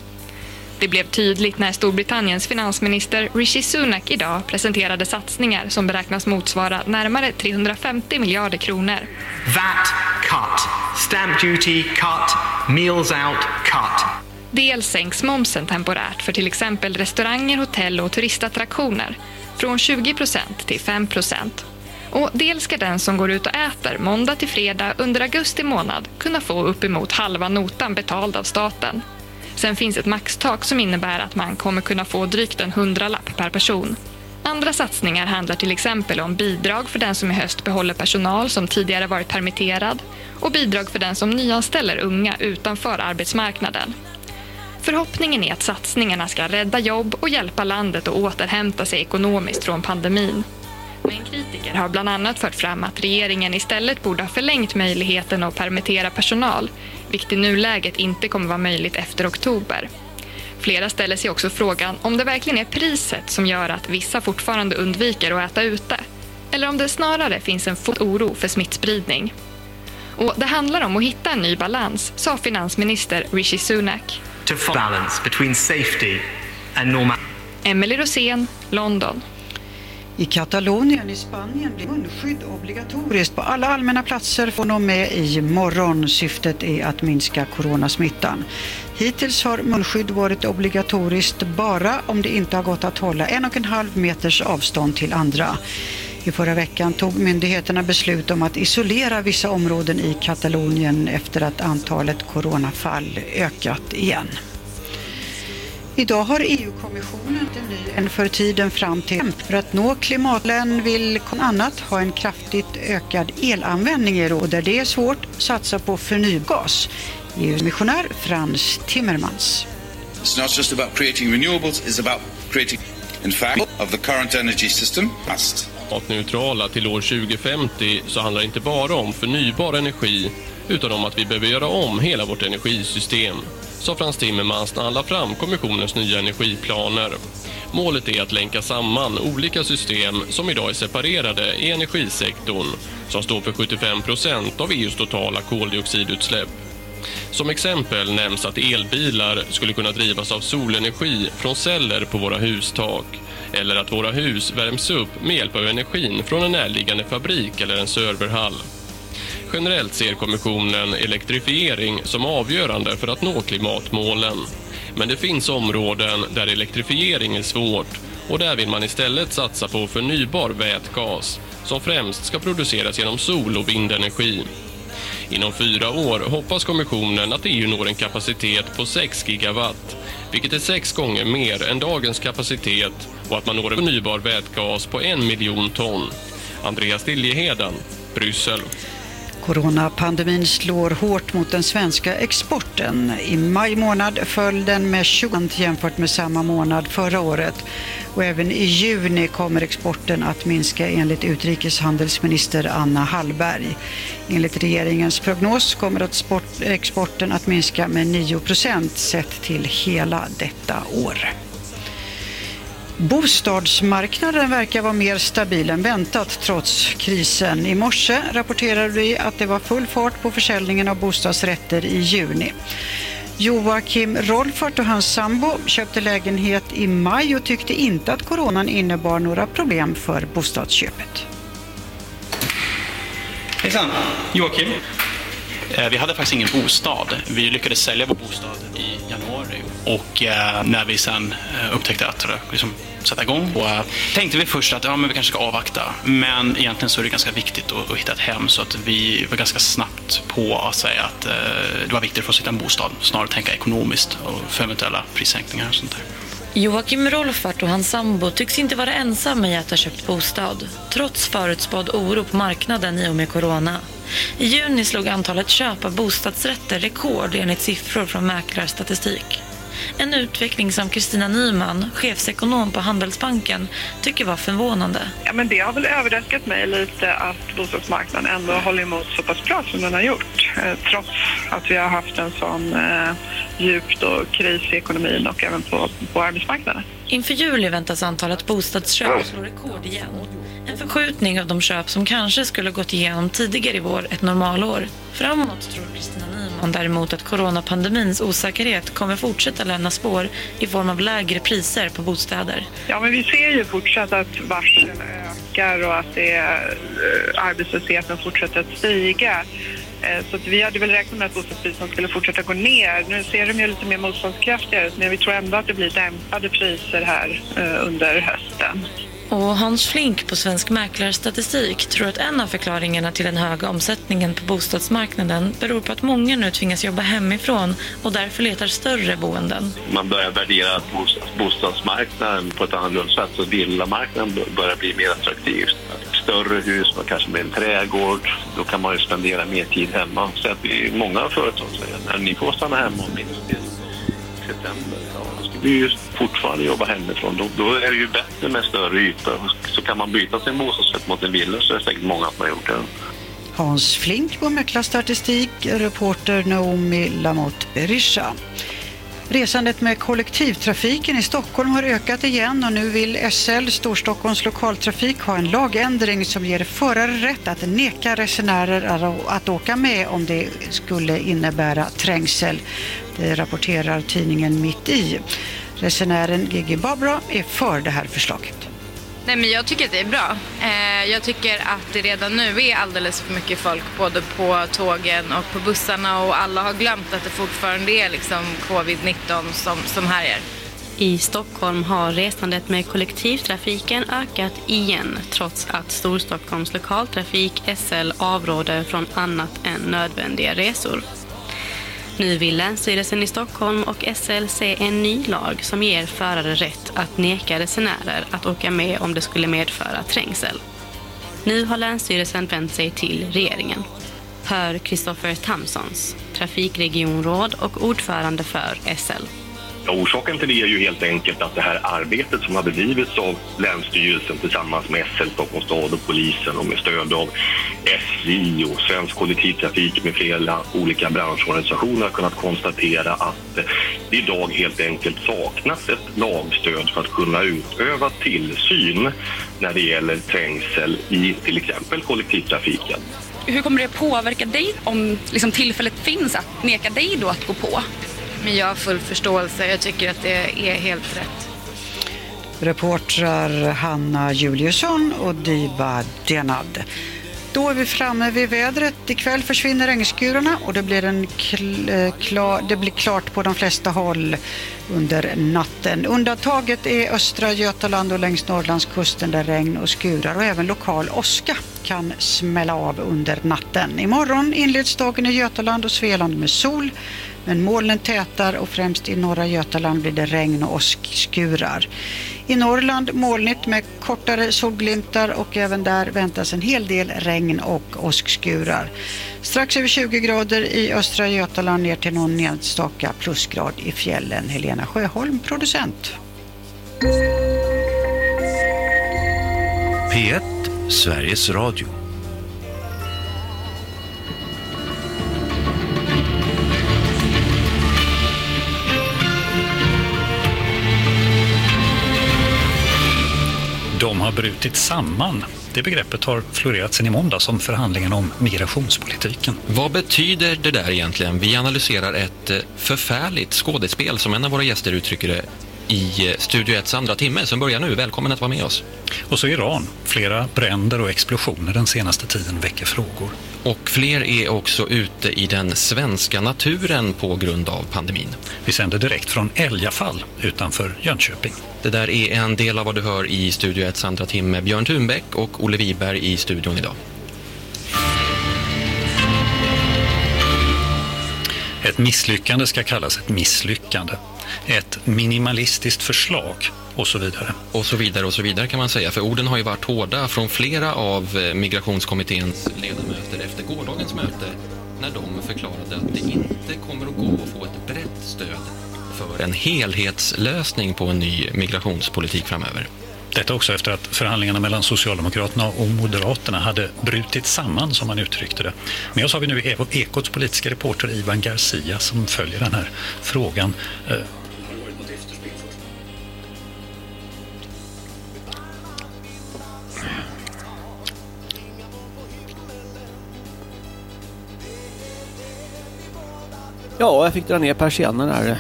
Speaker 38: Det blev tydligt när Storbritanniens finansminister Rishi Sunak idag presenterade satsningar som beräknas motsvara närmare 350 miljarder kronor.
Speaker 27: VAT cut. Stamp duty cut. Meals out cut.
Speaker 38: Dels sänks momsen temporärt för till exempel restauranger, hotell och turistattraktioner från 20% till 5 Och dels ska den som går ut och äter måndag till fredag under augusti månad kunna få uppemot halva notan betald av staten. Sen finns ett maxtak som innebär att man kommer kunna få drygt en hundralapp per person. Andra satsningar handlar till exempel om bidrag för den som i höst behåller personal som tidigare varit permitterad och bidrag för den som nyanställer unga utanför arbetsmarknaden. Förhoppningen är att satsningarna ska rädda jobb och hjälpa landet att återhämta sig ekonomiskt från pandemin. Men kritiker har bland annat fört fram att regeringen istället borde ha förlängt möjligheten att permittera personal, vilket i nuläget inte kommer vara möjligt efter oktober. Flera ställer sig också frågan om det verkligen är priset som gör att vissa fortfarande undviker att äta ute, eller om det snarare finns en oro för smittspridning. Och det handlar om att hitta en ny balans, sa finansminister Rishi Sunak.
Speaker 27: To balance between safety and normal.
Speaker 38: Emily Rosén, London.
Speaker 29: I Katalonien i Spanien blir munskydd obligatoriskt på alla allmänna platser från och med i morgon. Syftet är att minska coronasmittan. Hittills har munskydd varit obligatoriskt bara om det inte har gått att hålla en och en halv meters avstånd till andra. I förra veckan tog myndigheterna beslut om att isolera vissa områden i Katalonien efter att antalet coronafall ökat igen. Idag har EU-kommissionen en ny än för tiden fram till för att nå klimatmålen vill annat ha en kraftigt ökad elanvändning i och där det är svårt satsa på förnygas. EU-missionär Frans Timmermans.
Speaker 39: It's not just about creating renewables, it's about creating, in fact, of the current energy system must.
Speaker 40: Klimatneutrala till år 2050 så handlar det inte bara om förnybar energi utan om att vi behöver göra om hela vårt energisystem, sa Frans Timmermans när han la fram kommissionens nya energiplaner. Målet är att länka samman olika system som idag är separerade i energisektorn som står för 75 procent av EUs totala koldioxidutsläpp. Som exempel nämns att elbilar skulle kunna drivas av solenergi från celler på våra hustak eller att våra hus värms upp med hjälp av energin från en närliggande fabrik eller en serverhall. Generellt ser kommissionen elektrifiering som avgörande för att nå klimatmålen. Men det finns områden där elektrifiering är svårt och där vill man istället satsa på förnybar vätgas som främst ska produceras genom sol- och vindenergi. Inom fyra år hoppas kommissionen att EU når en kapacitet på 6 gigawatt, vilket är sex gånger mer än dagens kapacitet och att man når en förnybar vätgas på en miljon ton. Andreas Liljeheden, Bryssel.
Speaker 29: Coronapandemin slår hårt mot den svenska exporten. I maj månad föll den med 20 jämfört med samma månad förra året. Och även i juni kommer exporten att minska enligt utrikeshandelsminister Anna Hallberg. Enligt regeringens prognos kommer att sport, exporten att minska med 9 procent sett till hela detta år. Bostadsmarknaden verkar vara mer stabil än väntat trots krisen. I morse rapporterade vi att det var full fart på försäljningen av bostadsrätter i juni. Joakim Rolfart och hans sambo köpte lägenhet i maj och tyckte inte att coronan innebar några problem för bostadsköpet.
Speaker 35: Hejsan, Joakim. Eh, vi hade faktiskt ingen bostad. Vi lyckades sälja vår bostad i januari och eh, när vi sen eh, upptäckte att det liksom sätta igång och, tänkte vi först att ja, men vi kanske ska avvakta. Men egentligen så är det ganska viktigt att, att hitta ett hem så att vi var ganska snabbt på att säga att eh, det var viktigt för oss att hitta en bostad snarare tänka ekonomiskt och för eventuella prissänkningar och sånt där.
Speaker 41: Joakim Rolfart och hans sambo tycks inte vara ensamma i att ha köpt bostad, trots förutspådd oro på marknaden i och med corona. I juni slog antalet köp av bostadsrätter rekord enligt siffror från mäklarstatistik. En utveckling som Kristina Nyman, chefsekonom på Handelsbanken, tycker var förvånande.
Speaker 42: Ja, men det har väl överraskat mig lite att bostadsmarknaden ändå håller emot så pass bra som den har gjort. Eh, trots att vi har haft en sån eh, djup då, kris i ekonomin och även på, på arbetsmarknaden.
Speaker 41: Inför juli väntas antalet bostadsköp slå rekord igen. En förskjutning av de köp som kanske skulle gått igenom tidigare i vår ett normalår. Framåt tror Kristina Nyman däremot att coronapandemins osäkerhet kommer fortsätta lämna spår i form av lägre priser på bostäder.
Speaker 42: Ja, men vi ser ju fortsatt att varslen ökar och att det, är, arbetslösheten fortsätter att stiga. Eh, så att vi hade väl räknat med att bostadspriserna skulle fortsätta gå ner. Nu ser de ju lite mer motståndskraftiga ut men vi tror ändå att det blir dämpade priser här eh, under hösten.
Speaker 41: Och Hans Flink på Svensk Mäklarstatistik tror att en av förklaringarna till den höga omsättningen på bostadsmarknaden beror på att många nu tvingas jobba hemifrån och därför letar större boenden.
Speaker 43: man börjar värdera bostadsmarknaden på ett annorlunda sätt så villamarknaden börjar bli mer attraktiv. Större hus, kanske med en trädgård, då kan man ju spendera mer tid hemma. Så att många företag säger att ni får stanna hemma minst till september. Ja, vi ju fortfarande jobba hemifrån. Då, då är det ju bättre med större ytor. Så kan man byta sin bostadsrätt mot en villa så är det säkert många som har gjort det.
Speaker 29: Hans Flink på Mäklarstatistik, reporter Naomi Lamotte Berisha. Resandet med kollektivtrafiken i Stockholm har ökat igen och nu vill SL, Storstockholms lokaltrafik, ha en lagändring som ger förare rätt att neka resenärer att åka med om det skulle innebära trängsel. Det rapporterar tidningen Mitt i. Resenären Gigi Babra är för det här förslaget.
Speaker 44: Nej, men jag tycker att det är bra. Eh, jag tycker att det redan nu är alldeles för mycket folk både på tågen och på bussarna och alla har glömt att det fortfarande är liksom covid-19 som, som härjar.
Speaker 45: I Stockholm har resandet med kollektivtrafiken ökat igen trots att Storstockholms lokaltrafik SL avråder från annat än nödvändiga resor. Nu vill Länsstyrelsen i Stockholm och SL se en ny lag som ger förare rätt att neka resenärer att åka med om det skulle medföra trängsel. Nu har Länsstyrelsen vänt sig till regeringen. Hör Kristoffer Tamsons, trafikregionråd och ordförande för SL.
Speaker 46: Orsaken till det är ju helt enkelt att det här arbetet som har bedrivits av Länsstyrelsen tillsammans med SL, Stockholms stad och polisen och med stöd av SJ och Svensk kollektivtrafik med flera olika branschorganisationer har kunnat konstatera att det idag helt enkelt saknas ett lagstöd för att kunna utöva tillsyn när det gäller trängsel i till exempel kollektivtrafiken.
Speaker 47: Hur kommer det påverka dig om liksom, tillfället finns att neka dig då att gå på?
Speaker 48: Men jag har full förståelse. Jag tycker att det är helt rätt.
Speaker 29: Reportrar Hanna Juliusson och Diva Denad. Då är vi framme vid vädret. Ikväll försvinner regnskurarna och det blir, en kl eh, klar, det blir klart på de flesta håll under natten. Undantaget är östra Götaland och längs Norrlandskusten där regn och skurar och även lokal åska kan smälla av under natten. Imorgon inleds dagen i Götaland och Svealand med sol men molnen tätar och främst i norra Götaland blir det regn och åskskurar. I Norrland molnigt med kortare solglimtar och även där väntas en hel del regn och åskskurar. Strax över 20 grader i östra Götaland ner till någon enstaka plusgrad i fjällen. Helena Sjöholm, producent.
Speaker 49: P1, Sveriges Radio.
Speaker 15: De har brutit samman. Det begreppet har florerat sedan i måndag som förhandlingen om migrationspolitiken.
Speaker 14: Vad betyder det där egentligen? Vi analyserar ett eh, förfärligt skådespel som en av våra gäster uttrycker det i eh, Studio 1 andra timme som börjar nu. Välkommen att vara med oss.
Speaker 15: Och så Iran. Flera bränder och explosioner den senaste tiden väcker frågor.
Speaker 14: Och fler är också ute i den svenska naturen på grund av pandemin.
Speaker 15: Vi sänder direkt från Älgafall utanför Jönköping.
Speaker 14: Det där är en del av vad du hör i Studio 1 andra timme. Björn Thunbäck och Olle Wiberg i studion idag.
Speaker 15: Ett misslyckande ska kallas ett misslyckande. Ett minimalistiskt förslag och så vidare.
Speaker 14: Och så vidare och så vidare kan man säga. För orden har ju varit hårda från flera av eh, migrationskommitténs ledamöter efter gårdagens möte när de förklarade att det inte kommer att gå att få ett brett stöd för en helhetslösning på en ny migrationspolitik framöver.
Speaker 15: Detta också efter att förhandlingarna mellan Socialdemokraterna och Moderaterna hade brutit samman som man uttryckte det. Med oss har vi nu Ekots politiska reporter Ivan Garcia som följer den här frågan.
Speaker 3: Ja, jag fick dra ner persiennerna här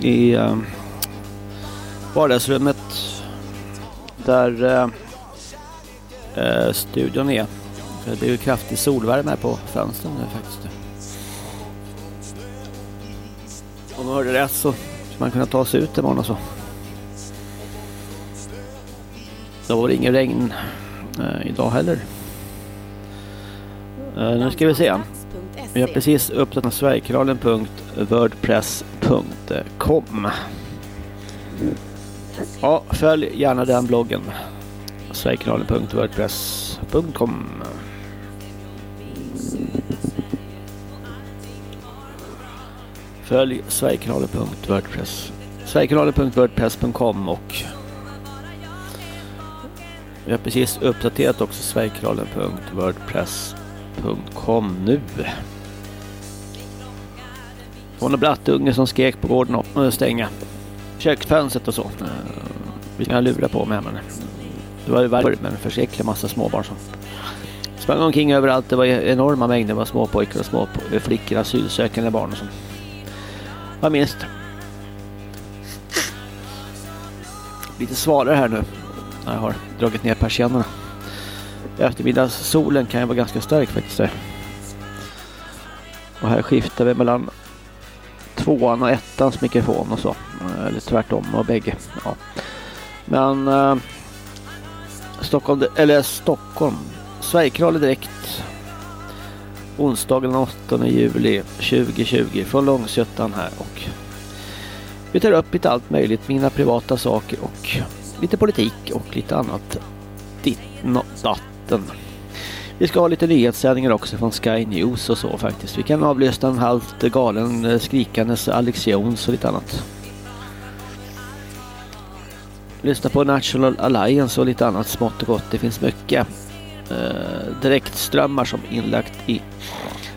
Speaker 3: i eh, vardagsrummet där eh, eh studion är. Det blir ju kraftig solvärme här på fönstren nu faktiskt. Om man hörde rätt så ska man kunna ta sig ut imorgon och så. Då var det ingen regn eh, idag heller. Eh, nu ska vi se. Vi har precis öppnat Wordpress.com Ja, följ gärna den bloggen. sverigekanalen.wordpress.com Följ sverigekanalen.wordpress sverigekanalen.wordpress.com och vi har precis uppdaterat också sverigekanalen.wordpress.com nu. Det var någon brattunge som skrek på gården och stänga köksfönstret och så. Eh, vi ska lura på mig men det var ju värre med en förskräcklig massa småbarn som sprang omkring överallt. Det var enorma mängder med småpojkar och små eh, flickor, asylsökande barn och så. Vad minst. Lite svalare här nu när jag har dragit ner persiennerna. Eftermiddagssolen kan ju vara ganska stark faktiskt. Och här skiftar vi mellan tvåan och ettans mikrofon och så. Eh, eller tvärtom och bägge. Ja. Men eh, Stockholm, eller Stockholm, Sverigekanalen direkt onsdagen den 8 juli 2020 från Långsjötan här och vi tar upp lite allt möjligt, mina privata saker och lite politik och lite annat ditt datten. Vi ska ha lite nyhetssändningar också från Sky News och så faktiskt. Vi kan avlyssna en halvt galen eh, skrikandes Alex Jones och lite annat. Lyssna på National Alliance och lite annat smått och gott. Det finns mycket eh, direktströmmar som inlagt i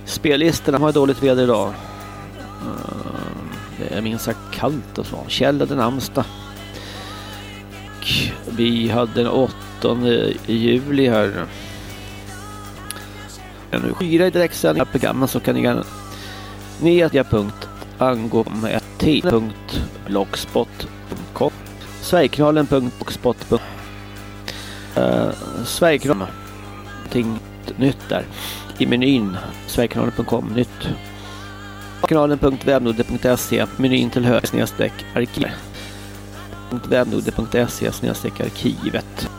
Speaker 3: spellistorna. Har dåligt väder idag. Eh, det är minst sagt kallt och så. Kjell den namnsdag. Vi hade den 8 juli här. Nu fyra i direktsändning. Av programmen så kan ni gärna media.angåme1t.blogspot.com Sverigekanalen.blogspot.com uh, Sverigekanalen någonting eh, nytt där. I menyn. Sverigekanalen.com nytt. Kanalen.webnode.se menyn till höger snedstreck arkiv. Webnode.se snedstreck arkivet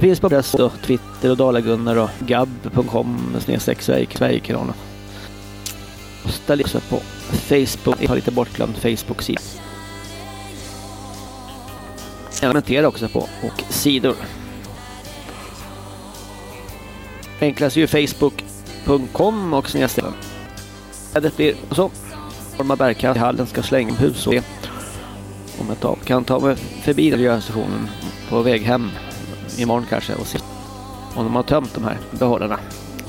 Speaker 3: det finns på press och Twitter och Dalagunnar och gab.com snedstreck Sverigekanalen ställ också på Facebook har lite bortglömd Facebook-sida kommentera också på och sidor. Enklast är ju facebook.com och snedstreck. Det blir så. Forma bärkast i hallen ska slänga hus och om jag tar, kan ta mig förbi miljöstationen på väg hem imorgon kanske och se om de har tömt de här behållarna.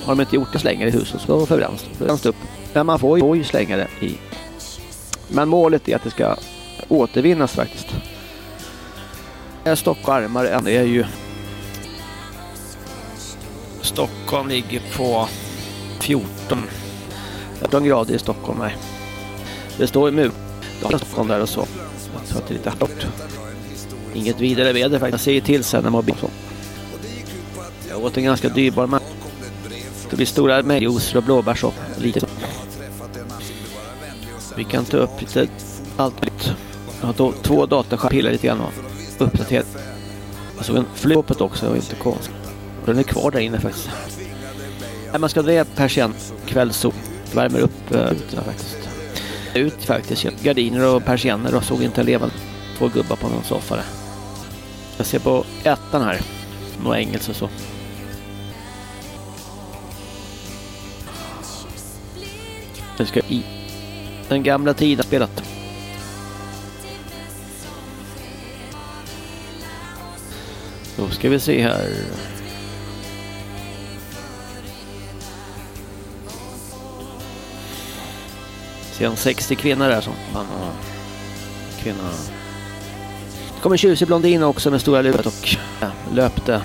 Speaker 3: Har de inte gjort det slänger i huset så förbränns det upp. Men man får ju, får ju slänga det i. Men målet är att det ska återvinnas faktiskt. Stock och armar det är ju Stockholm ligger på 14 18 grader i Stockholm här. Det står ju mur. Det Stockholm där och så. Så att det är lite hårt. Inget vidare väder faktiskt. Jag ser till sen när man blir så. Jag åt en ganska dyrbar mat. Det blir stora mängder och blåbärssoppa. Lite så. Vi kan ta upp lite allt möjligt. Jag har då två dataskärmar pillar lite grann och uppdaterar. Jag såg en flyghoppet också, det var inte konstigt. Den är kvar där inne faktiskt. Man ska dra persienn kvällssol värmer upp uh, faktiskt. Ut faktiskt. Gardiner och persienner och såg inte levande två gubbar på någon soffa där. Jag ser på ettan här. Några och så. Nu ska i den gamla tiden spelat. Då ska vi se här. ser en 60 kvinnor där som man har. Kvinna. Kom en tjusig blondin också med stora luret och löpte.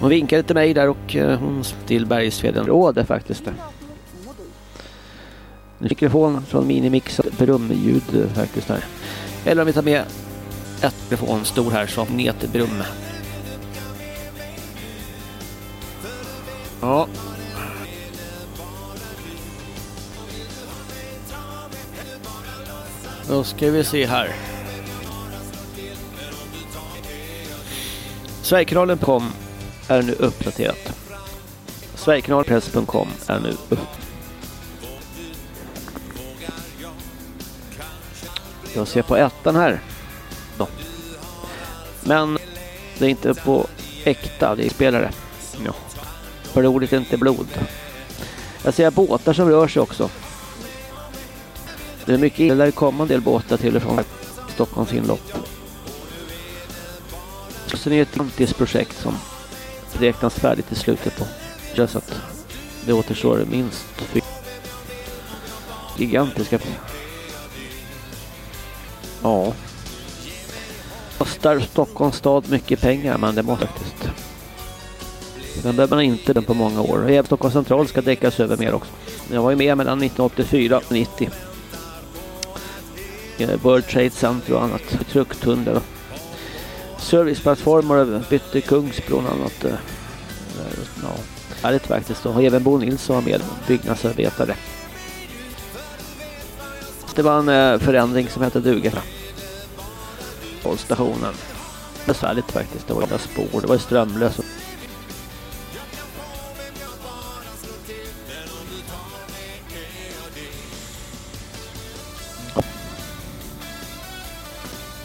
Speaker 3: Hon vinkade till mig där och eh, hon till Bergsveden råde faktiskt. Mikrofon från Minimix brumljud eh, faktiskt där. Eller om vi tar med ett mikrofon stor här som ner till brum. Ja, Då ska vi se här. Sverigekanalen.com är nu uppdaterat. Sverigekanalpress.com är nu upp. Jag ser på ettan här. Då. Men det är inte på äkta, det är spelare. Ja. För ordet är inte blod. Jag ser båtar som rör sig också. Det är mycket illa, det kommer en del båtar till och från Stockholms inlopp. Är det ett gigantiskt projekt som räknas färdigt i slutet på. Så att det återstår minst gigantiska Ja. Kostar Stockholms stad mycket pengar men det måste faktiskt. Den behöver man inte den på många år. Även Stockholms central ska däckas över mer också. Jag var ju med mellan 1984 och 90. World Trade Center och annat. Trucktunnlar och serviceplattformar bytte Kungsbron och annat. Eh, ja, härligt faktiskt. Och även Bo Nilsson var med, byggnadsarbetare. Det var en eh, förändring som hette duga. Stationen. Besvärligt faktiskt. Det var inga spår. Det var strömlöst.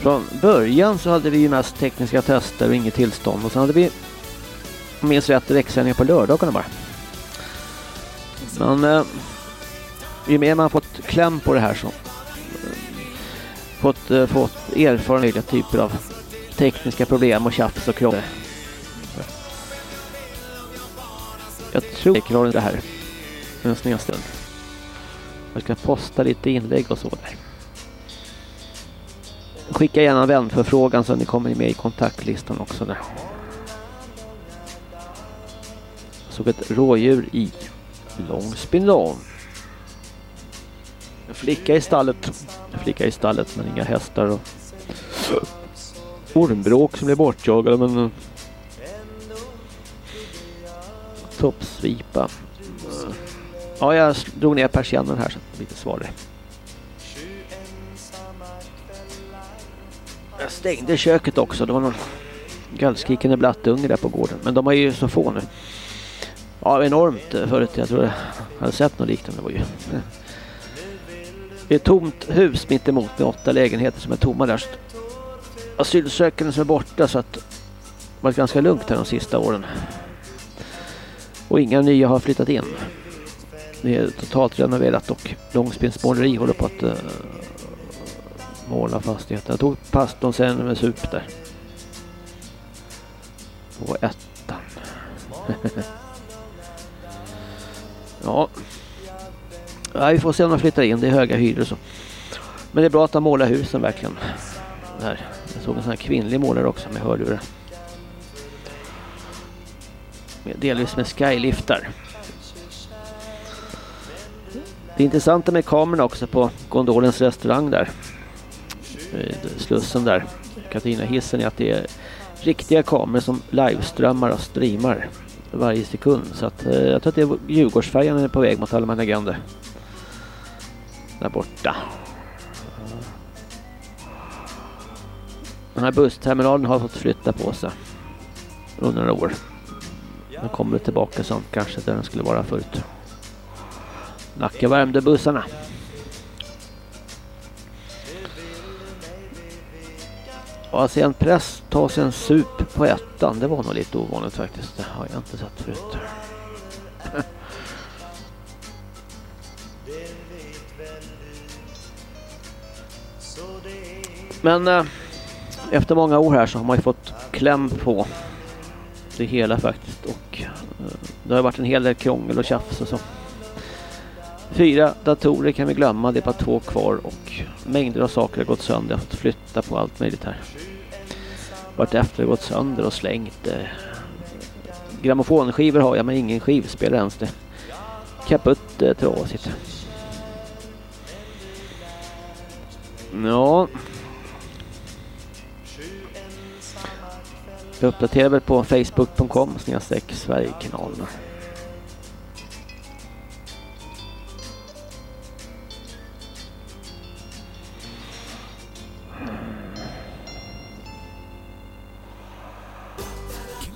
Speaker 3: Från början så hade vi ju mest tekniska tester och inget tillstånd och sen hade vi om minns rätt direktsändningar på lördagarna bara. Men eh, ju mer man fått kläm på det här så eh, fått, eh, fått erfara olika typer av tekniska problem och tjafs och krångel. Jag tror jag klarar det här en snedstund. Jag ska posta lite inlägg och så där. Skicka gärna en vänförfrågan så ni kommer med i kontaktlistan också där. Jag såg ett rådjur i Långspindan. En flicka i stallet. En flicka i stallet men inga hästar och ormbråk som blev bortjagade men toppsvipa. Ja, jag drog ner persiennen här så det blir lite svårare. Jag stängde köket också. Det var någon gallskrikande blattunge där på gården. Men de har ju så få nu. Ja, enormt eh, förut. Jag tror jag hade sett något liknande. Det var ju... Det är ett tomt hus mitt emot med åtta lägenheter som är tomma där. Asylsökande som är borta så att det har varit ganska lugnt här de sista åren. Och inga nya har flyttat in. Det är totalt renoverat och Långspinnsmåleri håller på att uh, måla fastigheten. Jag tog pastorn sen med sup där. På ettan. (laughs) ja. ja. Vi får se om de flyttar in. Det är höga hyror så. Men det är bra att de målar husen verkligen. Där. Jag såg en sån här kvinnlig målare också med hörlurar. Delvis med skyliftar. Det intressanta med kamerorna också på gondolens restaurang där. Slussen där. Katarina hissen är att det är riktiga kameror som liveströmmar och streamar varje sekund. Så att, eh, jag tror att det är Djurgårdsfärjan är på väg mot Allmänna Legender. Där borta. Den här bussterminalen har fått flytta på sig under några år. Den kommer tillbaka som kanske där den skulle vara förut. Nacka värmde bussarna. Att alltså, se en press ta sig en sup på ettan, det var nog lite ovanligt faktiskt. Det har jag inte sett förut. Men eh, efter många år här så har man ju fått kläm på det hela faktiskt. Och eh, det har varit en hel del krångel och tjafs och så. Fyra datorer kan vi glömma, det är bara två kvar och mängder av saker har gått sönder. Jag har fått flytta på allt möjligt här. Vart efter har gått sönder och slängt. Eh, grammofonskivor har jag men ingen skivspelare ens det. Kaputt eh, trasigt. Ja. Jag uppdaterar väl på facebook.com snedstreck Sverigekanalen.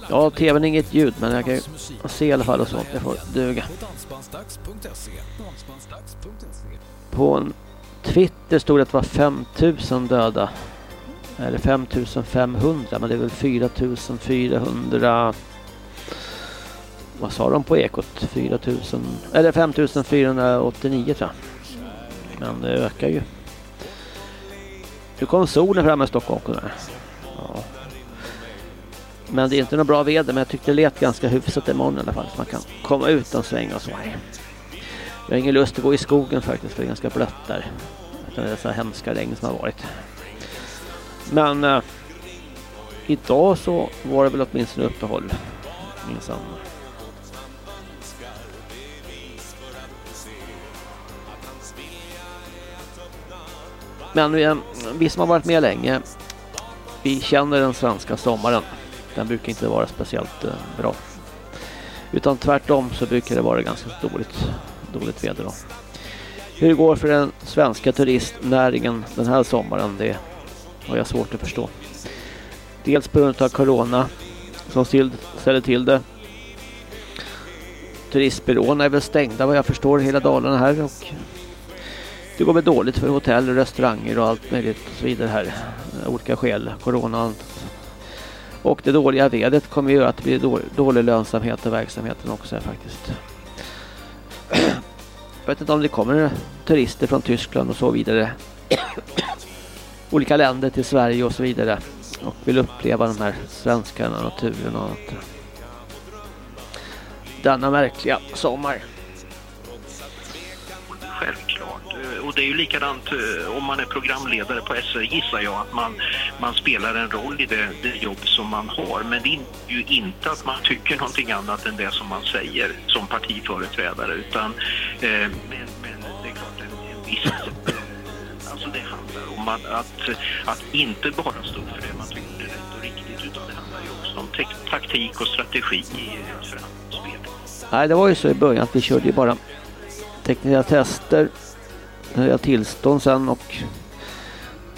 Speaker 3: Ja, tvn är inget ljud men jag kan se i alla fall och sånt. Det får duga. På en Twitter stod det att det var 5000 döda. Eller 5500 men det är väl 4400 vad sa de på ekot? 4000 eller 5489 tror jag. Men det ökar ju. Nu kom solen fram i Stockholm. Men det är inte något bra väder men jag tyckte det lät ganska hyfsat imorgon i alla fall. Så man kan komma ut och svänga och så. Jag har ingen lust att gå i skogen faktiskt för det är ganska blött där. Utan det är så hemska regn som har varit. Men eh, idag så var det väl åtminstone uppehåll. Minsann. Men vi, vi som har varit med länge, vi känner den svenska sommaren. Den brukar inte vara speciellt eh, bra. Utan tvärtom så brukar det vara ganska dåligt, dåligt väder. Då. Hur det går för den svenska turistnäringen den här sommaren det har jag svårt att förstå. Dels på grund av corona som ställer till det. Turistbyråerna är väl stängda vad jag förstår hela Dalarna här och det går väl dåligt för hotell och restauranger och allt möjligt och så vidare här. olika skäl. Coronan och det dåliga vädret kommer göra att det blir dålig, dålig lönsamhet i verksamheten också här, faktiskt. Jag vet inte om det kommer turister från Tyskland och så vidare. Olika länder till Sverige och så vidare. Och vill uppleva de här svenska naturen och annat. Denna märkliga sommar.
Speaker 50: Självklart. Och det är ju likadant eh, om man är programledare på SR gissar jag att man, man spelar en roll i det, det jobb som man har. Men det är ju inte att man tycker någonting annat än det som man säger som partiföreträdare utan eh, men, men det är klart en, en viss... Alltså det handlar om att, att, att inte bara stå för det man tycker är rätt och riktigt utan det handlar ju också om taktik och strategi i ett förhandlingsspel.
Speaker 3: Nej, det var ju så i början att vi körde ju bara tekniska tester. Höja tillstånd sen och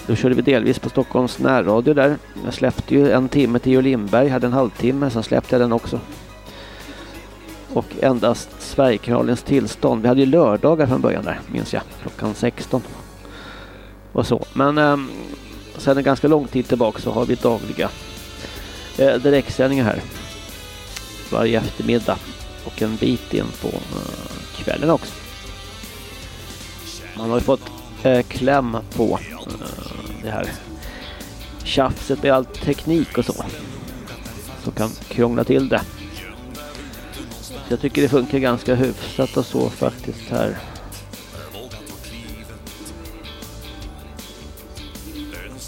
Speaker 3: då körde vi delvis på Stockholms närradio där. Jag släppte ju en timme till Geo Lindberg, hade en halvtimme, sen släppte jag den också. Och endast Sverigekanalens tillstånd. Vi hade ju lördagar från början där, minns jag. Klockan 16. Och så. Men eh, sen en ganska lång tid tillbaka så har vi dagliga eh, direktsändningar här. Varje eftermiddag. Och en bit in på eh, kvällen också. Man har ju fått eh, kläm på eh, det här tjafset med all teknik och så. Som kan krångla till det. Så jag tycker det funkar ganska hyfsat och så faktiskt här.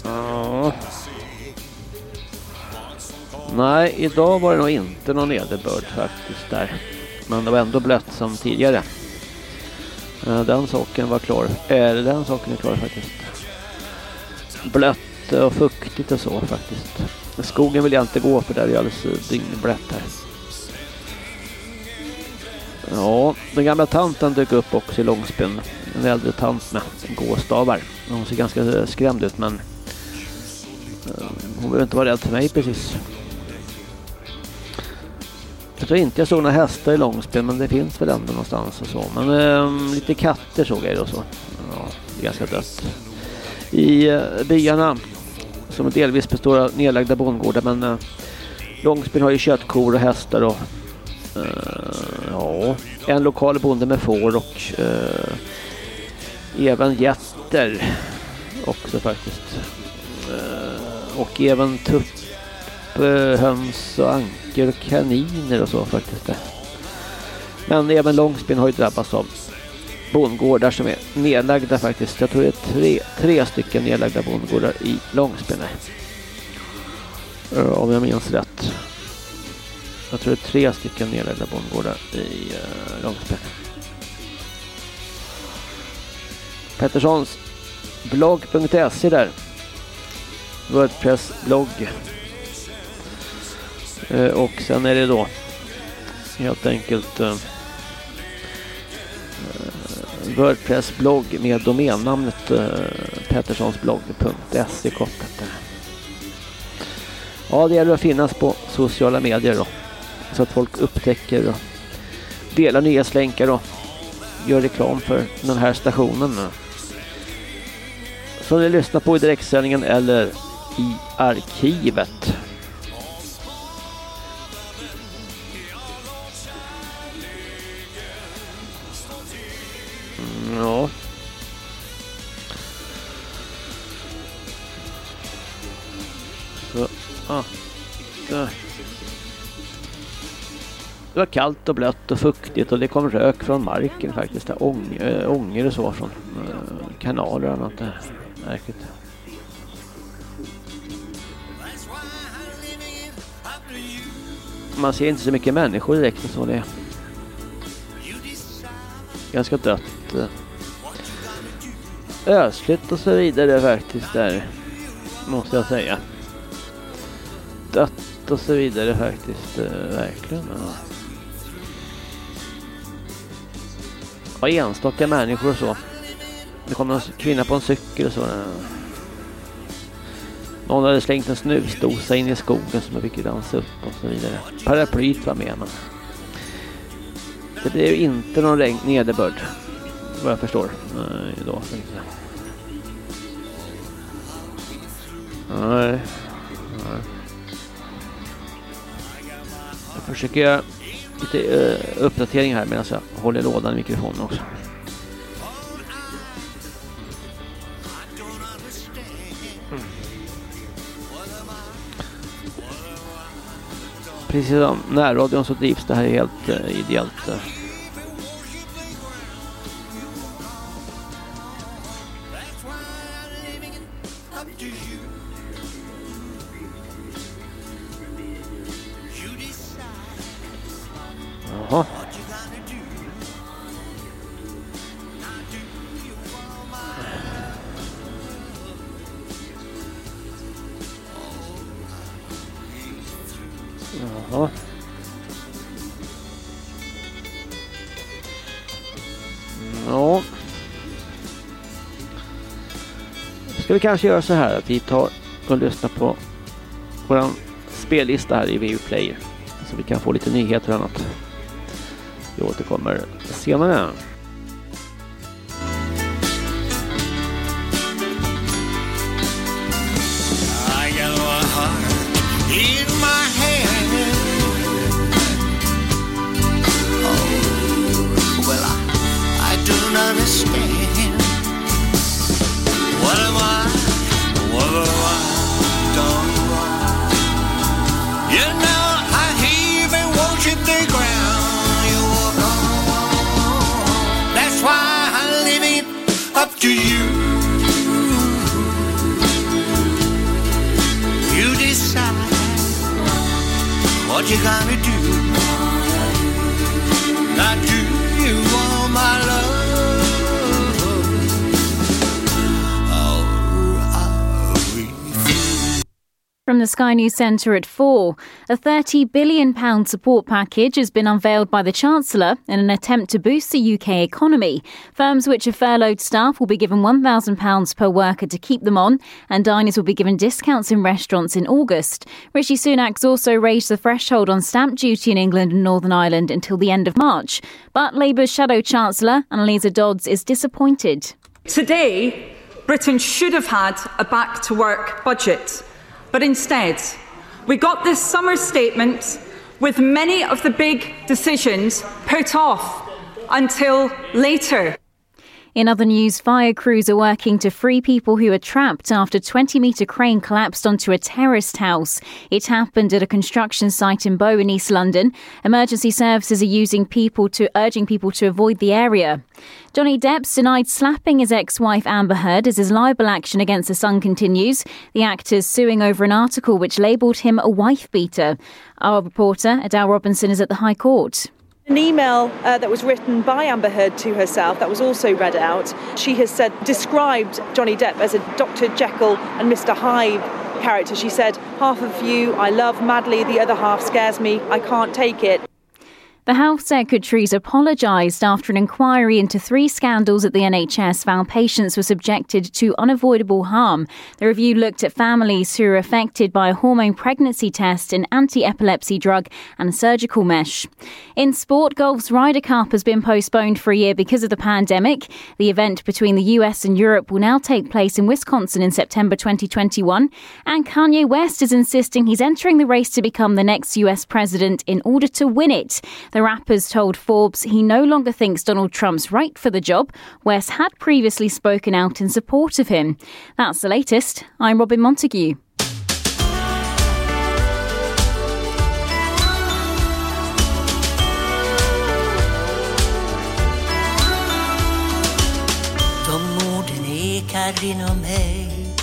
Speaker 3: Ja. Nej, idag var det nog inte någon nederbörd faktiskt där. Men det var ändå blött som tidigare. Eh, den saken var klar. Eller den saken är klar faktiskt. Blött och fuktigt och så faktiskt. Skogen vill jag inte gå för där är det alldeles eh, dyngblött här. Ja, den gamla tanten dök upp också i Långspin. En äldre tant med gåstavar. Hon ser ganska skrämd ut men hon behöver inte vara rädd för mig precis. Jag tror inte jag såg några hästar i Långspin men det finns väl ändå någonstans och så. Men eh, lite katter såg jag då så. Ja, det är ganska dött. I eh, byarna som delvis består av nedlagda bondgårdar men eh, Långspin har ju köttkor och hästar och eh, ja, en lokal bonde med får och eh, även getter också faktiskt. Eh, och även tupp, höns och anker och kaniner och så faktiskt. Men även Långspin har ju drabbats av bondgårdar som är nedlagda faktiskt. Jag tror det är tre, tre stycken nedlagda bondgårdar i Långspin. Eh, om jag minns rätt. Jag tror det är tre stycken nedlagda bondgårdar i eh, Långspin. Petterssons blogg.se där. Wordpress blogg. Eh, och sen är det då helt enkelt eh, eh Wordpress blogg med domännamnet eh, petterssonsblogg.se kopplat där. Ja, det gäller att finnas på sociala medier då. Så att folk upptäcker och delar nyhetslänkar och gör reklam för den här stationen. Som ni lyssnar på i direktsändningen eller i arkivet. Var kallt och blött och fuktigt och det kom rök från marken faktiskt. Där ång, äh, ånger och så från äh, kanaler och annat. Där. Märkligt. Man ser inte så mycket människor direkt och så det är ganska dött. Eh. Ösligt Ödsligt och så vidare faktiskt där. Måste jag säga. Dött och så vidare faktiskt. Eh, verkligen. Ja. Ja, enstaka människor och så. Det kom en kvinna på en cykel och så. Någon hade slängt en snusdosa in i skogen som jag fick dansa upp och så vidare. Paraplyt var med men. Det blev ju inte någon regn, nederbörd. Vad jag förstår. Nej, då. Nej. Nej. Jag försöker göra lite uh, uppdatering här medan jag håller lådan i mikrofonen också. Mm. Precis som närradion så drivs det här helt uh, ideellt. Uh. Kanske göra så här att vi tar och lyssnar på våran spellista här i VU Player. Så vi kan få lite nyheter och annat. Vi återkommer senare.
Speaker 51: News Centre at 4, a £30 billion support package has been unveiled by the Chancellor in an attempt to boost the UK economy. Firms which have furloughed staff will be given £1,000 per worker to keep them on, and diners will be given discounts in restaurants in August. Rishi Sunak's also raised the threshold on stamp duty in England and Northern Ireland until the end of March. But Labour's Shadow Chancellor, Annalisa Dodds, is disappointed.
Speaker 52: Today, Britain should have had a back to work budget. But instead, we got this summer statement with many of the big decisions put off until later.
Speaker 51: In other news, fire crews are working to free people who are trapped after 20 metre crane collapsed onto a terraced house. It happened at a construction site in Bow in East London. Emergency services are using people to urging people to avoid the area. Johnny Depp's denied slapping his ex-wife Amber Heard as his libel action against the Sun continues. The actor's suing over an article which labelled him a wife beater. Our reporter Adele Robinson is at the High Court.
Speaker 53: An email uh, that was written by Amber Heard to herself that was also read out. She has said described Johnny Depp as a Dr. Jekyll and Mr. Hyde character. She said, "Half of you I love madly, the other half scares me. I can't take it."
Speaker 51: The Health Secretary's apologised after an inquiry into three scandals at the NHS found patients were subjected to unavoidable harm. The review looked at families who were affected by a hormone pregnancy test, an anti epilepsy drug, and a surgical mesh. In sport, golf's Ryder Cup has been postponed for a year because of the pandemic. The event between the US and Europe will now take place in Wisconsin in September 2021. And Kanye West is insisting he's entering the race to become the next US president in order to win it. The rapper's told Forbes he no longer thinks Donald Trump's right for the job. West had previously spoken out in support of him. That's the latest. I'm Robin Montague.
Speaker 54: Mig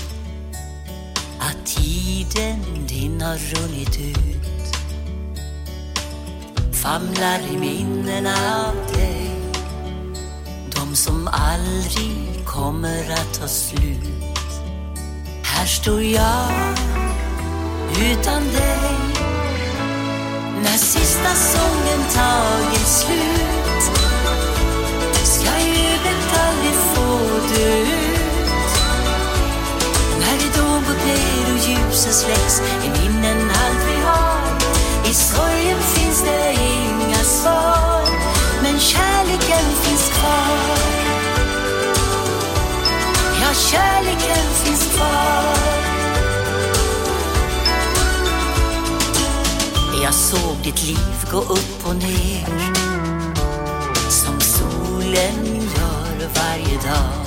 Speaker 54: Att tiden din har runnit ut Famlar i minnena av dig. De som aldrig kommer att ta slut. Här står jag utan dig. När sista sången tagit slut. Ska ljudet aldrig få dö ut. När ridån går ner och ljuset släcks Är minnen allt vi har. I sorg kärleken finns kvar. Jag såg ditt liv gå upp och ner som solen gör varje dag.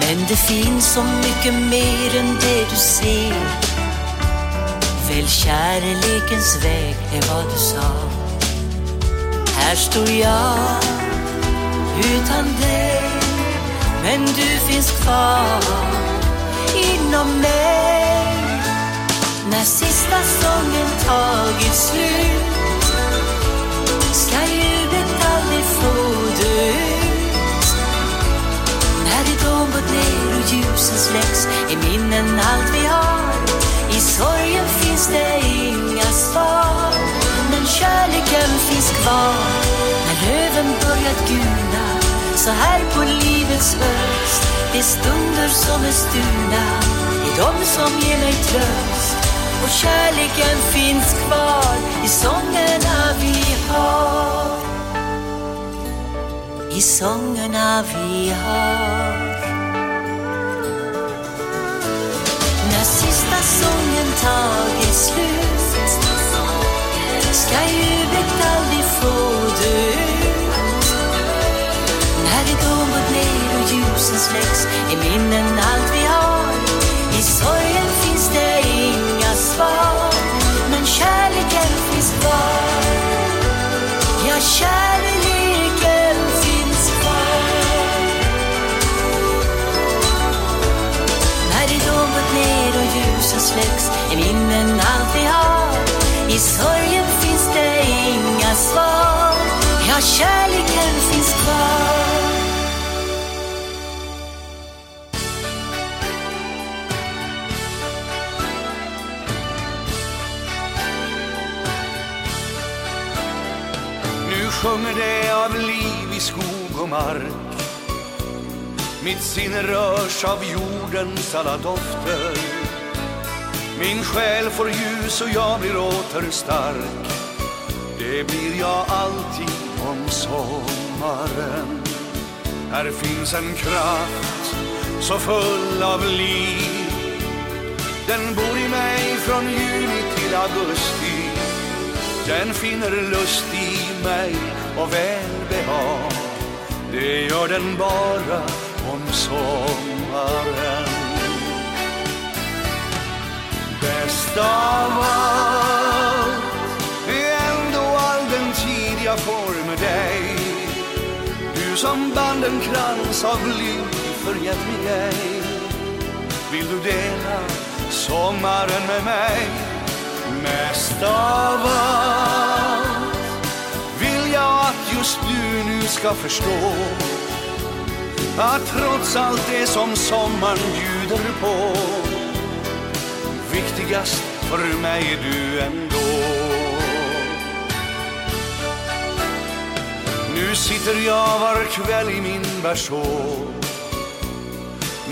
Speaker 54: Men det finns så mycket mer än det du ser. Väl kärlekens väg är vad du sa. Här står jag utan dig men du finns kvar inom mig. När sista sången tagit slut ska ljudet aldrig få dö ut. När det dom gått ner och ljusen släcks är minnen allt vi har. I sorgen finns det inga svar, men kärleken finns kvar. När löven börjat gula, så här på livets höst. Det är stunder som är stulna, det är de som ger mig tröst. Och kärleken finns kvar i sångerna vi har. I sångerna vi har. När sista sången tagit slut ska ljudet aldrig det
Speaker 53: av liv i skog och mark. Mitt sinne rörs av jordens alla dofter. Min själ får ljus och jag blir åter stark. Det blir jag alltid om sommaren. Här finns en kraft så full av liv. Den bor i mig från juni till augusti. Den finner lust i mig och välbehag. Det gör den bara om sommaren. Bäst av allt är ändå all den tid jag får med dig. Du som band en krans av liv förgett mig dig. Vill du dela sommaren med mig? Mest av allt just du nu ska förstå att trots allt det som sommaren bjuder på viktigast för mig är du ändå. Nu sitter jag var kväll i min berså.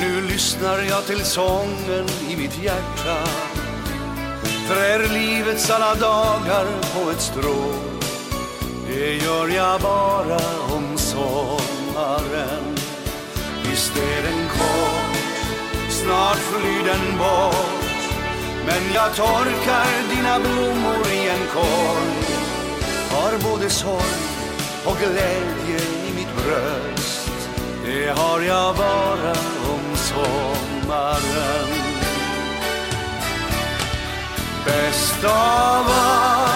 Speaker 53: Nu lyssnar jag till sången i mitt hjärta. Trär livets alla dagar på ett strå det gör jag bara om sommaren. Visst är den kort, snart flyr den bort. Men jag torkar dina blommor i en korg Har både sorg och glädje i mitt bröst. Det har jag bara om sommaren. Bäst av allt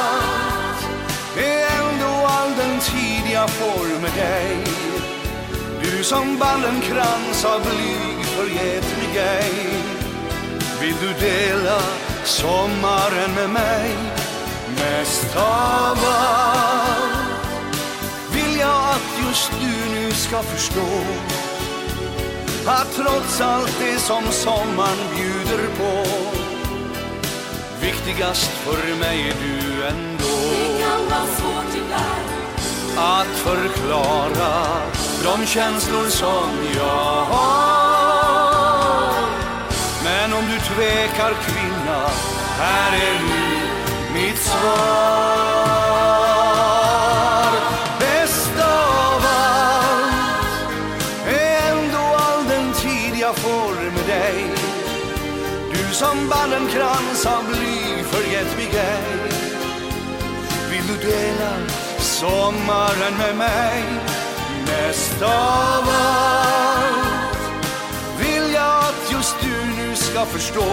Speaker 53: jag får med dig. Du som band en krans av blyg förgätlig ej. Vill du dela sommaren med mig? Mest av allt vill jag att just du nu ska förstå att trots allt det som sommaren bjuder på Viktigast för mig är du ändå. Att förklara de känslor som jag har. Men om du tvekar kvinna, här är nu mitt svar. Bäst av allt är ändå all den tid jag får med dig. Du som band en krans av bly förgett mig ej.
Speaker 55: Du dela sommaren med mig Mest av allt. Vill jag att just du nu ska förstå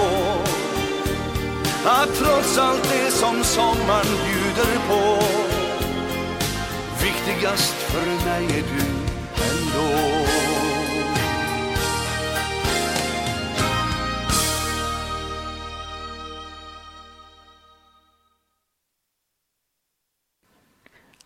Speaker 55: att trots allt det som sommaren bjuder på viktigast för mig är du ändå.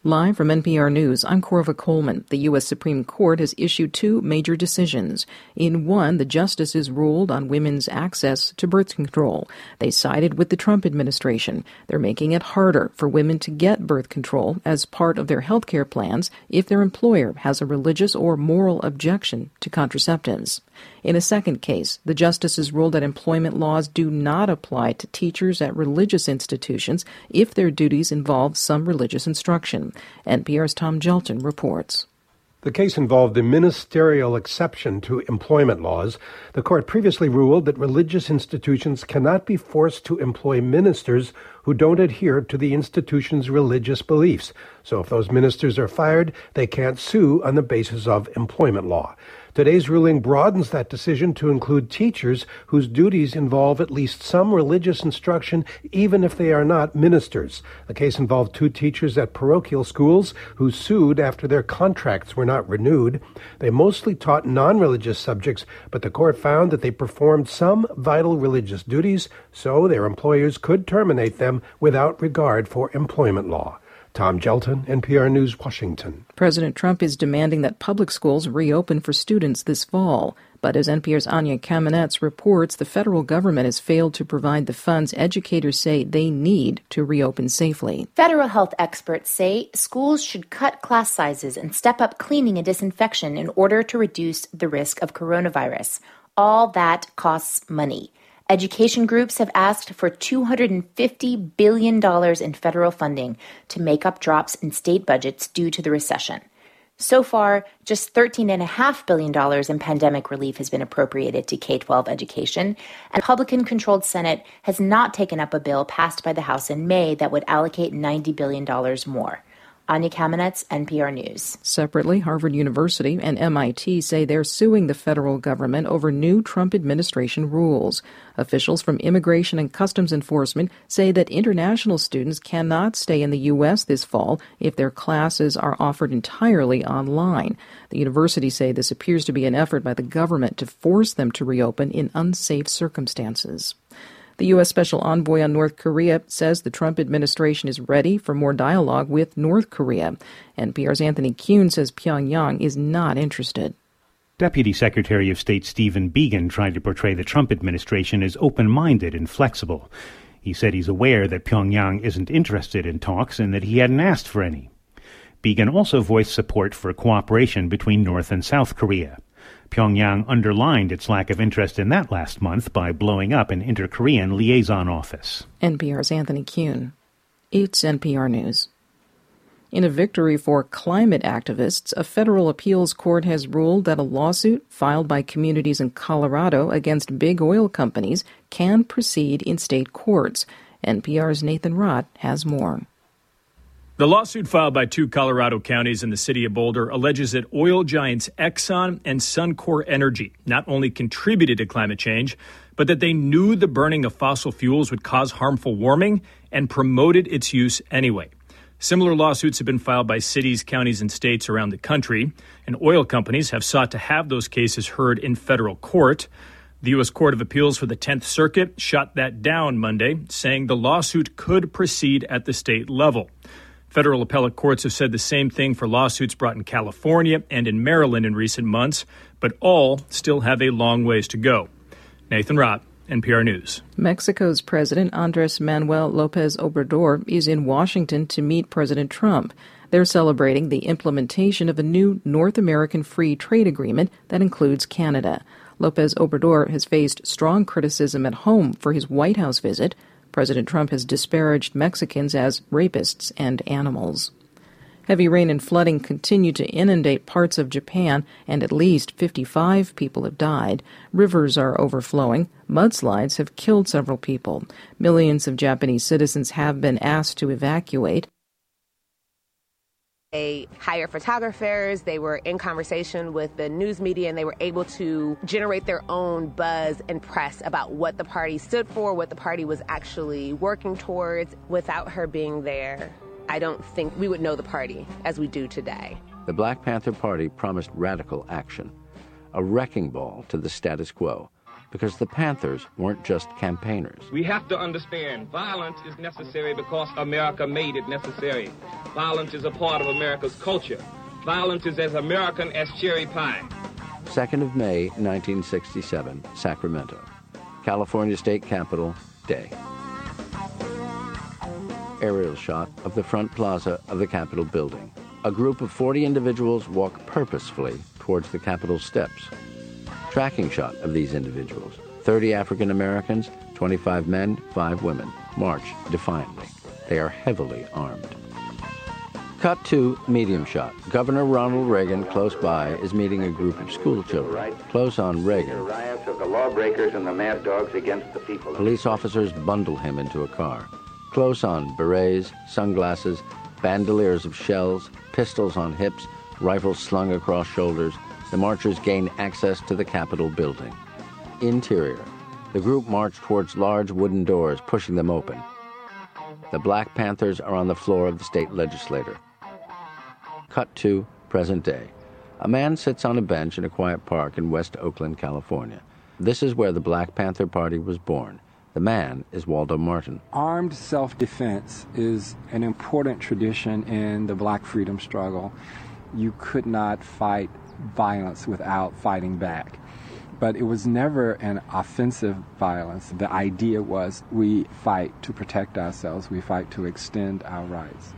Speaker 53: Live from NPR News, I'm Corva Coleman. The U.S. Supreme Court has issued two major decisions. In one, the justices ruled on women's access to birth control. They sided with the Trump administration. They're making it harder for women to get birth control as part of their health care plans if their employer has a religious or moral objection to contraceptives. In a second case, the justices ruled that employment laws do not apply to teachers at religious institutions if their duties involve some religious instruction. NPR's Tom Gelton reports.
Speaker 56: The case involved the ministerial exception to employment laws. The court previously ruled that religious institutions cannot be forced to employ ministers who don't adhere to the institution's religious beliefs. So if those ministers are fired, they can't sue on the basis of employment law. Today's ruling broadens that decision to include teachers whose duties involve at least some religious instruction, even if they are not ministers. The case involved two teachers at parochial schools who sued after their contracts were not renewed. They mostly taught non religious subjects, but the court found that they performed some vital religious duties, so their employers could terminate them without regard for employment law. Tom Gelton, NPR News, Washington.
Speaker 53: President Trump is demanding that public schools reopen for students this fall. But as NPR's Anya Kamenetz reports, the federal government has failed to provide the funds educators say they need to reopen safely.
Speaker 57: Federal health experts say schools should cut class sizes and step up cleaning and disinfection in order to reduce the risk of coronavirus. All that costs money. Education groups have asked for $250 billion in federal funding to make up drops in state budgets due to the recession. So far, just $13.5 billion in pandemic relief has been appropriated to K 12 education, and Republican controlled Senate has not taken up a bill passed by the House in May that would allocate $90 billion more. Anya Kamenetz, NPR News.
Speaker 53: Separately, Harvard University and MIT say they're suing the federal government over new Trump administration rules. Officials from Immigration and Customs Enforcement say that international students cannot stay in the U.S. this fall if their classes are offered entirely online. The universities say this appears to be an effort by the government to force them to reopen in unsafe circumstances. The U.S. Special Envoy on North Korea says the Trump administration is ready for more dialogue with North Korea. NPR's Anthony Kuhn says Pyongyang is not interested.
Speaker 58: Deputy Secretary of State Stephen Biegun tried to portray the Trump administration as open minded and flexible. He said he's aware that Pyongyang isn't interested in talks and that he hadn't asked for any. Biegun also voiced support for cooperation between North and South Korea. Pyongyang underlined its lack of interest in that last month by blowing up an inter Korean liaison office.
Speaker 53: NPR's Anthony Kuhn. It's NPR News. In a victory for climate activists, a federal appeals court has ruled that a lawsuit filed by communities in Colorado against big oil companies can proceed in state courts. NPR's Nathan Rott has more.
Speaker 59: The lawsuit filed by two Colorado counties in the city of Boulder alleges that oil giants Exxon and Suncor Energy not only contributed to climate change, but that they knew the burning of fossil fuels would cause harmful warming and promoted its use anyway. Similar lawsuits have been filed by cities, counties, and states around the country, and oil companies have sought to have those cases heard in federal court. The U.S. Court of Appeals for the 10th Circuit shut that down Monday, saying the lawsuit could proceed at the state level. Federal appellate courts have said the same thing for lawsuits brought in California and in Maryland in recent months, but all still have a long ways to go. Nathan Rott, NPR News.
Speaker 53: Mexico's President Andres Manuel Lopez Obrador is in Washington to meet President Trump. They're celebrating the implementation of a new North American free trade agreement that includes Canada. Lopez Obrador has faced strong criticism at home for his White House visit. President Trump has disparaged Mexicans as rapists and animals. Heavy rain and flooding continue to inundate parts of Japan, and at least 55 people have died. Rivers are overflowing. Mudslides have killed several people. Millions of Japanese citizens have been asked to evacuate. They hire photographers, they were in conversation with the news media, and they were able to generate their own buzz and press about what the party stood for, what the party was actually working towards. Without her being there, I don't think we would know the party as we do today.
Speaker 60: The Black Panther Party promised radical action, a wrecking ball to the status quo, because the Panthers weren't just campaigners.
Speaker 61: We have to understand violence is necessary because America made it necessary. Violence is a part of America's culture. Violence is as American as cherry pie.
Speaker 60: 2nd of May, 1967, Sacramento. California State Capitol, day. Aerial shot of the front plaza of the Capitol building. A group of 40 individuals walk purposefully towards the Capitol steps. Tracking shot of these individuals. 30 African Americans, 25 men, 5 women, march defiantly. They are heavily armed. Cut to medium shot. Governor Ronald Reagan, close by, is meeting a group of school children. Close on Reagan,
Speaker 62: riots of the lawbreakers and the mad dogs against the people.
Speaker 60: police officers bundle him into a car. Close on berets, sunglasses, bandoliers of shells, pistols on hips, rifles slung across shoulders. The marchers gain access to the Capitol building. Interior. The group march towards large wooden doors, pushing them open. The Black Panthers are on the floor of the state legislature. Cut to present day. A man sits on a bench in a quiet park in West Oakland, California. This is where the Black Panther Party was born. The man is Waldo Martin.
Speaker 56: Armed self defense is an important tradition in the black freedom struggle. You could not fight violence without fighting back. But it was never an offensive violence. The idea was we fight to protect ourselves, we fight to extend our rights.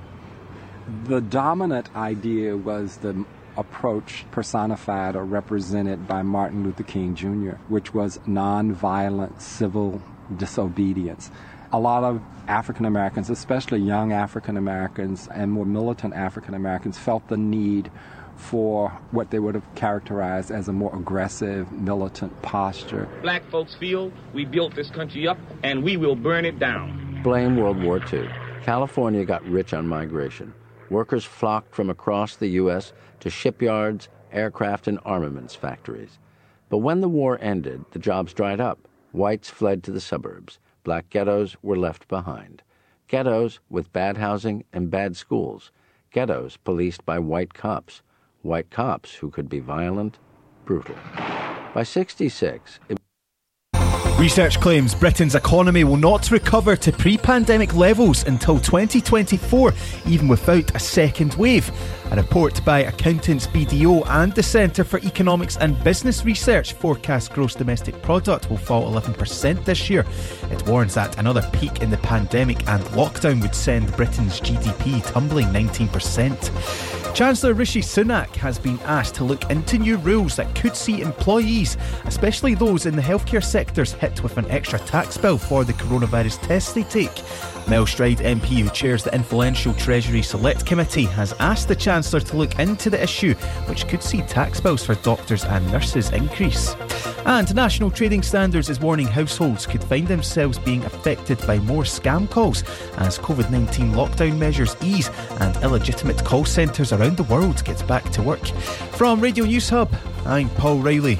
Speaker 56: The dominant idea was the approach personified or represented by Martin Luther King Jr., which was nonviolent civil disobedience. A lot of African Americans, especially young African Americans and more militant African Americans, felt the need for what they would have characterized as a more aggressive, militant posture.
Speaker 61: Black folks feel we built this country up and we will burn it down.
Speaker 60: Blame World War II. California got rich on migration. Workers flocked from across the U.S. to shipyards, aircraft, and armaments factories. But when the war ended, the jobs dried up. Whites fled to the suburbs. Black ghettos were left behind. Ghettos with bad housing and bad schools. Ghettos policed by white cops. White cops who could be violent, brutal. By 66, it
Speaker 63: Research claims Britain's economy will not recover to pre pandemic levels until 2024, even without a second wave. A report by accountants BDO and the Centre for Economics and Business Research forecasts gross domestic product will fall 11% this year. It warns that another peak in the pandemic and lockdown would send Britain's GDP tumbling 19%. Chancellor Rishi Sunak has been asked to look into new rules that could see employees, especially those in the healthcare sectors, hit with an extra tax bill for the coronavirus tests they take. Mel Stride MP, who chairs the influential Treasury Select Committee, has asked the Chancellor to look into the issue, which could see tax bills for doctors and nurses increase. And National Trading Standards is warning households could find themselves being affected by more scam calls as COVID 19 lockdown measures ease and illegitimate call centres around the world get back to work. From Radio News Hub, I'm Paul Riley.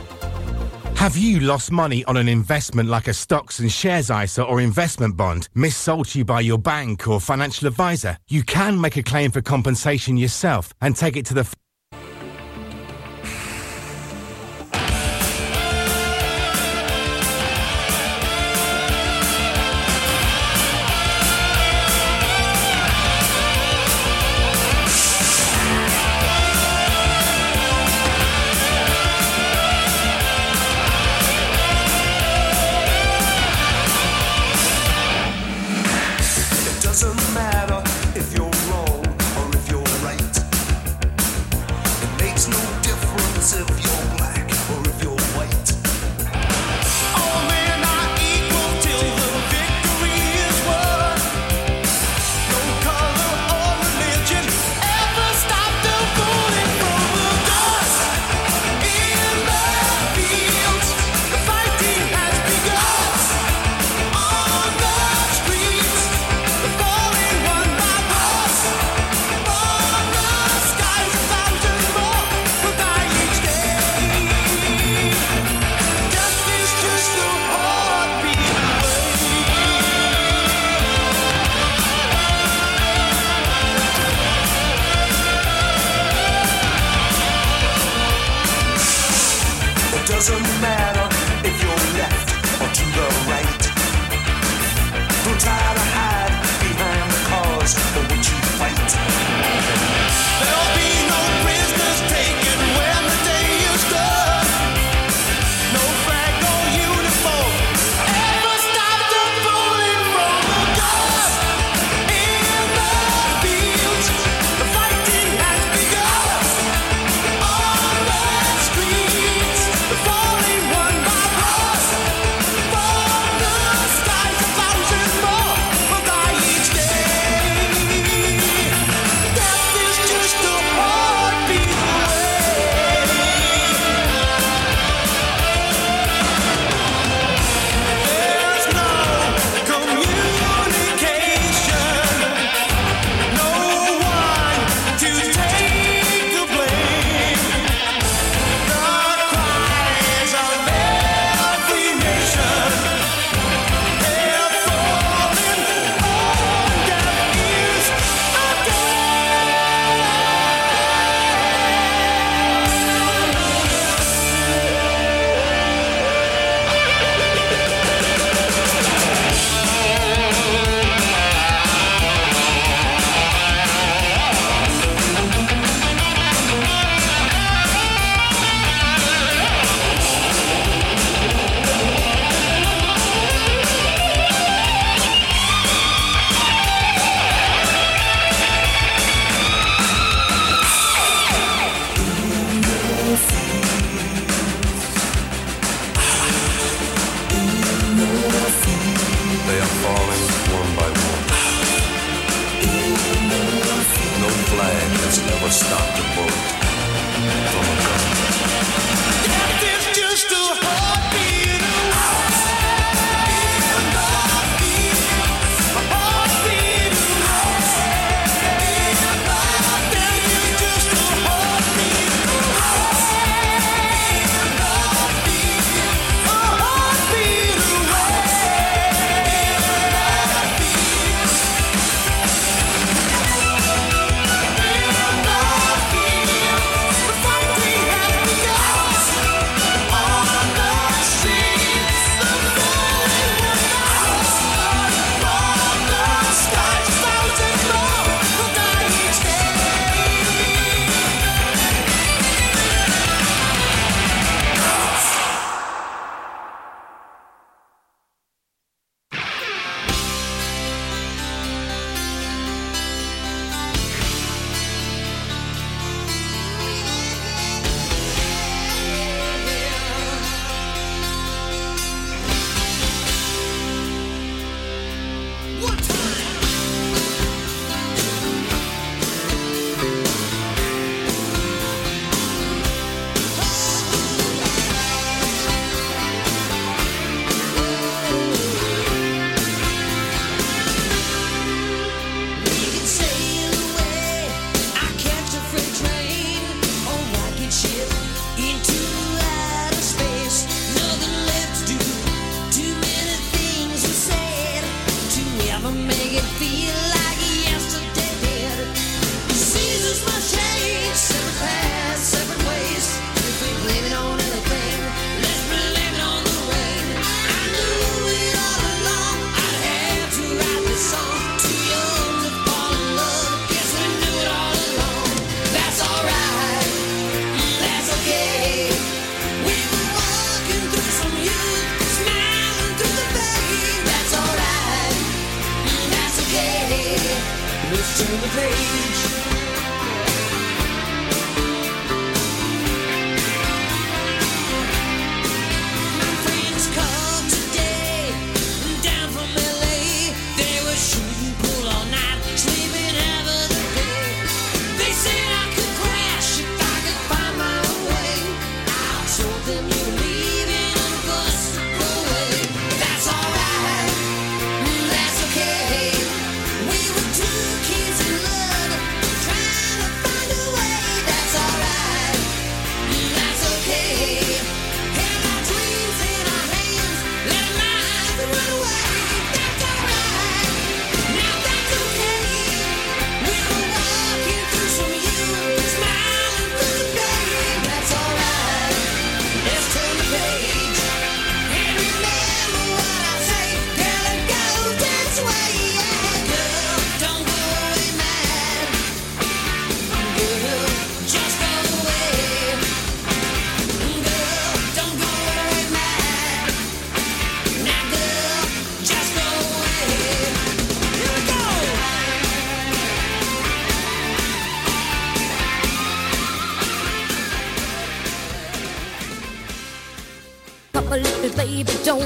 Speaker 64: Have you lost money on an investment like a stocks and shares ISA or investment bond missold to you by your bank or financial advisor? You can make a claim for compensation yourself and take it to the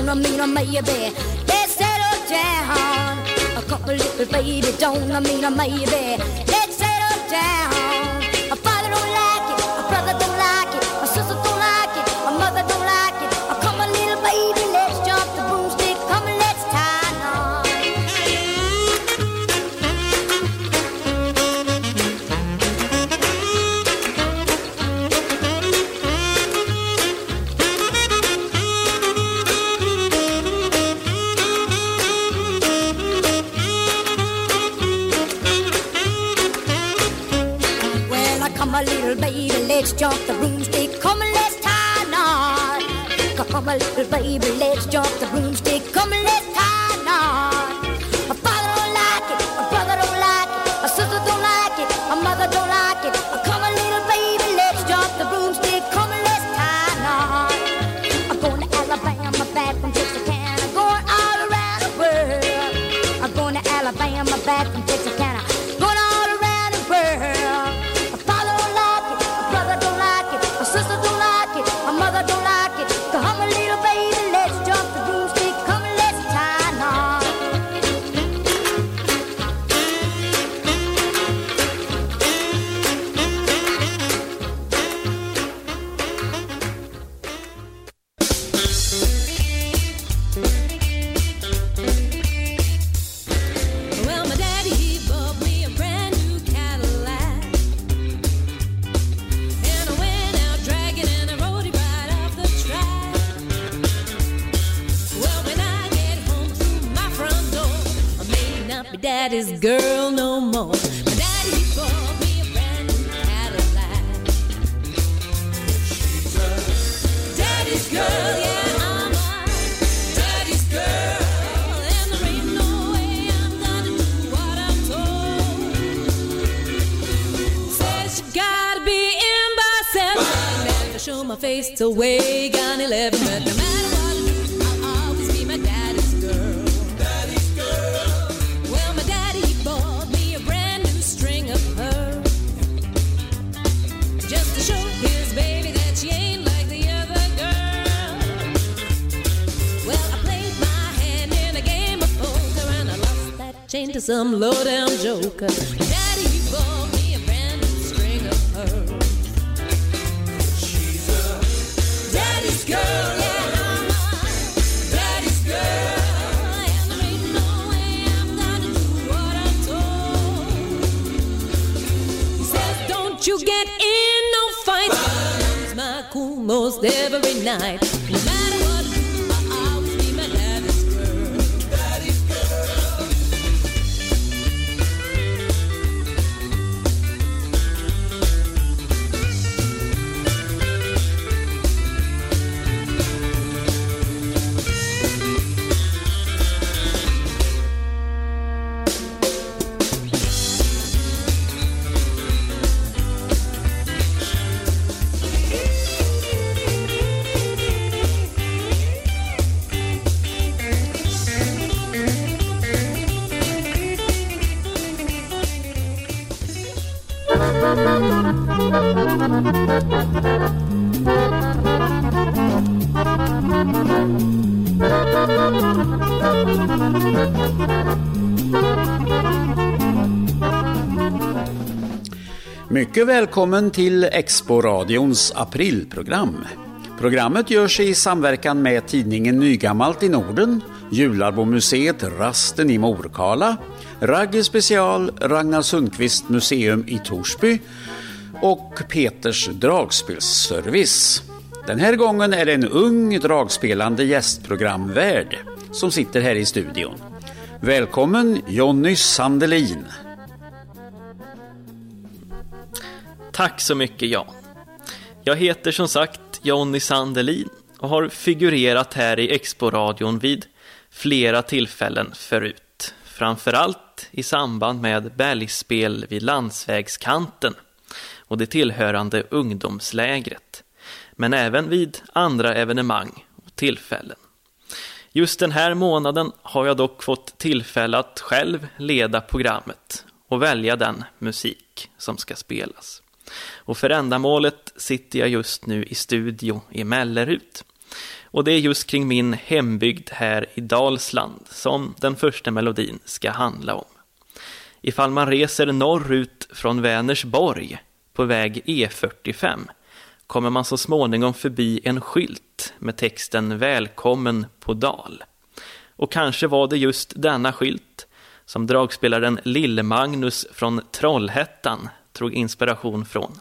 Speaker 65: gonna mean a maybe. Let's settle down. A couple little baby, don't I mean a maybe.
Speaker 66: Mycket välkommen till Expo-radions aprilprogram. Programmet görs i samverkan med tidningen Nygammalt i Norden, Jularbomuseet Rasten i Morkala, Ragge Special, Ragnar Sundqvist Museum i Torsby och Peters dragspelsservice. Den här gången är det en ung dragspelande gästprogramvärd som sitter här i studion. Välkommen Jonny Sandelin!
Speaker 67: Tack så mycket Jan. Jag heter som sagt Jonny Sandelin och har figurerat här i Exporadion vid flera tillfällen förut. Framförallt i samband med bergsspel vid landsvägskanten och det tillhörande ungdomslägret. Men även vid andra evenemang och tillfällen. Just den här månaden har jag dock fått tillfälle att själv leda programmet och välja den musik som ska spelas. Och för ändamålet sitter jag just nu i studio i Mellerud. Och det är just kring min hembygd här i Dalsland som den första melodin ska handla om. Ifall man reser norrut från Vänersborg på väg E45 kommer man så småningom förbi en skylt med texten Välkommen på Dal. Och kanske var det just denna skylt som dragspelaren Lill-Magnus från Trollhättan drog inspiration från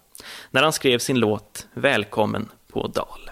Speaker 67: när han skrev sin låt Välkommen på Dal.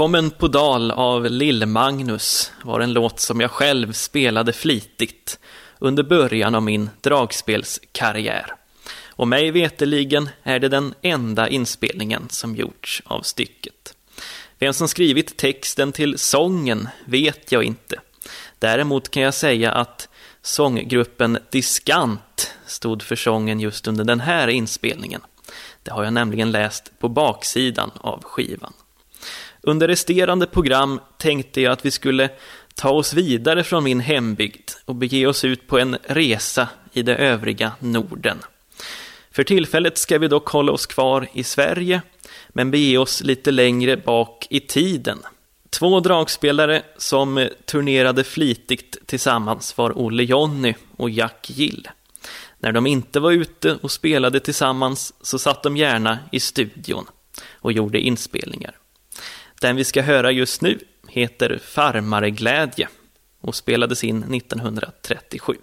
Speaker 27: Välkommen på Dal
Speaker 67: av Lill-Magnus var en låt som jag själv spelade flitigt under början av min dragspelskarriär. Och mig veteligen är det den enda inspelningen som gjorts av stycket. Vem som skrivit texten till sången vet jag inte. Däremot kan jag säga att sånggruppen Diskant stod för sången just under den här inspelningen. Det har jag nämligen läst på baksidan av skivan. Under resterande program tänkte jag att vi skulle ta oss vidare från min hembygd och bege oss ut på en resa i det övriga Norden. För tillfället ska vi dock hålla oss kvar i Sverige, men bege oss lite längre bak i tiden. Två dragspelare som turnerade flitigt tillsammans var Olle Jonny och Jack Gill. När de inte var ute och spelade tillsammans så satt de gärna i studion och gjorde inspelningar. Den vi ska höra just nu heter Farmareglädje och spelades in 1937.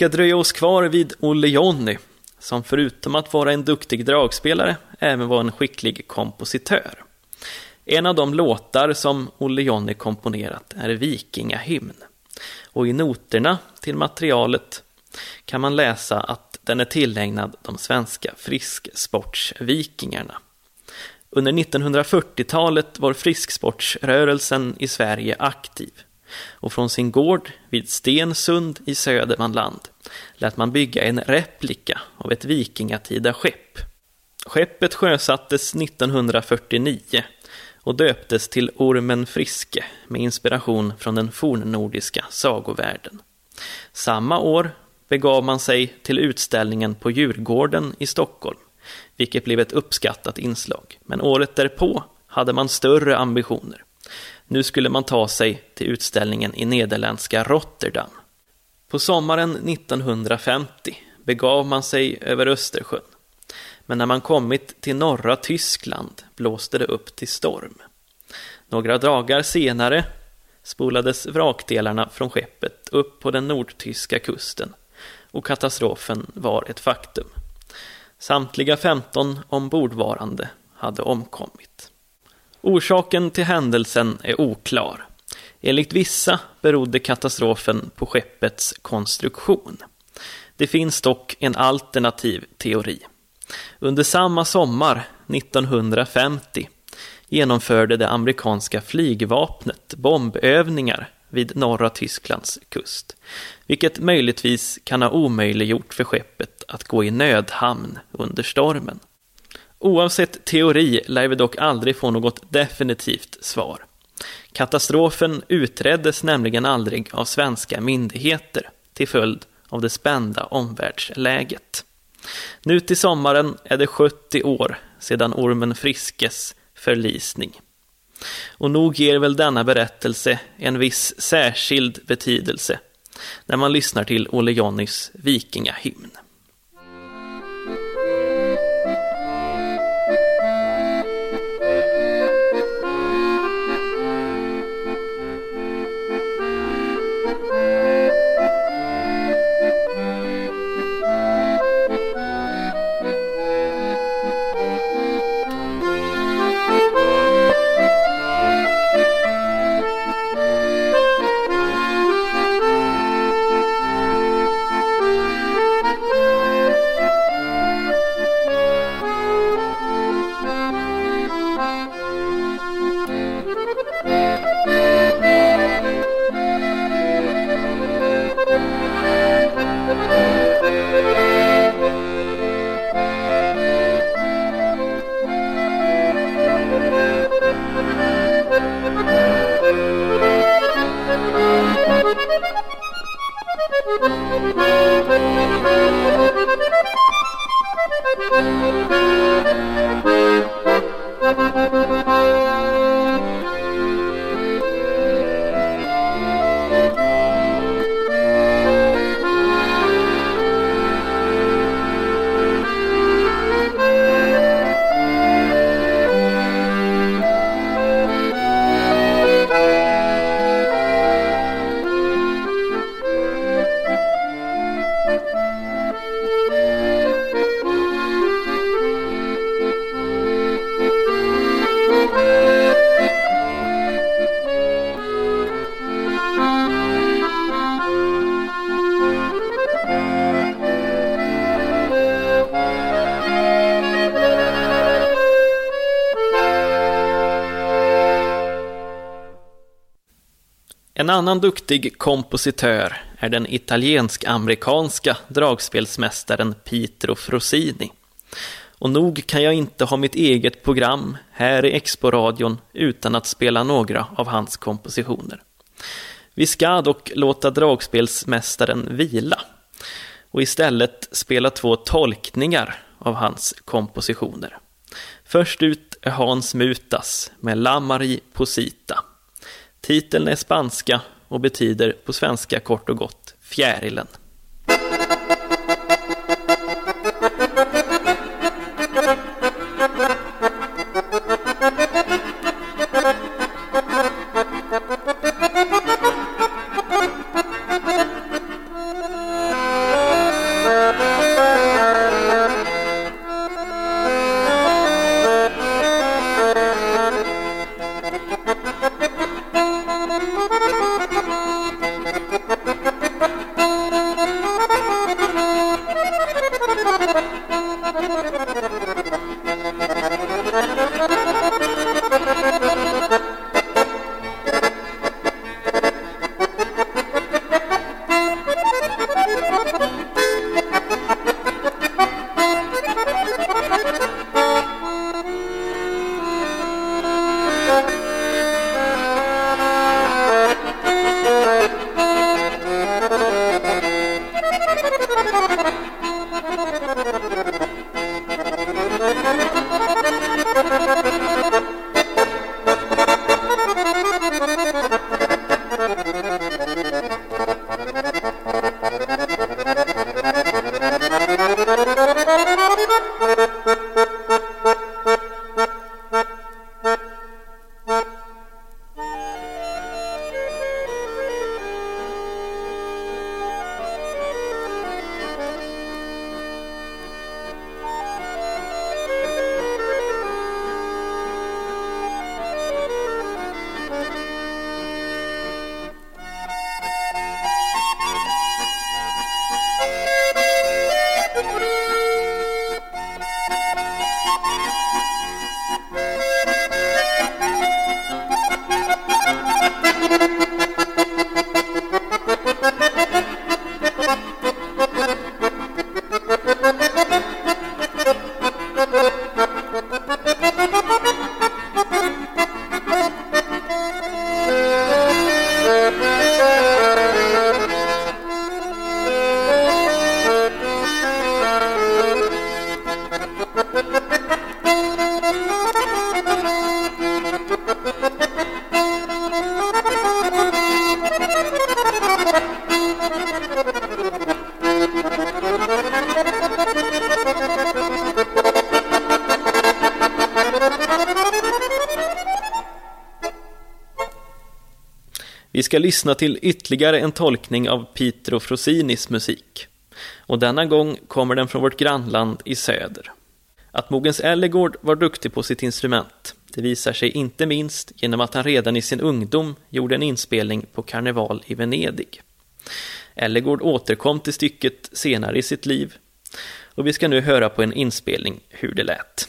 Speaker 67: Ska dröja oss kvar vid Olle Jonny, som förutom att vara en duktig dragspelare även var en skicklig kompositör. En av de låtar som Olle Jonny komponerat är Vikingahymn. Och i noterna till materialet kan man läsa att den är tillägnad de svenska frisksportsvikingarna. Under 1940-talet var frisksportsrörelsen i Sverige aktiv och från sin gård vid Stensund i Södermanland lät man bygga en replika av ett vikingatida skepp. Skeppet sjösattes 1949 och döptes till Ormen Friske med inspiration från den fornnordiska sagovärlden. Samma år begav man sig till utställningen på Djurgården i Stockholm, vilket blev ett uppskattat inslag. Men året därpå hade man större ambitioner. Nu skulle man ta sig till utställningen i nederländska Rotterdam. På sommaren 1950 begav man sig över Östersjön. Men när man kommit till norra Tyskland blåste det upp till storm. Några dagar senare spolades vrakdelarna från skeppet upp på den nordtyska kusten och katastrofen var ett faktum. Samtliga 15 ombordvarande hade omkommit. Orsaken till händelsen är oklar. Enligt vissa berodde katastrofen på skeppets konstruktion. Det finns dock en alternativ teori. Under samma sommar, 1950, genomförde det amerikanska flygvapnet bombövningar vid norra Tysklands kust, vilket möjligtvis kan ha omöjliggjort för skeppet att gå i nödhamn under stormen. Oavsett teori lär vi dock aldrig få något definitivt svar. Katastrofen utreddes nämligen aldrig av svenska myndigheter till följd av det spända omvärldsläget. Nu till sommaren är det 70 år sedan ormen Friskes förlisning. Och nog ger väl denna berättelse en viss särskild betydelse när man lyssnar till Olle Jonnys vikingahymn. Annan duktig kompositör är den italiensk-amerikanska dragspelsmästaren Pietro Frosini. Och nog kan jag inte ha mitt eget program här i Expo-radion utan att spela några av hans kompositioner. Vi ska dock låta dragspelsmästaren vila och istället spela två tolkningar av hans kompositioner. Först ut är Hans Mutas med La Marie Posita. Titeln är spanska och betyder på svenska kort och gott Fjärilen.
Speaker 8: Lyssna till ytterligare en tolkning av Pietro Frosinis musik. Och denna gång kommer den från vårt grannland i söder. Att Mogens Ellegård var duktig på sitt instrument, det visar sig inte minst genom att han redan i sin ungdom gjorde en inspelning på karneval i Venedig. Ellegård återkom till stycket senare i sitt liv och vi ska nu höra på en inspelning hur det lät.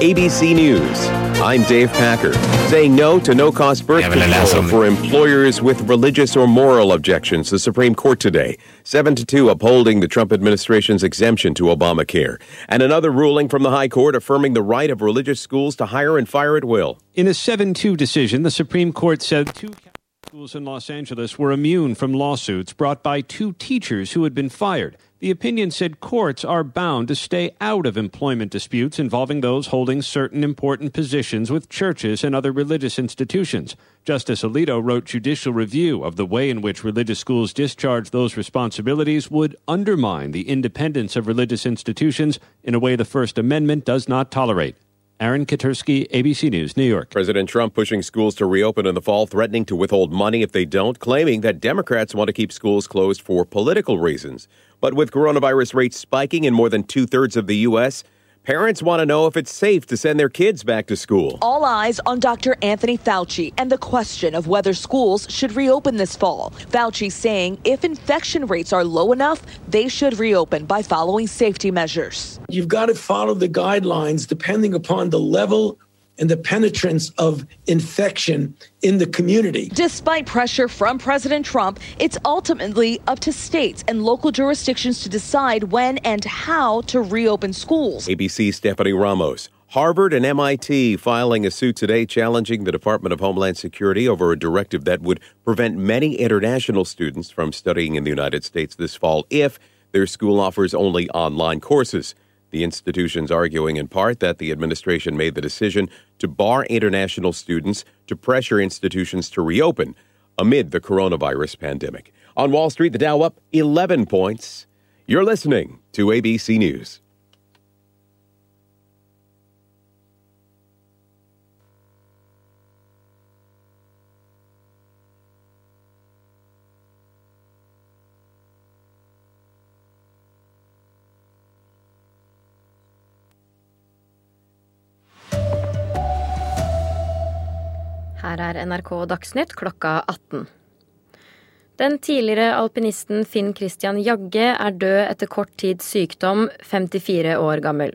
Speaker 68: ABC News, I'm Dave Packer, saying no to no cost birth
Speaker 24: Jag ville läsa
Speaker 68: control for employers with religious or moral objections. The Supreme Court today, 7 to 2 upholding the Trump administration's exemption to Obamacare. And another ruling from the High Court affirming the right of religious schools to hire and fire at will.
Speaker 69: In a 7 2 decision, the Supreme Court said two Catholic schools in Los Angeles were immune from lawsuits brought by two teachers who had been fired.
Speaker 70: The opinion said courts are bound to stay out of employment disputes involving those holding certain important positions with churches and other religious institutions. Justice Alito wrote judicial review of the way in which religious schools discharge those responsibilities would undermine the independence of religious institutions in a way the First Amendment does not tolerate. Aaron Katursky, ABC News, New York.
Speaker 68: President Trump pushing schools to reopen in the fall, threatening to withhold money if they don't, claiming that Democrats want to keep schools closed for political reasons. But with coronavirus rates spiking in more than two thirds of the U.S., parents want to know if it's safe to send their kids back to school.
Speaker 71: All eyes on Dr. Anthony Fauci and the question of whether schools should reopen this fall. Fauci saying if infection rates are low enough, they should reopen by following safety measures.
Speaker 72: You've got to follow the guidelines depending upon the level and the penetrance of infection in the community.
Speaker 71: Despite pressure from President Trump, it's ultimately up to states and local jurisdictions to decide when and how to reopen schools.
Speaker 68: ABC Stephanie Ramos. Harvard and MIT filing a suit today challenging the Department of Homeland Security over a directive that would prevent many international students from studying in the United States this fall if their school offers only online courses. The institutions arguing in part that the administration made the decision to bar international students to pressure institutions to reopen amid the coronavirus pandemic. On Wall Street, the Dow up 11 points. You're listening to ABC News.
Speaker 73: Her er NRK Dagsnytt klokka 18. Den tidligere alpinisten Finn Christian Jagge er død etter kort tids sykdom, 54 år gammel.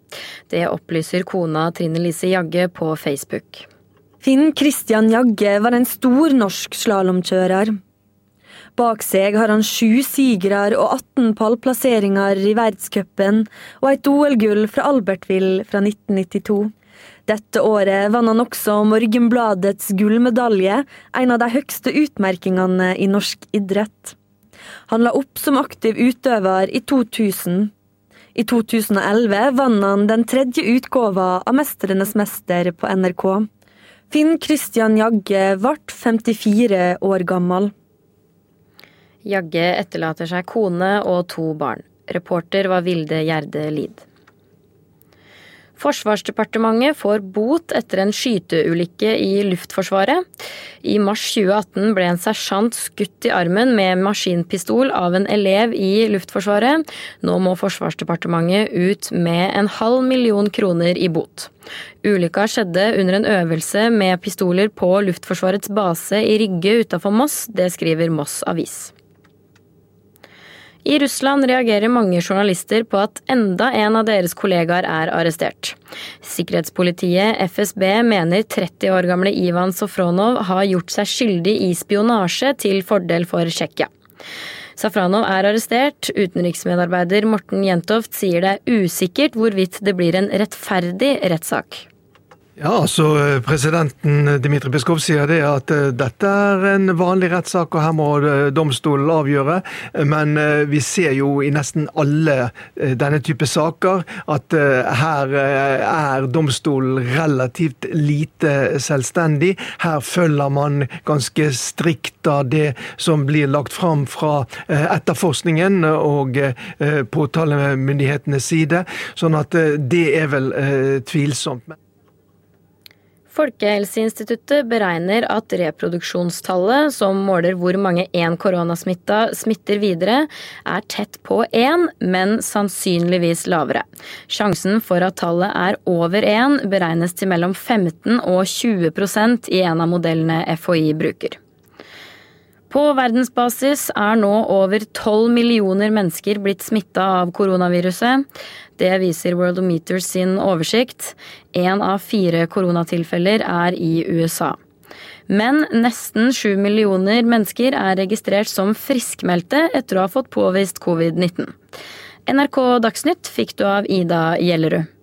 Speaker 73: Det opplyser kona Trine Lise Jagge på Facebook.
Speaker 74: Finn Christian Jagge var en stor norsk slalåmkjører. Bak seg har han sju sigrer og 18 pallplasseringer i verdenscupen og et OL-gull fra Albertville fra 1992. Dette året vant han også Morgenbladets gullmedalje, en av de høyeste utmerkingene i norsk idrett. Han la opp som aktiv utøver i 2000. I 2011 vant han den tredje utgåva av Mesternes mester på NRK. Finn Christian Jagge ble 54 år gammel.
Speaker 73: Jagge etterlater seg kone og to barn. Reporter var Vilde Gjerde Lid. Forsvarsdepartementet får bot etter en skyteulykke i Luftforsvaret. I mars 2018 ble en sersjant skutt i armen med maskinpistol av en elev i Luftforsvaret. Nå må Forsvarsdepartementet ut med en halv million kroner i bot. Ulykka skjedde under en øvelse med pistoler på Luftforsvarets base i Rygge utafor Moss. Det skriver Moss Avis. I Russland reagerer mange journalister på at enda en av deres kollegaer er arrestert. Sikkerhetspolitiet FSB mener 30 år gamle Ivan Sofronov har gjort seg skyldig i spionasje til fordel for Tsjekkia. Safranov er arrestert. Utenriksmedarbeider Morten Jentoft sier det er usikkert hvorvidt det blir en rettferdig rettssak.
Speaker 75: Ja, så eh, Presidenten Dmitrij Peskov sier det at eh, dette er en vanlig rettssak, og her må eh, domstolen avgjøre. Men vi ser jo i nesten alle denne type saker at her er domstolen relativt lite selvstendig. Her følger man ganske strikt av det som blir lagt fram fra etterforskningen og påtalemyndighetenes side. Sånn at det er vel tvilsomt.
Speaker 73: Folkehelseinstituttet beregner at reproduksjonstallet, som måler hvor mange én koronasmitta smitter videre, er tett på én, men sannsynligvis lavere. Sjansen for at tallet er over én, beregnes til mellom 15 og 20% i en av modellene FHI bruker. På verdensbasis er nå over 12 millioner mennesker blitt smitta av koronaviruset. Det viser Worldometers sin oversikt. Én av fire koronatilfeller er i USA. Men nesten sju millioner mennesker er registrert som friskmeldte etter å ha fått påvist covid-19. NRK Dagsnytt fikk du av Ida Gjellerud.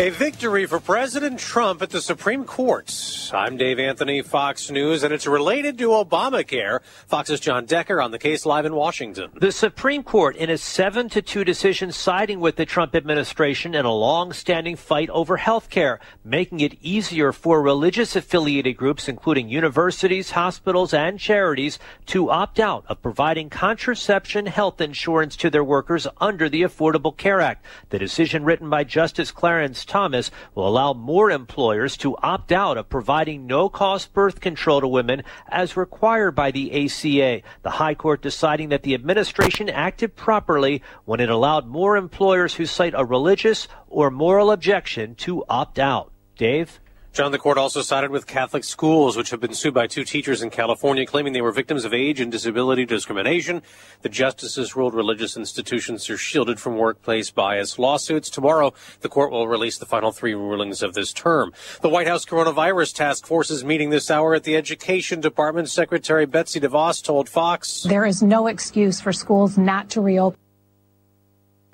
Speaker 76: A victory for President Trump at the Supreme Court. I'm Dave Anthony, Fox News, and it's related to Obamacare. Fox's John Decker on the case live in Washington.
Speaker 77: The Supreme Court, in a 7 to 2 decision, siding with the Trump administration in a long standing fight over health care, making it easier for religious affiliated groups, including universities, hospitals, and charities, to opt out of providing contraception health insurance to their workers under the Affordable Care Act. The decision, written by Justice Clarence Thomas, will allow more employers to opt out of providing no cost birth control to women as required by the ACA. The High Court deciding that the administration acted properly when it allowed more employers who cite a religious or moral objection to opt out. Dave?
Speaker 76: John, the court also sided with Catholic schools, which have been sued by two teachers in California, claiming they were victims of age and disability discrimination. The justices ruled religious institutions are shielded from workplace bias lawsuits. Tomorrow, the court will release the final three rulings of this term. The White House Coronavirus Task Force is meeting this hour at the Education Department. Secretary Betsy DeVos told Fox.
Speaker 78: There is no excuse for schools not to reopen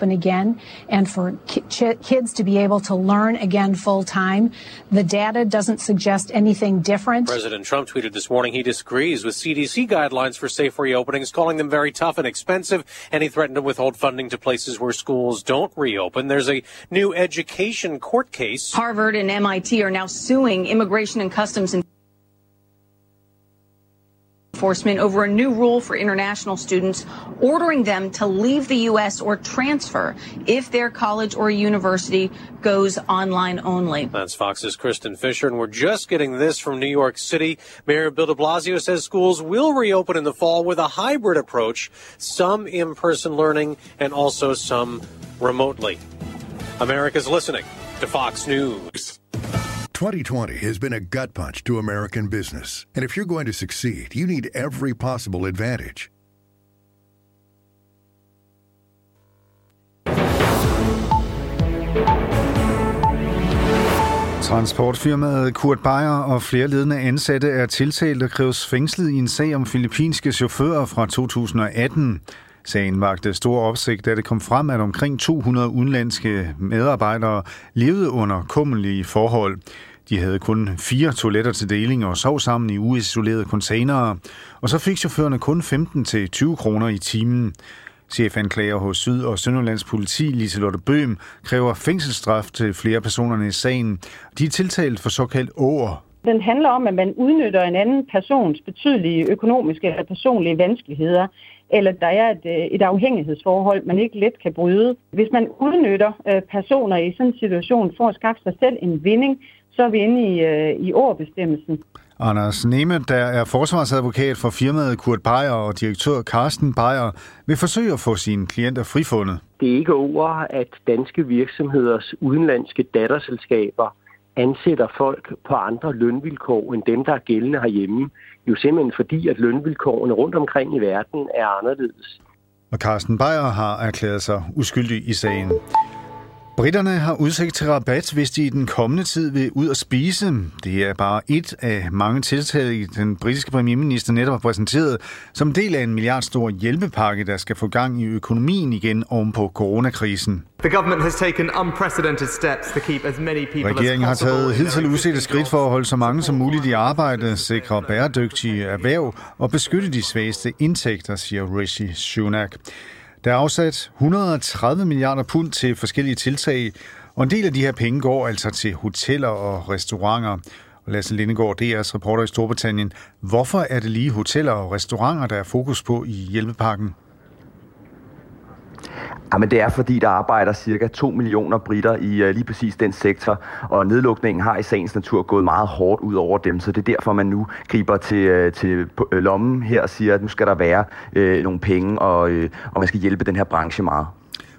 Speaker 78: again and for ki- ch- kids to be able to learn again full time. The data doesn't suggest anything different.
Speaker 76: President Trump tweeted this morning he disagrees with CDC guidelines for safe reopenings, calling them very tough and expensive, and he threatened to withhold funding to places where schools don't reopen. There's a new education court case.
Speaker 79: Harvard and MIT are now suing Immigration and Customs Enforcement over a new rule for international students ordering them to leave the U.S. or transfer if their college or university goes online only.
Speaker 76: That's Fox's Kristen Fisher, and we're just getting this from New York City. Mayor Bill de Blasio says schools will reopen in the fall with a hybrid approach, some in person learning and also some remotely. America's listening to Fox News.
Speaker 80: 2020 has been a gut punch to American business. And if you're going to succeed, you need every possible advantage.
Speaker 81: Transportfirmaet Kurt Beyer og flere ledende ansatte er tiltalt og kræves fængslet i en sag om filippinske chauffører fra 2018. Sagen vagte stor opsigt, da det kom frem, at omkring 200 udenlandske medarbejdere levede under kummelige forhold. De havde kun fire toiletter til deling og sov sammen i uisolerede containere, og så fik chaufførerne kun 15-20 kroner i timen. Chefanklager hos Syd- og Sønderlands politi, Liselotte Bøhm, kræver fængselsstraf til flere personerne i sagen. De er tiltalt for såkaldt åer.
Speaker 82: Den handler om, at man udnytter en anden persons betydelige økonomiske eller personlige vanskeligheder, eller der er et, øh, et afhængighedsforhold, man ikke let kan bryde. Hvis man udnytter øh, personer i sådan en situation for at skaffe sig selv en vinding, så er vi inde i, øh, i overbestemmelsen.
Speaker 81: Anders Neme, der er forsvarsadvokat for firmaet Kurt Beyer og direktør Carsten Beyer, vil forsøge at få sine klienter frifundet.
Speaker 83: Det er ikke ord, at danske virksomheders udenlandske datterselskaber ansætter folk på andre lønvilkår end dem, der er gældende herhjemme. Jo simpelthen fordi, at lønvilkårene rundt omkring i verden er anderledes.
Speaker 81: Og Carsten Beyer har erklæret sig uskyldig i sagen. Britterne har udsigt til rabat, hvis de i den kommende tid vil ud og spise. Det er bare et af mange tiltag, den britiske premierminister netop har præsenteret, som del af en milliardstor hjælpepakke, der skal få gang i økonomien igen oven på coronakrisen.
Speaker 84: The government has taken unprecedented steps to keep as many people
Speaker 81: Regeringen har taget hidtil udsete skridt for at holde så mange som muligt i arbejde, sikre bæredygtige erhverv og beskytte de svageste indtægter, siger Rishi Sunak. Der er afsat 130 milliarder pund til forskellige tiltag, og en del af de her penge går altså til hoteller og restauranter. Og Lasse Lindegård, DR's reporter i Storbritannien. Hvorfor er det lige hoteller og restauranter, der er fokus på i hjælpepakken?
Speaker 85: Jamen det er fordi, der arbejder cirka 2 millioner britter i uh, lige præcis den sektor, og nedlukningen har i sagens natur gået meget hårdt ud over dem, så det er derfor, man nu griber til, uh, til øh, lommen her og siger, at nu skal der være uh, nogle penge, og, uh, og man skal hjælpe den her branche meget.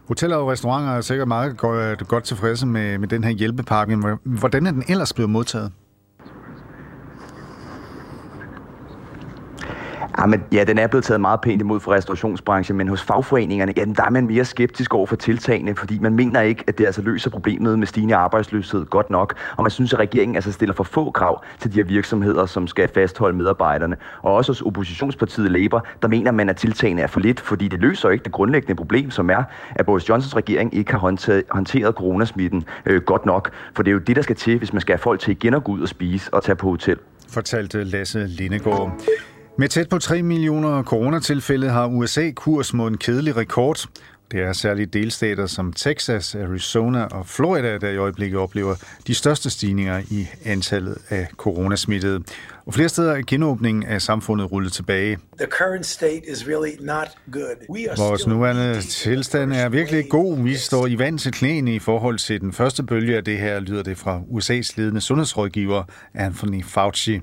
Speaker 81: Hoteller og restauranter er sikkert meget godt, godt tilfredse med, med den her hjælpepakke. Hvordan er den ellers blevet modtaget?
Speaker 85: Ja, men, ja, den er blevet taget meget pænt imod for restaurationsbranchen, men hos fagforeningerne, ja, der er man mere skeptisk over for tiltagene, fordi man mener ikke, at det altså løser problemet med stigende arbejdsløshed godt nok, og man synes, at regeringen altså stiller for få krav til de her virksomheder, som skal fastholde medarbejderne. Og også hos oppositionspartiet Labour, der mener man, at tiltagene er for lidt, fordi det løser ikke det grundlæggende problem, som er, at Boris Johnsons regering ikke har håndteret, håndteret coronasmitten øh, godt nok. For det er jo det, der skal til, hvis man skal have folk til igen at gå ud og spise og tage på hotel.
Speaker 81: Fortalte Lasse Lindegård. Med tæt på 3 millioner coronatilfælde har USA kurs mod en kedelig rekord. Det er særligt delstater som Texas, Arizona og Florida, der i øjeblikket oplever de største stigninger i antallet af coronasmittede. Og flere steder er genåbningen af samfundet rullet tilbage.
Speaker 86: The current state is really not good.
Speaker 81: Vores nuværende tilstand er virkelig ikke god. Vi står i vand til knæene i forhold til den første bølge af det her, lyder det fra USA's ledende sundhedsrådgiver Anthony Fauci.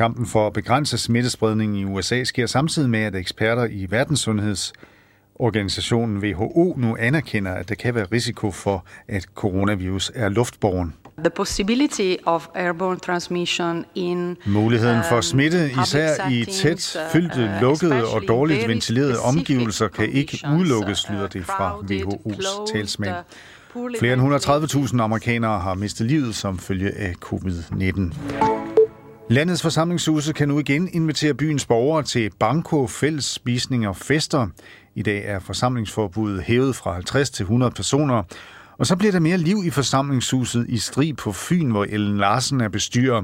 Speaker 81: Kampen for at begrænse smittespredningen i USA sker samtidig med, at eksperter i Verdenssundhedsorganisationen WHO nu anerkender, at der kan være risiko for, at coronavirus er luftborgen.
Speaker 87: The possibility of airborne transmission in
Speaker 81: Muligheden for
Speaker 87: um,
Speaker 81: smitte, især i tæt
Speaker 87: uh,
Speaker 81: fyldte, lukkede og dårligt ventilerede omgivelser kan ikke
Speaker 87: conditions,
Speaker 81: udelukkes,
Speaker 87: uh,
Speaker 81: lyder det fra WHO's
Speaker 87: uh, poorly
Speaker 81: Flere end 130.000 amerikanere har mistet livet som følge af covid-19. Landets forsamlingshuse kan nu igen invitere byens borgere til banko, fællesspisninger og fester. I dag er forsamlingsforbuddet hævet fra 50 til 100 personer. Og så bliver der mere liv i forsamlingshuset i Stri på Fyn, hvor Ellen Larsen er bestyrer.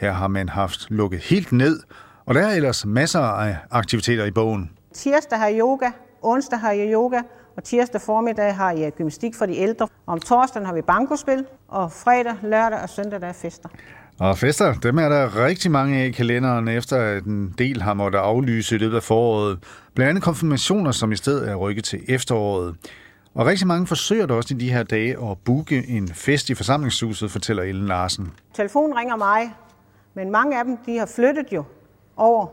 Speaker 81: Her har man haft lukket helt ned, og der er ellers masser af aktiviteter i bogen.
Speaker 88: Tirsdag har jeg yoga, onsdag har jeg yoga, og tirsdag formiddag har jeg gymnastik for de ældre. Om torsdagen har vi bankospil, og fredag, lørdag og søndag der er fester.
Speaker 81: Og fester, dem er der rigtig mange af i kalenderen, efter at en del har måttet aflyse i løbet af foråret. Blandt andet konfirmationer, som i stedet er rykket til efteråret. Og rigtig mange forsøger da også i de her dage at booke en fest i forsamlingshuset, fortæller Ellen Larsen.
Speaker 88: Telefonen ringer mig, men mange af dem de har flyttet jo over,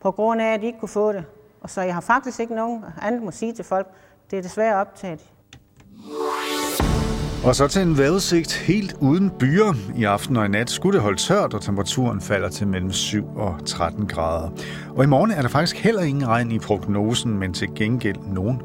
Speaker 88: på grund af, at de ikke kunne få det. Og så jeg har faktisk ikke nogen andet må sige til folk. Det er desværre optaget.
Speaker 81: Og så til en vejrudsigt helt uden byer. I aften og i nat skulle det holde tørt, og temperaturen falder til mellem 7 og 13 grader. Og i morgen er der faktisk heller ingen regn i prognosen, men til gengæld nogen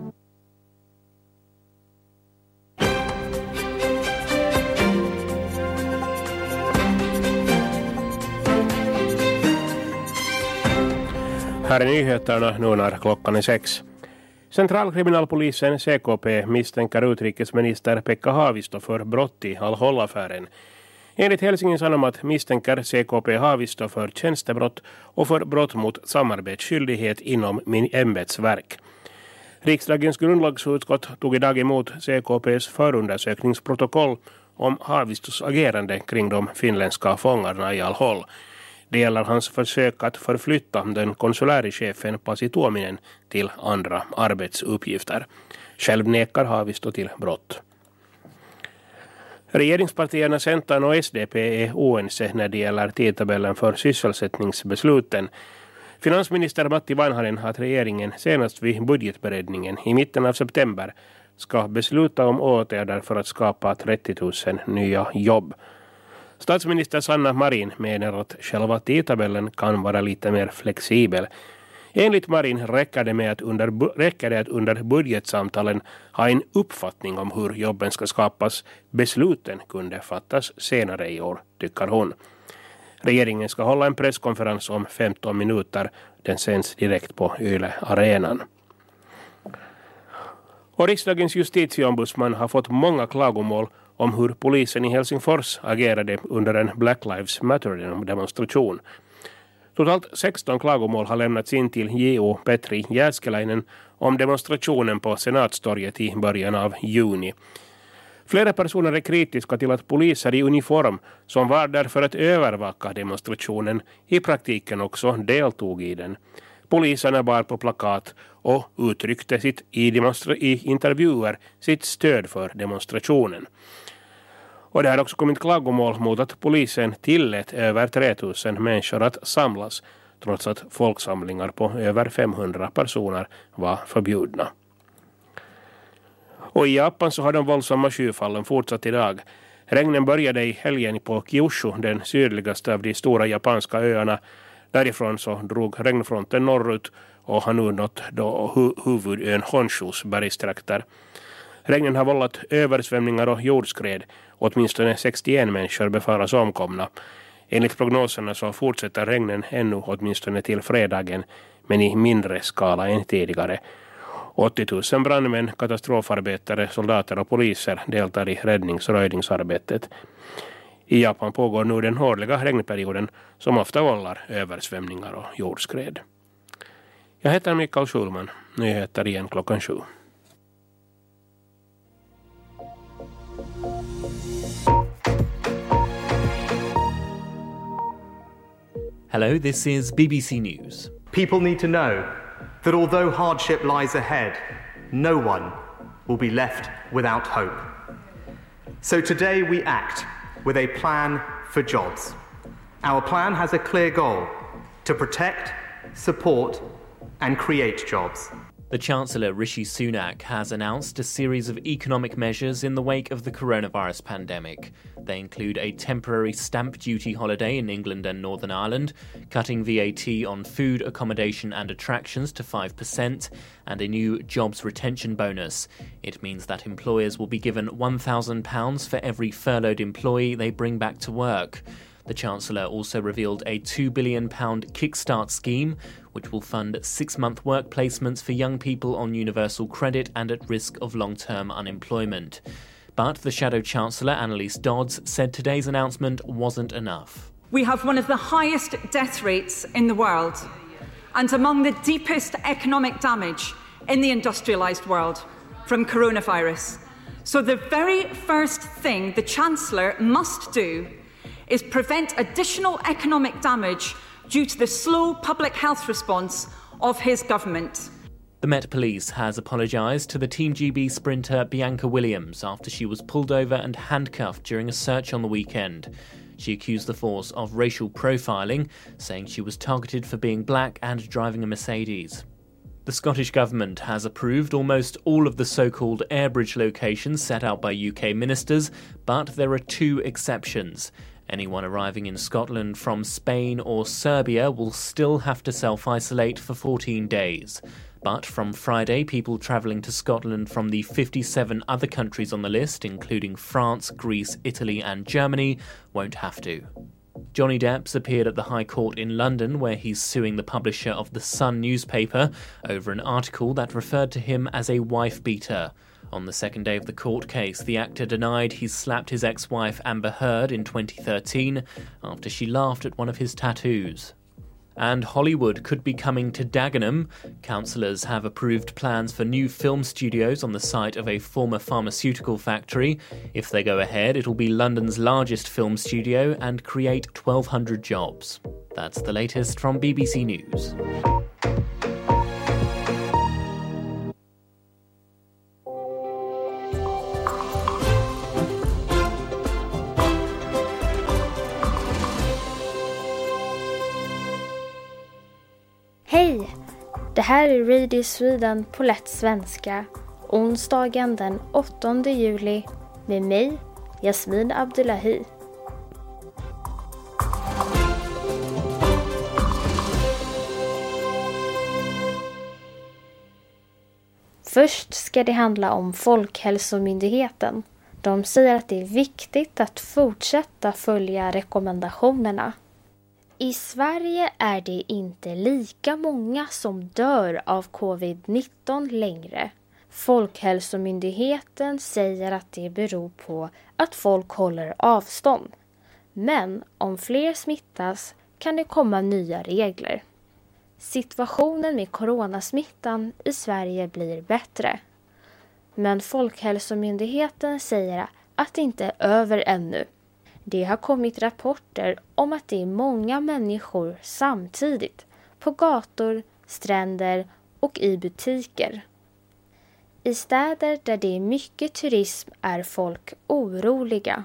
Speaker 89: Här är nyheterna nu när klockan är sex. Centralkriminalpolisen CKP misstänker utrikesminister Pekka Haavisto för brott i Al-Hol-affären. Enligt Helsingin Sanomat misstänker CKP Haavisto för tjänstebrott och för brott mot samarbetsskyldighet inom min ämbetsverk. Riksdagens grundlagsutskott tog idag emot CKPs förundersökningsprotokoll om Haavistos agerande kring de finländska fångarna i Al-Hol. Det gäller hans försök att förflytta den konsuläre chefen Pasi Tuominen till andra arbetsuppgifter. Själv nekar Haavisto till brott. Regeringspartierna Centern och SDP är oense när det gäller tidtabellen för sysselsättningsbesluten. Finansminister Matti Vanhanen att regeringen senast vid budgetberedningen i mitten av september ska besluta om åtgärder för att skapa 30 000 nya jobb. Statsminister Sanna Marin menar att själva tidtabellen kan vara lite mer flexibel. Enligt Marin räcker det, med att under, räcker det att under budgetsamtalen ha en uppfattning om hur jobben ska skapas. Besluten kunde fattas senare i år, tycker hon. Regeringen ska hålla en presskonferens om 15 minuter. Den sänds direkt på Yle Arenan. Och riksdagens justitieombudsman har fått många klagomål om hur polisen i Helsingfors agerade under en Black Lives Matter-demonstration. Totalt 16 klagomål har lämnats in till JO Petri Jääskeläinen om demonstrationen på Senatstorget i början av juni. Flera personer är kritiska till att poliser i uniform som var där för att övervaka demonstrationen i praktiken också deltog i den. Poliserna bar på plakat och uttryckte sitt i, i intervjuer sitt stöd för demonstrationen. Och det har också kommit klagomål mot att polisen tillät över 3000 människor att samlas trots att folksamlingar på över 500 personer var förbjudna. Och i Japan så har de våldsamma skyfallen fortsatt idag. Regnen började i helgen på Kyushu, den sydligaste av de stora japanska öarna, Därifrån så drog regnfronten norrut och har nu nått då hu huvudön Honshus bergstrakter. Regnen har vållat översvämningar och jordskred. Åtminstone 61 människor befaras omkomna. Enligt prognoserna så fortsätter regnen ännu åtminstone till fredagen men i mindre skala än tidigare. 80 000 brandmän, katastrofarbetare, soldater och poliser deltar i räddnings och röjningsarbetet. I Japan pågår nu den årliga regnperioden som ofta vållar översvämningar och jordskred. Jag heter Mikael Schulman. Nyheter igen klockan sju.
Speaker 47: Hello, this is BBC News.
Speaker 84: People need to know that although hardship lies ahead, no one will be left without hope. So today we act with a plan for jobs. Our plan has a clear goal to protect, support, and create jobs.
Speaker 47: The Chancellor Rishi Sunak has announced a series of economic measures in the wake of the coronavirus pandemic. They include a temporary stamp duty holiday in England and Northern Ireland, cutting VAT on food, accommodation, and attractions to 5%, and a new jobs retention bonus. It means that employers will be given £1,000 for every furloughed employee they bring back to work. The Chancellor also revealed a £2 billion kickstart scheme, which will fund six month work placements for young people on universal credit and at risk of long term unemployment. But the Shadow Chancellor, Annalise Dodds, said today's announcement wasn't enough.
Speaker 90: We have one of the highest death rates in the world and among the deepest economic damage in the industrialised world from coronavirus. So, the very first thing the Chancellor must do is prevent additional economic damage due to the slow public health response of his government.
Speaker 47: The Met Police has apologised to the Team GB sprinter Bianca Williams after she was pulled over and handcuffed during a search on the weekend. She accused the force of racial profiling, saying she was targeted for being black and driving a Mercedes. The Scottish Government has approved almost all of the so called airbridge locations set out by UK ministers, but there are two exceptions. Anyone arriving in Scotland from Spain or Serbia will still have to self isolate for 14 days. But from Friday, people travelling to Scotland from the 57 other countries on the list, including France, Greece, Italy, and Germany, won't have to. Johnny Depp's appeared at the High Court in London, where he's suing the publisher of The Sun newspaper over an article that referred to him as a wife beater. On the second day of the court case, the actor denied he slapped his ex wife Amber Heard in 2013 after she laughed at one of his tattoos. And Hollywood could be coming to Dagenham. Councillors have approved plans for new film studios on the site of a former pharmaceutical factory. If they go ahead, it'll be London's largest film studio and create 1,200 jobs. That's the latest from BBC News.
Speaker 91: Det här är Radio Sweden på lätt svenska. Onsdagen den 8 juli med mig, Jasmin Abdullahi. Först ska det handla om Folkhälsomyndigheten. De säger att det är viktigt att fortsätta följa rekommendationerna. I Sverige är det inte lika många som dör av covid-19 längre. Folkhälsomyndigheten säger att det beror på att folk håller avstånd. Men om fler smittas kan det komma nya regler. Situationen med coronasmittan i Sverige blir bättre. Men Folkhälsomyndigheten säger att det inte är över ännu. Det har kommit rapporter om att det är många människor samtidigt på gator, stränder och i butiker. I städer där det är mycket turism är folk oroliga.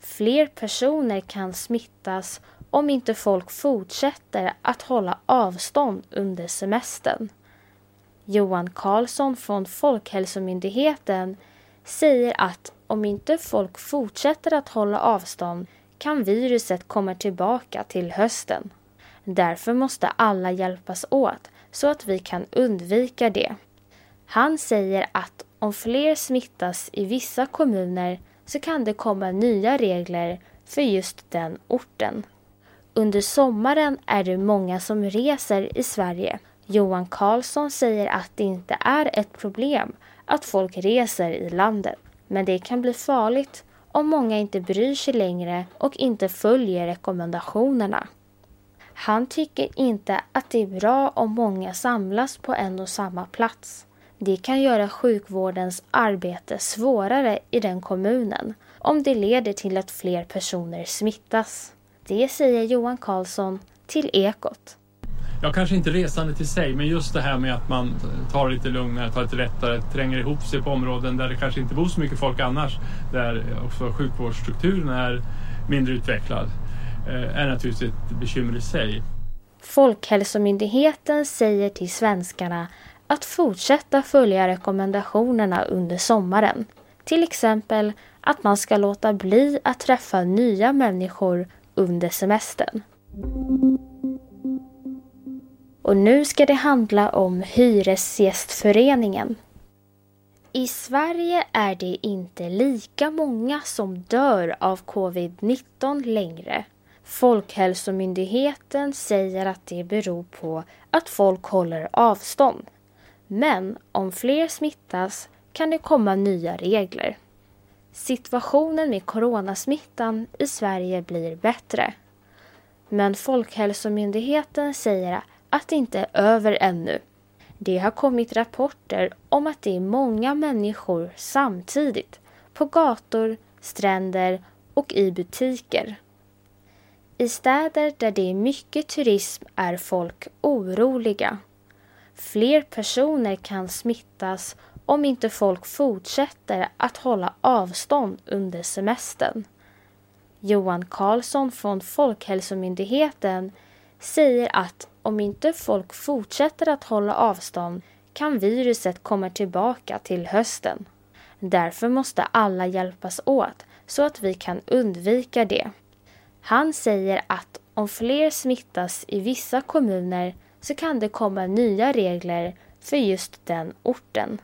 Speaker 91: Fler personer kan smittas om inte folk fortsätter att hålla avstånd under semestern. Johan Karlsson från Folkhälsomyndigheten säger att om inte folk fortsätter att hålla avstånd kan viruset komma tillbaka till hösten. Därför måste alla hjälpas åt så att vi kan undvika det. Han säger att om fler smittas i vissa kommuner så kan det komma nya regler för just den orten. Under sommaren är det många som reser i Sverige. Johan Karlsson säger att det inte är ett problem att folk reser i landet. Men det kan bli farligt om många inte bryr sig längre och inte följer rekommendationerna. Han tycker inte att det är bra om många samlas på en och samma plats. Det kan göra sjukvårdens arbete svårare i den kommunen om det leder till att fler personer smittas. Det säger Johan Karlsson till Ekot.
Speaker 92: Ja, kanske inte resandet i sig, men just det här med att man tar det lite lugnare, tar det lite lättare, tränger ihop sig på områden där det kanske inte bor så mycket folk annars, där också sjukvårdsstrukturen är mindre utvecklad, eh, är naturligtvis ett bekymmer i sig.
Speaker 91: Folkhälsomyndigheten säger till svenskarna att fortsätta följa rekommendationerna under sommaren. Till exempel att man ska låta bli att träffa nya människor under semestern. Och nu ska det handla om Hyresgästföreningen. I Sverige är det inte lika många som dör av covid-19 längre. Folkhälsomyndigheten säger att det beror på att folk håller avstånd. Men om fler smittas kan det komma nya regler. Situationen med coronasmittan i Sverige blir bättre. Men Folkhälsomyndigheten säger att det inte är över ännu. Det har kommit rapporter om att det är många människor samtidigt på gator, stränder och i butiker. I städer där det är mycket turism är folk oroliga. Fler personer kan smittas om inte folk fortsätter att hålla avstånd under semestern. Johan Karlsson från Folkhälsomyndigheten säger att om inte folk fortsätter att hålla avstånd kan viruset komma tillbaka till hösten. Därför måste alla hjälpas åt så att vi kan undvika det. Han säger att om fler smittas i vissa kommuner så kan det komma nya regler för just den orten.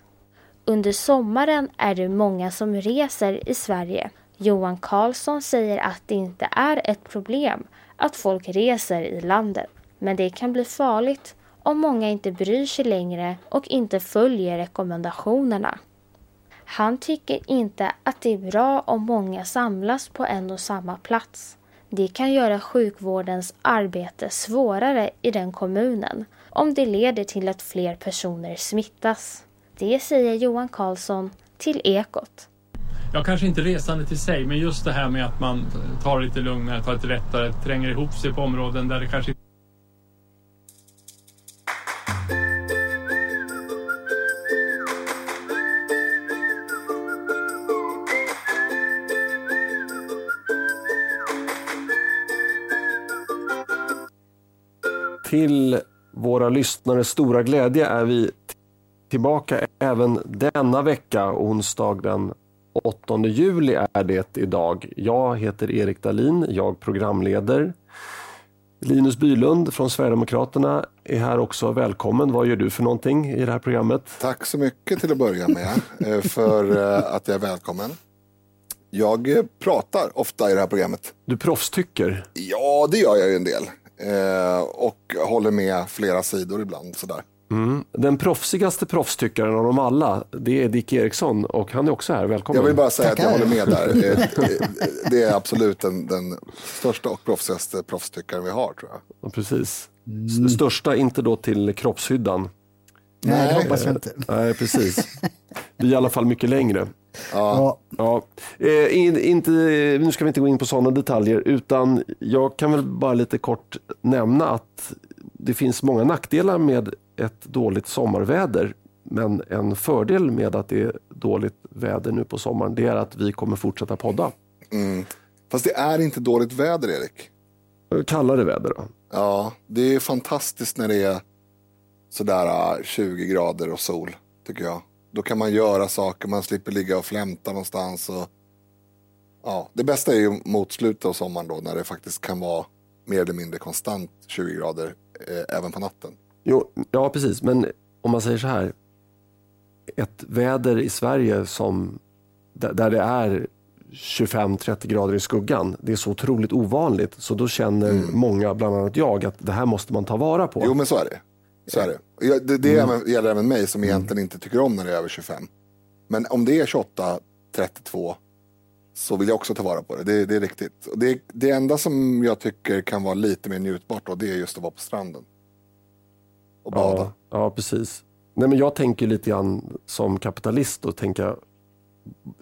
Speaker 91: Under sommaren är det många som reser i Sverige. Johan Karlsson säger att det inte är ett problem att folk reser i landet. Men det kan bli farligt om många inte bryr sig längre och inte följer rekommendationerna. Han tycker inte att det är bra om många samlas på en och samma plats. Det kan göra sjukvårdens arbete svårare i den kommunen om det leder till att fler personer smittas. Det säger Johan Karlsson till Ekot.
Speaker 92: Ja, kanske inte resandet i sig, men just det här med att man tar det lite lugnare, tar det lite lättare, tränger ihop sig på områden där det kanske
Speaker 93: Till våra lyssnares stora glädje är vi tillbaka även denna vecka. Onsdag den 8 juli är det idag. Jag heter Erik Dalin, jag programleder. Linus Bylund från Sverigedemokraterna är här också. Välkommen. Vad gör du för någonting i det här programmet?
Speaker 94: Tack så mycket till att börja med eh, för eh, att jag är välkommen. Jag pratar ofta i det här programmet.
Speaker 93: Du proffstycker?
Speaker 94: Ja, det gör jag ju en del. Och håller med flera sidor ibland sådär.
Speaker 93: Mm. Den proffsigaste proffstyckaren av dem alla, det är Dick Eriksson och han är också här. Välkommen.
Speaker 94: Jag vill bara säga Tackar. att jag håller med där. Eh, (laughs) eh, det är absolut den, den största och proffsigaste proffstyckaren vi har tror jag.
Speaker 93: Ja, precis. Mm. Största inte då till kroppshyddan.
Speaker 95: Nej, det hoppas jag inte.
Speaker 93: Nej, precis. Vi är i alla fall mycket längre.
Speaker 94: Ja.
Speaker 93: ja. Eh, in, inte, nu ska vi inte gå in på sådana detaljer, utan jag kan väl bara lite kort nämna att det finns många nackdelar med ett dåligt sommarväder. Men en fördel med att det är dåligt väder nu på sommaren, det är att vi kommer fortsätta podda.
Speaker 94: Mm. Fast det är inte dåligt väder, Erik.
Speaker 93: Kallare väder då?
Speaker 94: Ja, det är fantastiskt när det är sådär 20 äh, grader och sol, tycker jag. Då kan man göra saker, man slipper ligga och flämta någonstans. Och... Ja, det bästa är ju mot slutet av sommaren då, när det faktiskt kan vara mer eller mindre konstant 20 grader eh, även på natten.
Speaker 93: Jo, ja, precis. Men om man säger så här. Ett väder i Sverige som, där det är 25-30 grader i skuggan, det är så otroligt ovanligt. Så då känner många, bland annat jag, att det här måste man ta vara på.
Speaker 94: Jo, men så är det. Så är det. Det, det även, gäller även mig som egentligen inte tycker om när det är över 25. Men om det är 28, 32 så vill jag också ta vara på det. Det, det är riktigt. Det, det enda som jag tycker kan vara lite mer njutbart då, det är just att vara på stranden. Och bada.
Speaker 93: Ja, ja, precis. Nej, men jag tänker lite grann som kapitalist och tänka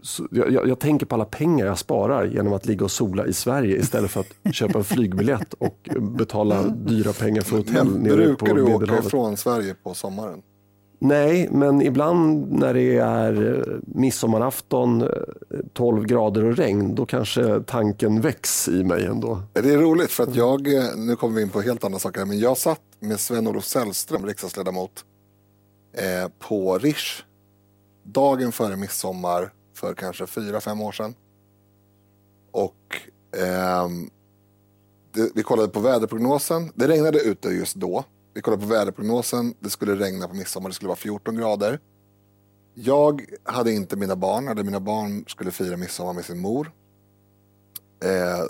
Speaker 93: så jag, jag, tänker på alla pengar jag sparar genom att ligga och sola i Sverige istället för att (laughs) köpa en flygbiljett och betala dyra pengar för hotell
Speaker 94: Men
Speaker 93: nere på
Speaker 94: brukar du åka ifrån Sverige på sommaren?
Speaker 93: Nej, men ibland när det är eh, midsommarafton, eh, 12 grader och regn, då kanske tanken väcks i mig ändå.
Speaker 94: Det är roligt för att jag, eh, nu kommer vi in på helt andra saker, men jag satt med Sven-Olof Sällström, riksdagsledamot, eh, på Rish dagen före midsommar för kanske fyra, fem år sedan. Och eh, det, vi kollade på väderprognosen. Det regnade ute just då. Vi kollade på väderprognosen. Det skulle regna på midsommar. Det skulle vara 14 grader. Jag hade inte mina barn. eller mina barn skulle fira midsommar med sin mor. Eh,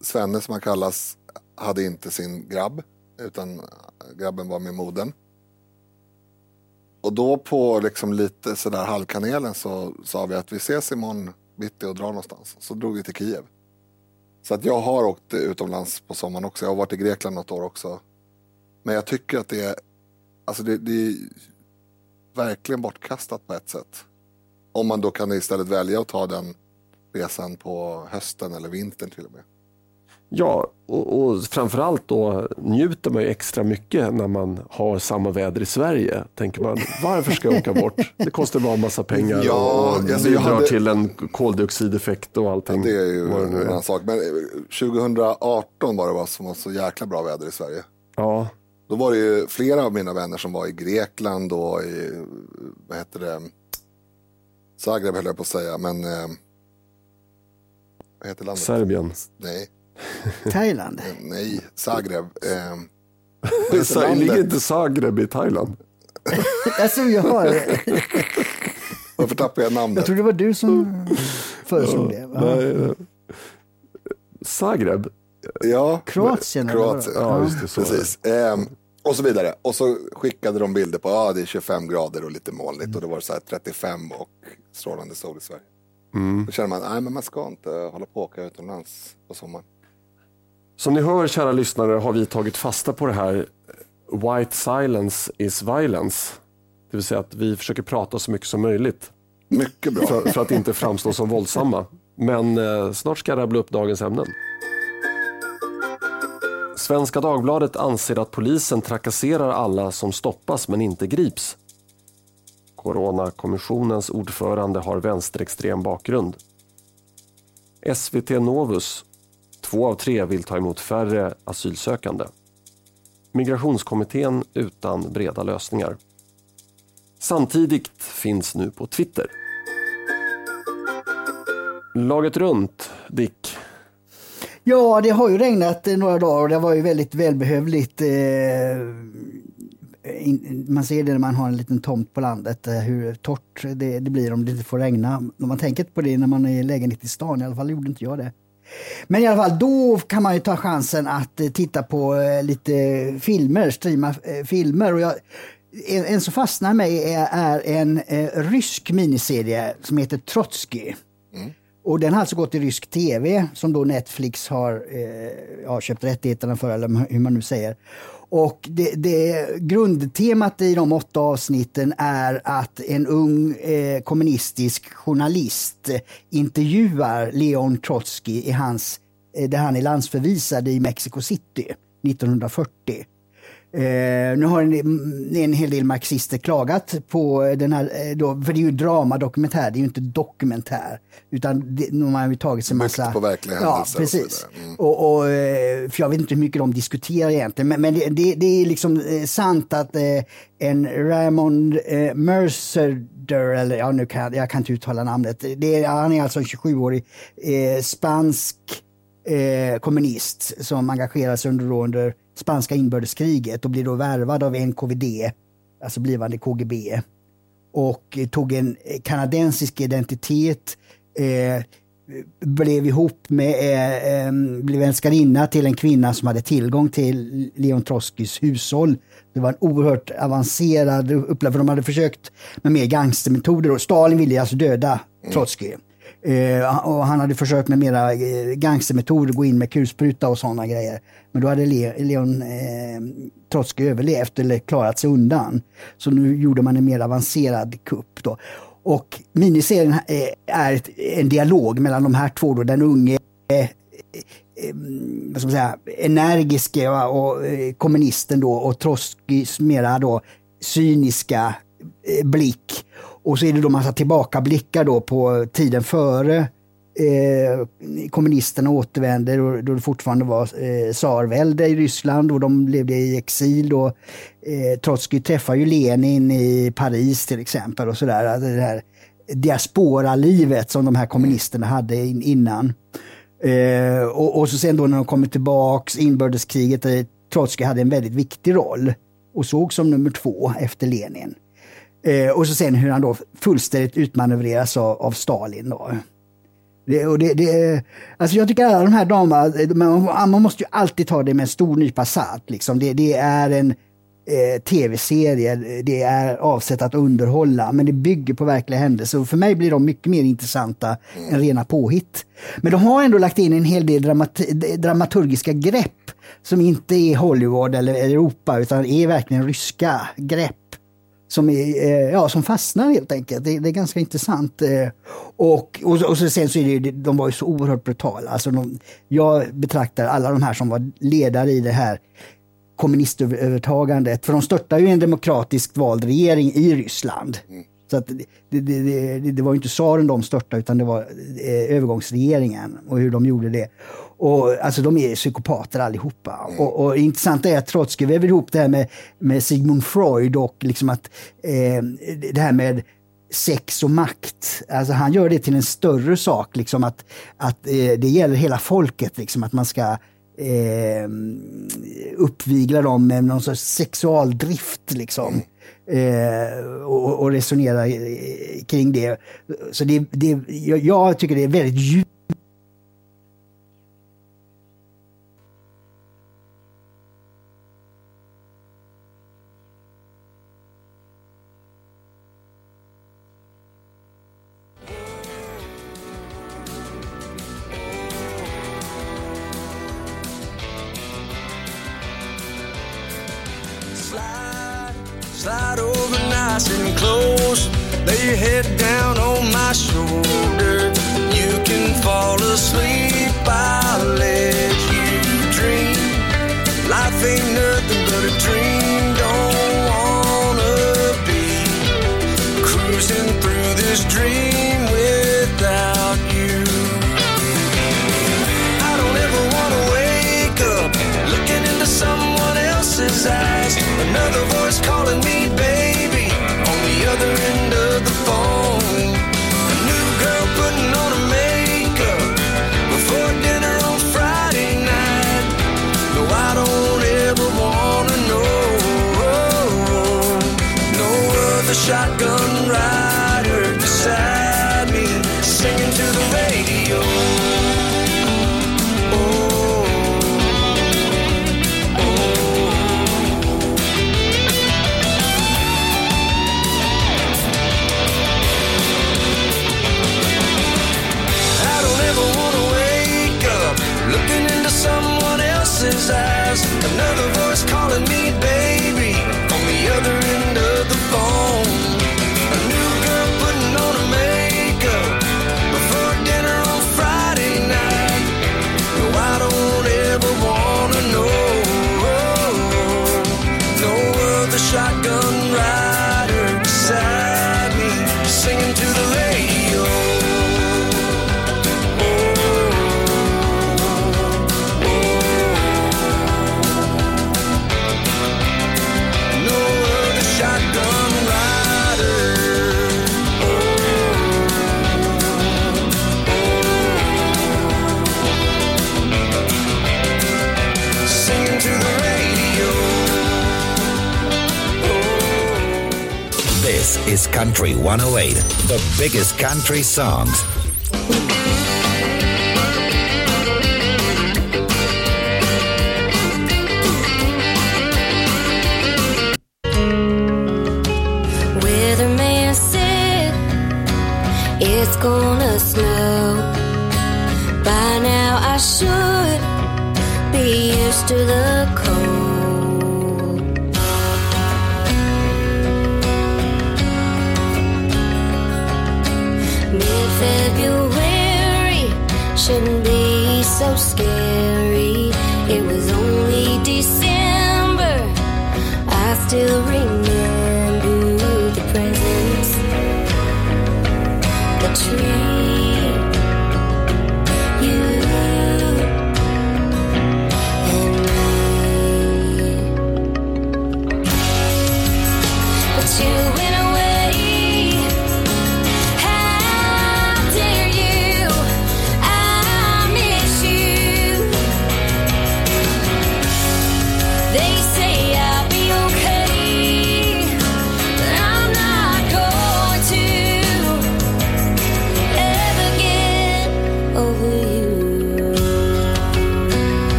Speaker 94: Svenne som han kallas hade inte sin grabb. Utan grabben var med modern. Och då på liksom lite sådär halvkanelen så sa vi att vi ses imorgon bitti och drar någonstans. Så drog vi till Kiev. Så att jag har åkt utomlands på sommaren också. Jag har varit i Grekland något år också. Men jag tycker att det är, alltså det, det är verkligen bortkastat på ett sätt. Om man då kan istället välja att ta den resan på hösten eller vintern till och med.
Speaker 93: Ja, och, och framförallt då njuter man ju extra mycket när man har samma väder i Sverige. Tänker man, varför ska jag åka bort? Det kostar bara en massa pengar
Speaker 94: Ja,
Speaker 93: och,
Speaker 94: alltså
Speaker 93: bidrar
Speaker 94: hade-
Speaker 93: till en koldioxideffekt och allting.
Speaker 94: Det är ju en annan sak. Men eh, 2018 var det va, som var så jäkla bra väder i Sverige.
Speaker 93: Ja,
Speaker 94: Då var det ju flera av mina vänner som var i Grekland och i, vad heter det, Zagreb höll jag på att säga, men eh, vad heter landet?
Speaker 93: Serbien.
Speaker 94: Nej.
Speaker 95: Thailand.
Speaker 94: Eh, Nej, Zagreb. (laughs) Eh,
Speaker 93: ligger inte Zagreb i Thailand? (laughs)
Speaker 95: Alltså, jag, har,
Speaker 94: Varför tappar jag namnet?
Speaker 95: jag tror det var du som (laughs) föreslog det. va?
Speaker 93: Nej, eh, Zagreb?
Speaker 94: Ja,
Speaker 95: Kroatien, eller
Speaker 94: Kroatien.
Speaker 93: Ja, just det, så det.
Speaker 94: Precis. Ehm, och så vidare. Och så skickade de bilder på, ja det är 25 grader och lite molnigt. Och det var så här 35 och strålande sol i Sverige.
Speaker 93: Mm.
Speaker 94: Då känner man, nej men man ska inte hålla på och åka utomlands på sommaren.
Speaker 93: Som ni hör, kära lyssnare, har vi tagit fasta på det här White silence is violence. Det vill säga att vi försöker prata så mycket som möjligt.
Speaker 94: Mycket bra.
Speaker 93: För, för att inte framstå som våldsamma. Men eh, snart ska jag rabbla upp dagens ämnen. Svenska Dagbladet anser att polisen trakasserar alla som stoppas men inte grips. Coronakommissionens ordförande har vänsterextrem bakgrund. SVT Novus. Två av tre vill ta emot färre asylsökande. Migrationskommittén utan breda lösningar. Samtidigt finns nu på Twitter. Laget runt, Dick.
Speaker 95: Ja, det har ju regnat eh, några dagar och det var ju väldigt välbehövligt. Eh, man ser det när man har en liten tomt på landet, eh, hur torrt det, blir om det inte får regna. Om man tänker inte på det när man är i lägenhet i stan, i alla fall gjorde inte jag det. Men i alla fall, då kan man ju ta chansen att eh, titta på eh, lite filmer, streama eh, filmer. Och jag, en, en som fastnar mig är, är en eh, rysk miniserie som heter Trotsky. Och den har alltså gått i rysk tv som då Netflix har eh, ja, köpt rättigheterna för, eller hur man nu säger. Och det, det, grundtemat i de åtta avsnitten är att en ung eh, kommunistisk journalist intervjuar Leon Trotsky i hans, eh, där han är landsförvisad i Mexico City 1940. Eh, nu har en, en hel del marxister klagat på den här, eh, då, för det är ju dramadokumentär, det är ju inte dokumentär. Utan det, de har ju tagit sig en
Speaker 94: Byggt
Speaker 95: massa...
Speaker 94: på verkliga
Speaker 95: Ja,
Speaker 94: och
Speaker 95: precis.
Speaker 94: vidare. Mm.
Speaker 95: Och, och, eh, för jag vet inte hur mycket de diskuterar egentligen, men, men det, det, det är liksom eh, sant att eh, en Raymond eh, Mercer, eller ja, nu kan jag, kan inte uttala namnet, det är, han är alltså en 27-årig eh, spansk kommunist som engagerade sig under, under spanska inbördeskriget och blev då värvad av NKVD, alltså blivande KGB. Och tog en kanadensisk identitet, eh, blev ihop med, eh, blev älskarinna till en kvinna som hade tillgång till Leon Trotskijs hushåll. Det var en oerhört avancerad upplevelse, för de hade försökt med mer gangstermetoder. Och Stalin ville alltså döda Trotskij. Eh, och han hade försökt med mera eh, gangstermetoder, gå in med kulspruta och sådana grejer. Men då hade Le Leon eh, Trotskij överlevt eller klarat sig undan. Så nu gjorde man en mer avancerad kupp. Då. Och miniserien eh, är ett, en dialog mellan de här två. Då, den unge eh, eh, mm, vad ska man säga, energiske och, eh, kommunisten då och Trotskijs mera då cyniska eh, blick. Och så är det då massa tillbakablickar då på tiden före eh, kommunisterna återvände då, då det fortfarande var eh, tsarvälde i Ryssland och de levde i exil. Då. Eh, Trotskij träffar ju Lenin i Paris till exempel och sådär. Alltså det här diaspora-livet som de här kommunisterna hade in, innan. Eh, och, och, så sen då när de kommer tillbaks, inbördeskriget, där Trotskij hade en väldigt viktig roll och såg som nummer två efter Lenin. Eh, och så sen hur han då fullständigt utmanövreras av, av Stalin. Då. Det, och det, det, alltså jag tycker alla de här damerna, man, måste ju alltid ta det med en stor nypa salt. Liksom. Det, det är en eh, tv-serie, det är avsett att underhålla, men det bygger på verkliga händelser. Och för mig blir de mycket mer intressanta mm. än rena påhitt. Men de har ändå lagt in en hel del dramat dramaturgiska grepp som inte är Hollywood eller Europa, utan är verkligen ryska grepp som, är, eh, ja, som fastnar helt enkelt. Det, det är ganska intressant. Eh, och, och, och så, sen så är det, de var ju så oerhört brutala. Alltså de, jag betraktar alla de här som var ledare i det här kommunistövertagandet, för de störtade ju en demokratiskt vald regering i Ryssland. Mm. Så att det, det, det, var inte tsaren de störtade utan det var eh, övergångsregeringen och hur de gjorde det. Och, alltså de är psykopater allihopa. Mm. Och, och intressant är att Trotskij väver ihop det här med, med Sigmund Freud och liksom att eh, det här med sex och makt. Alltså han gör det till en större sak, liksom att, att eh, det gäller hela folket, liksom att man ska eh, uppvigla dem med någon sorts sexualdrift. Liksom. Eh, och, och, resonera eh, kring det. Så det, det, jag, jag tycker det är väldigt djupt
Speaker 96: country songs.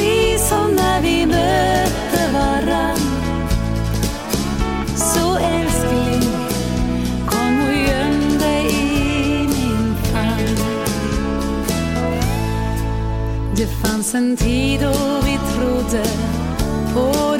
Speaker 96: precis som när vi mötte varann. Så älskling, kom och göm dig i min famn. Det fanns en tid då vi trodde på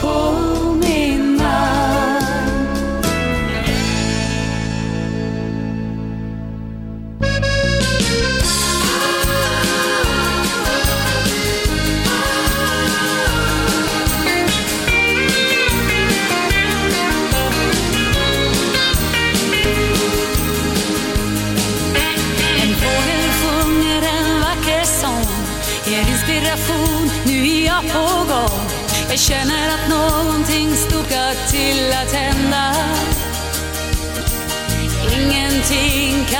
Speaker 96: Oh.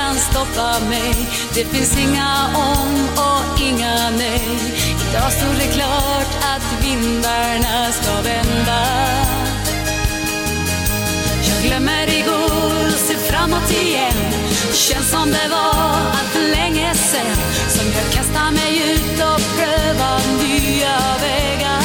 Speaker 96: kan stoppa mig. Det finns inga om och inga nej. Idag stod det klart att vindarna ska vända. Jag glömmer igår och ser framåt igen. Det känns som det var allt länge sen som jag kastar mig ut och prövar nya vägar.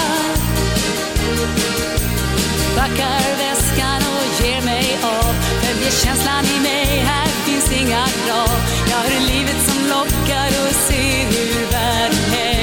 Speaker 96: Backar väskan och ger mig av glädjekänslan i mig, här finns inga krav. Jag hör livet som lockar och ser hur världen är.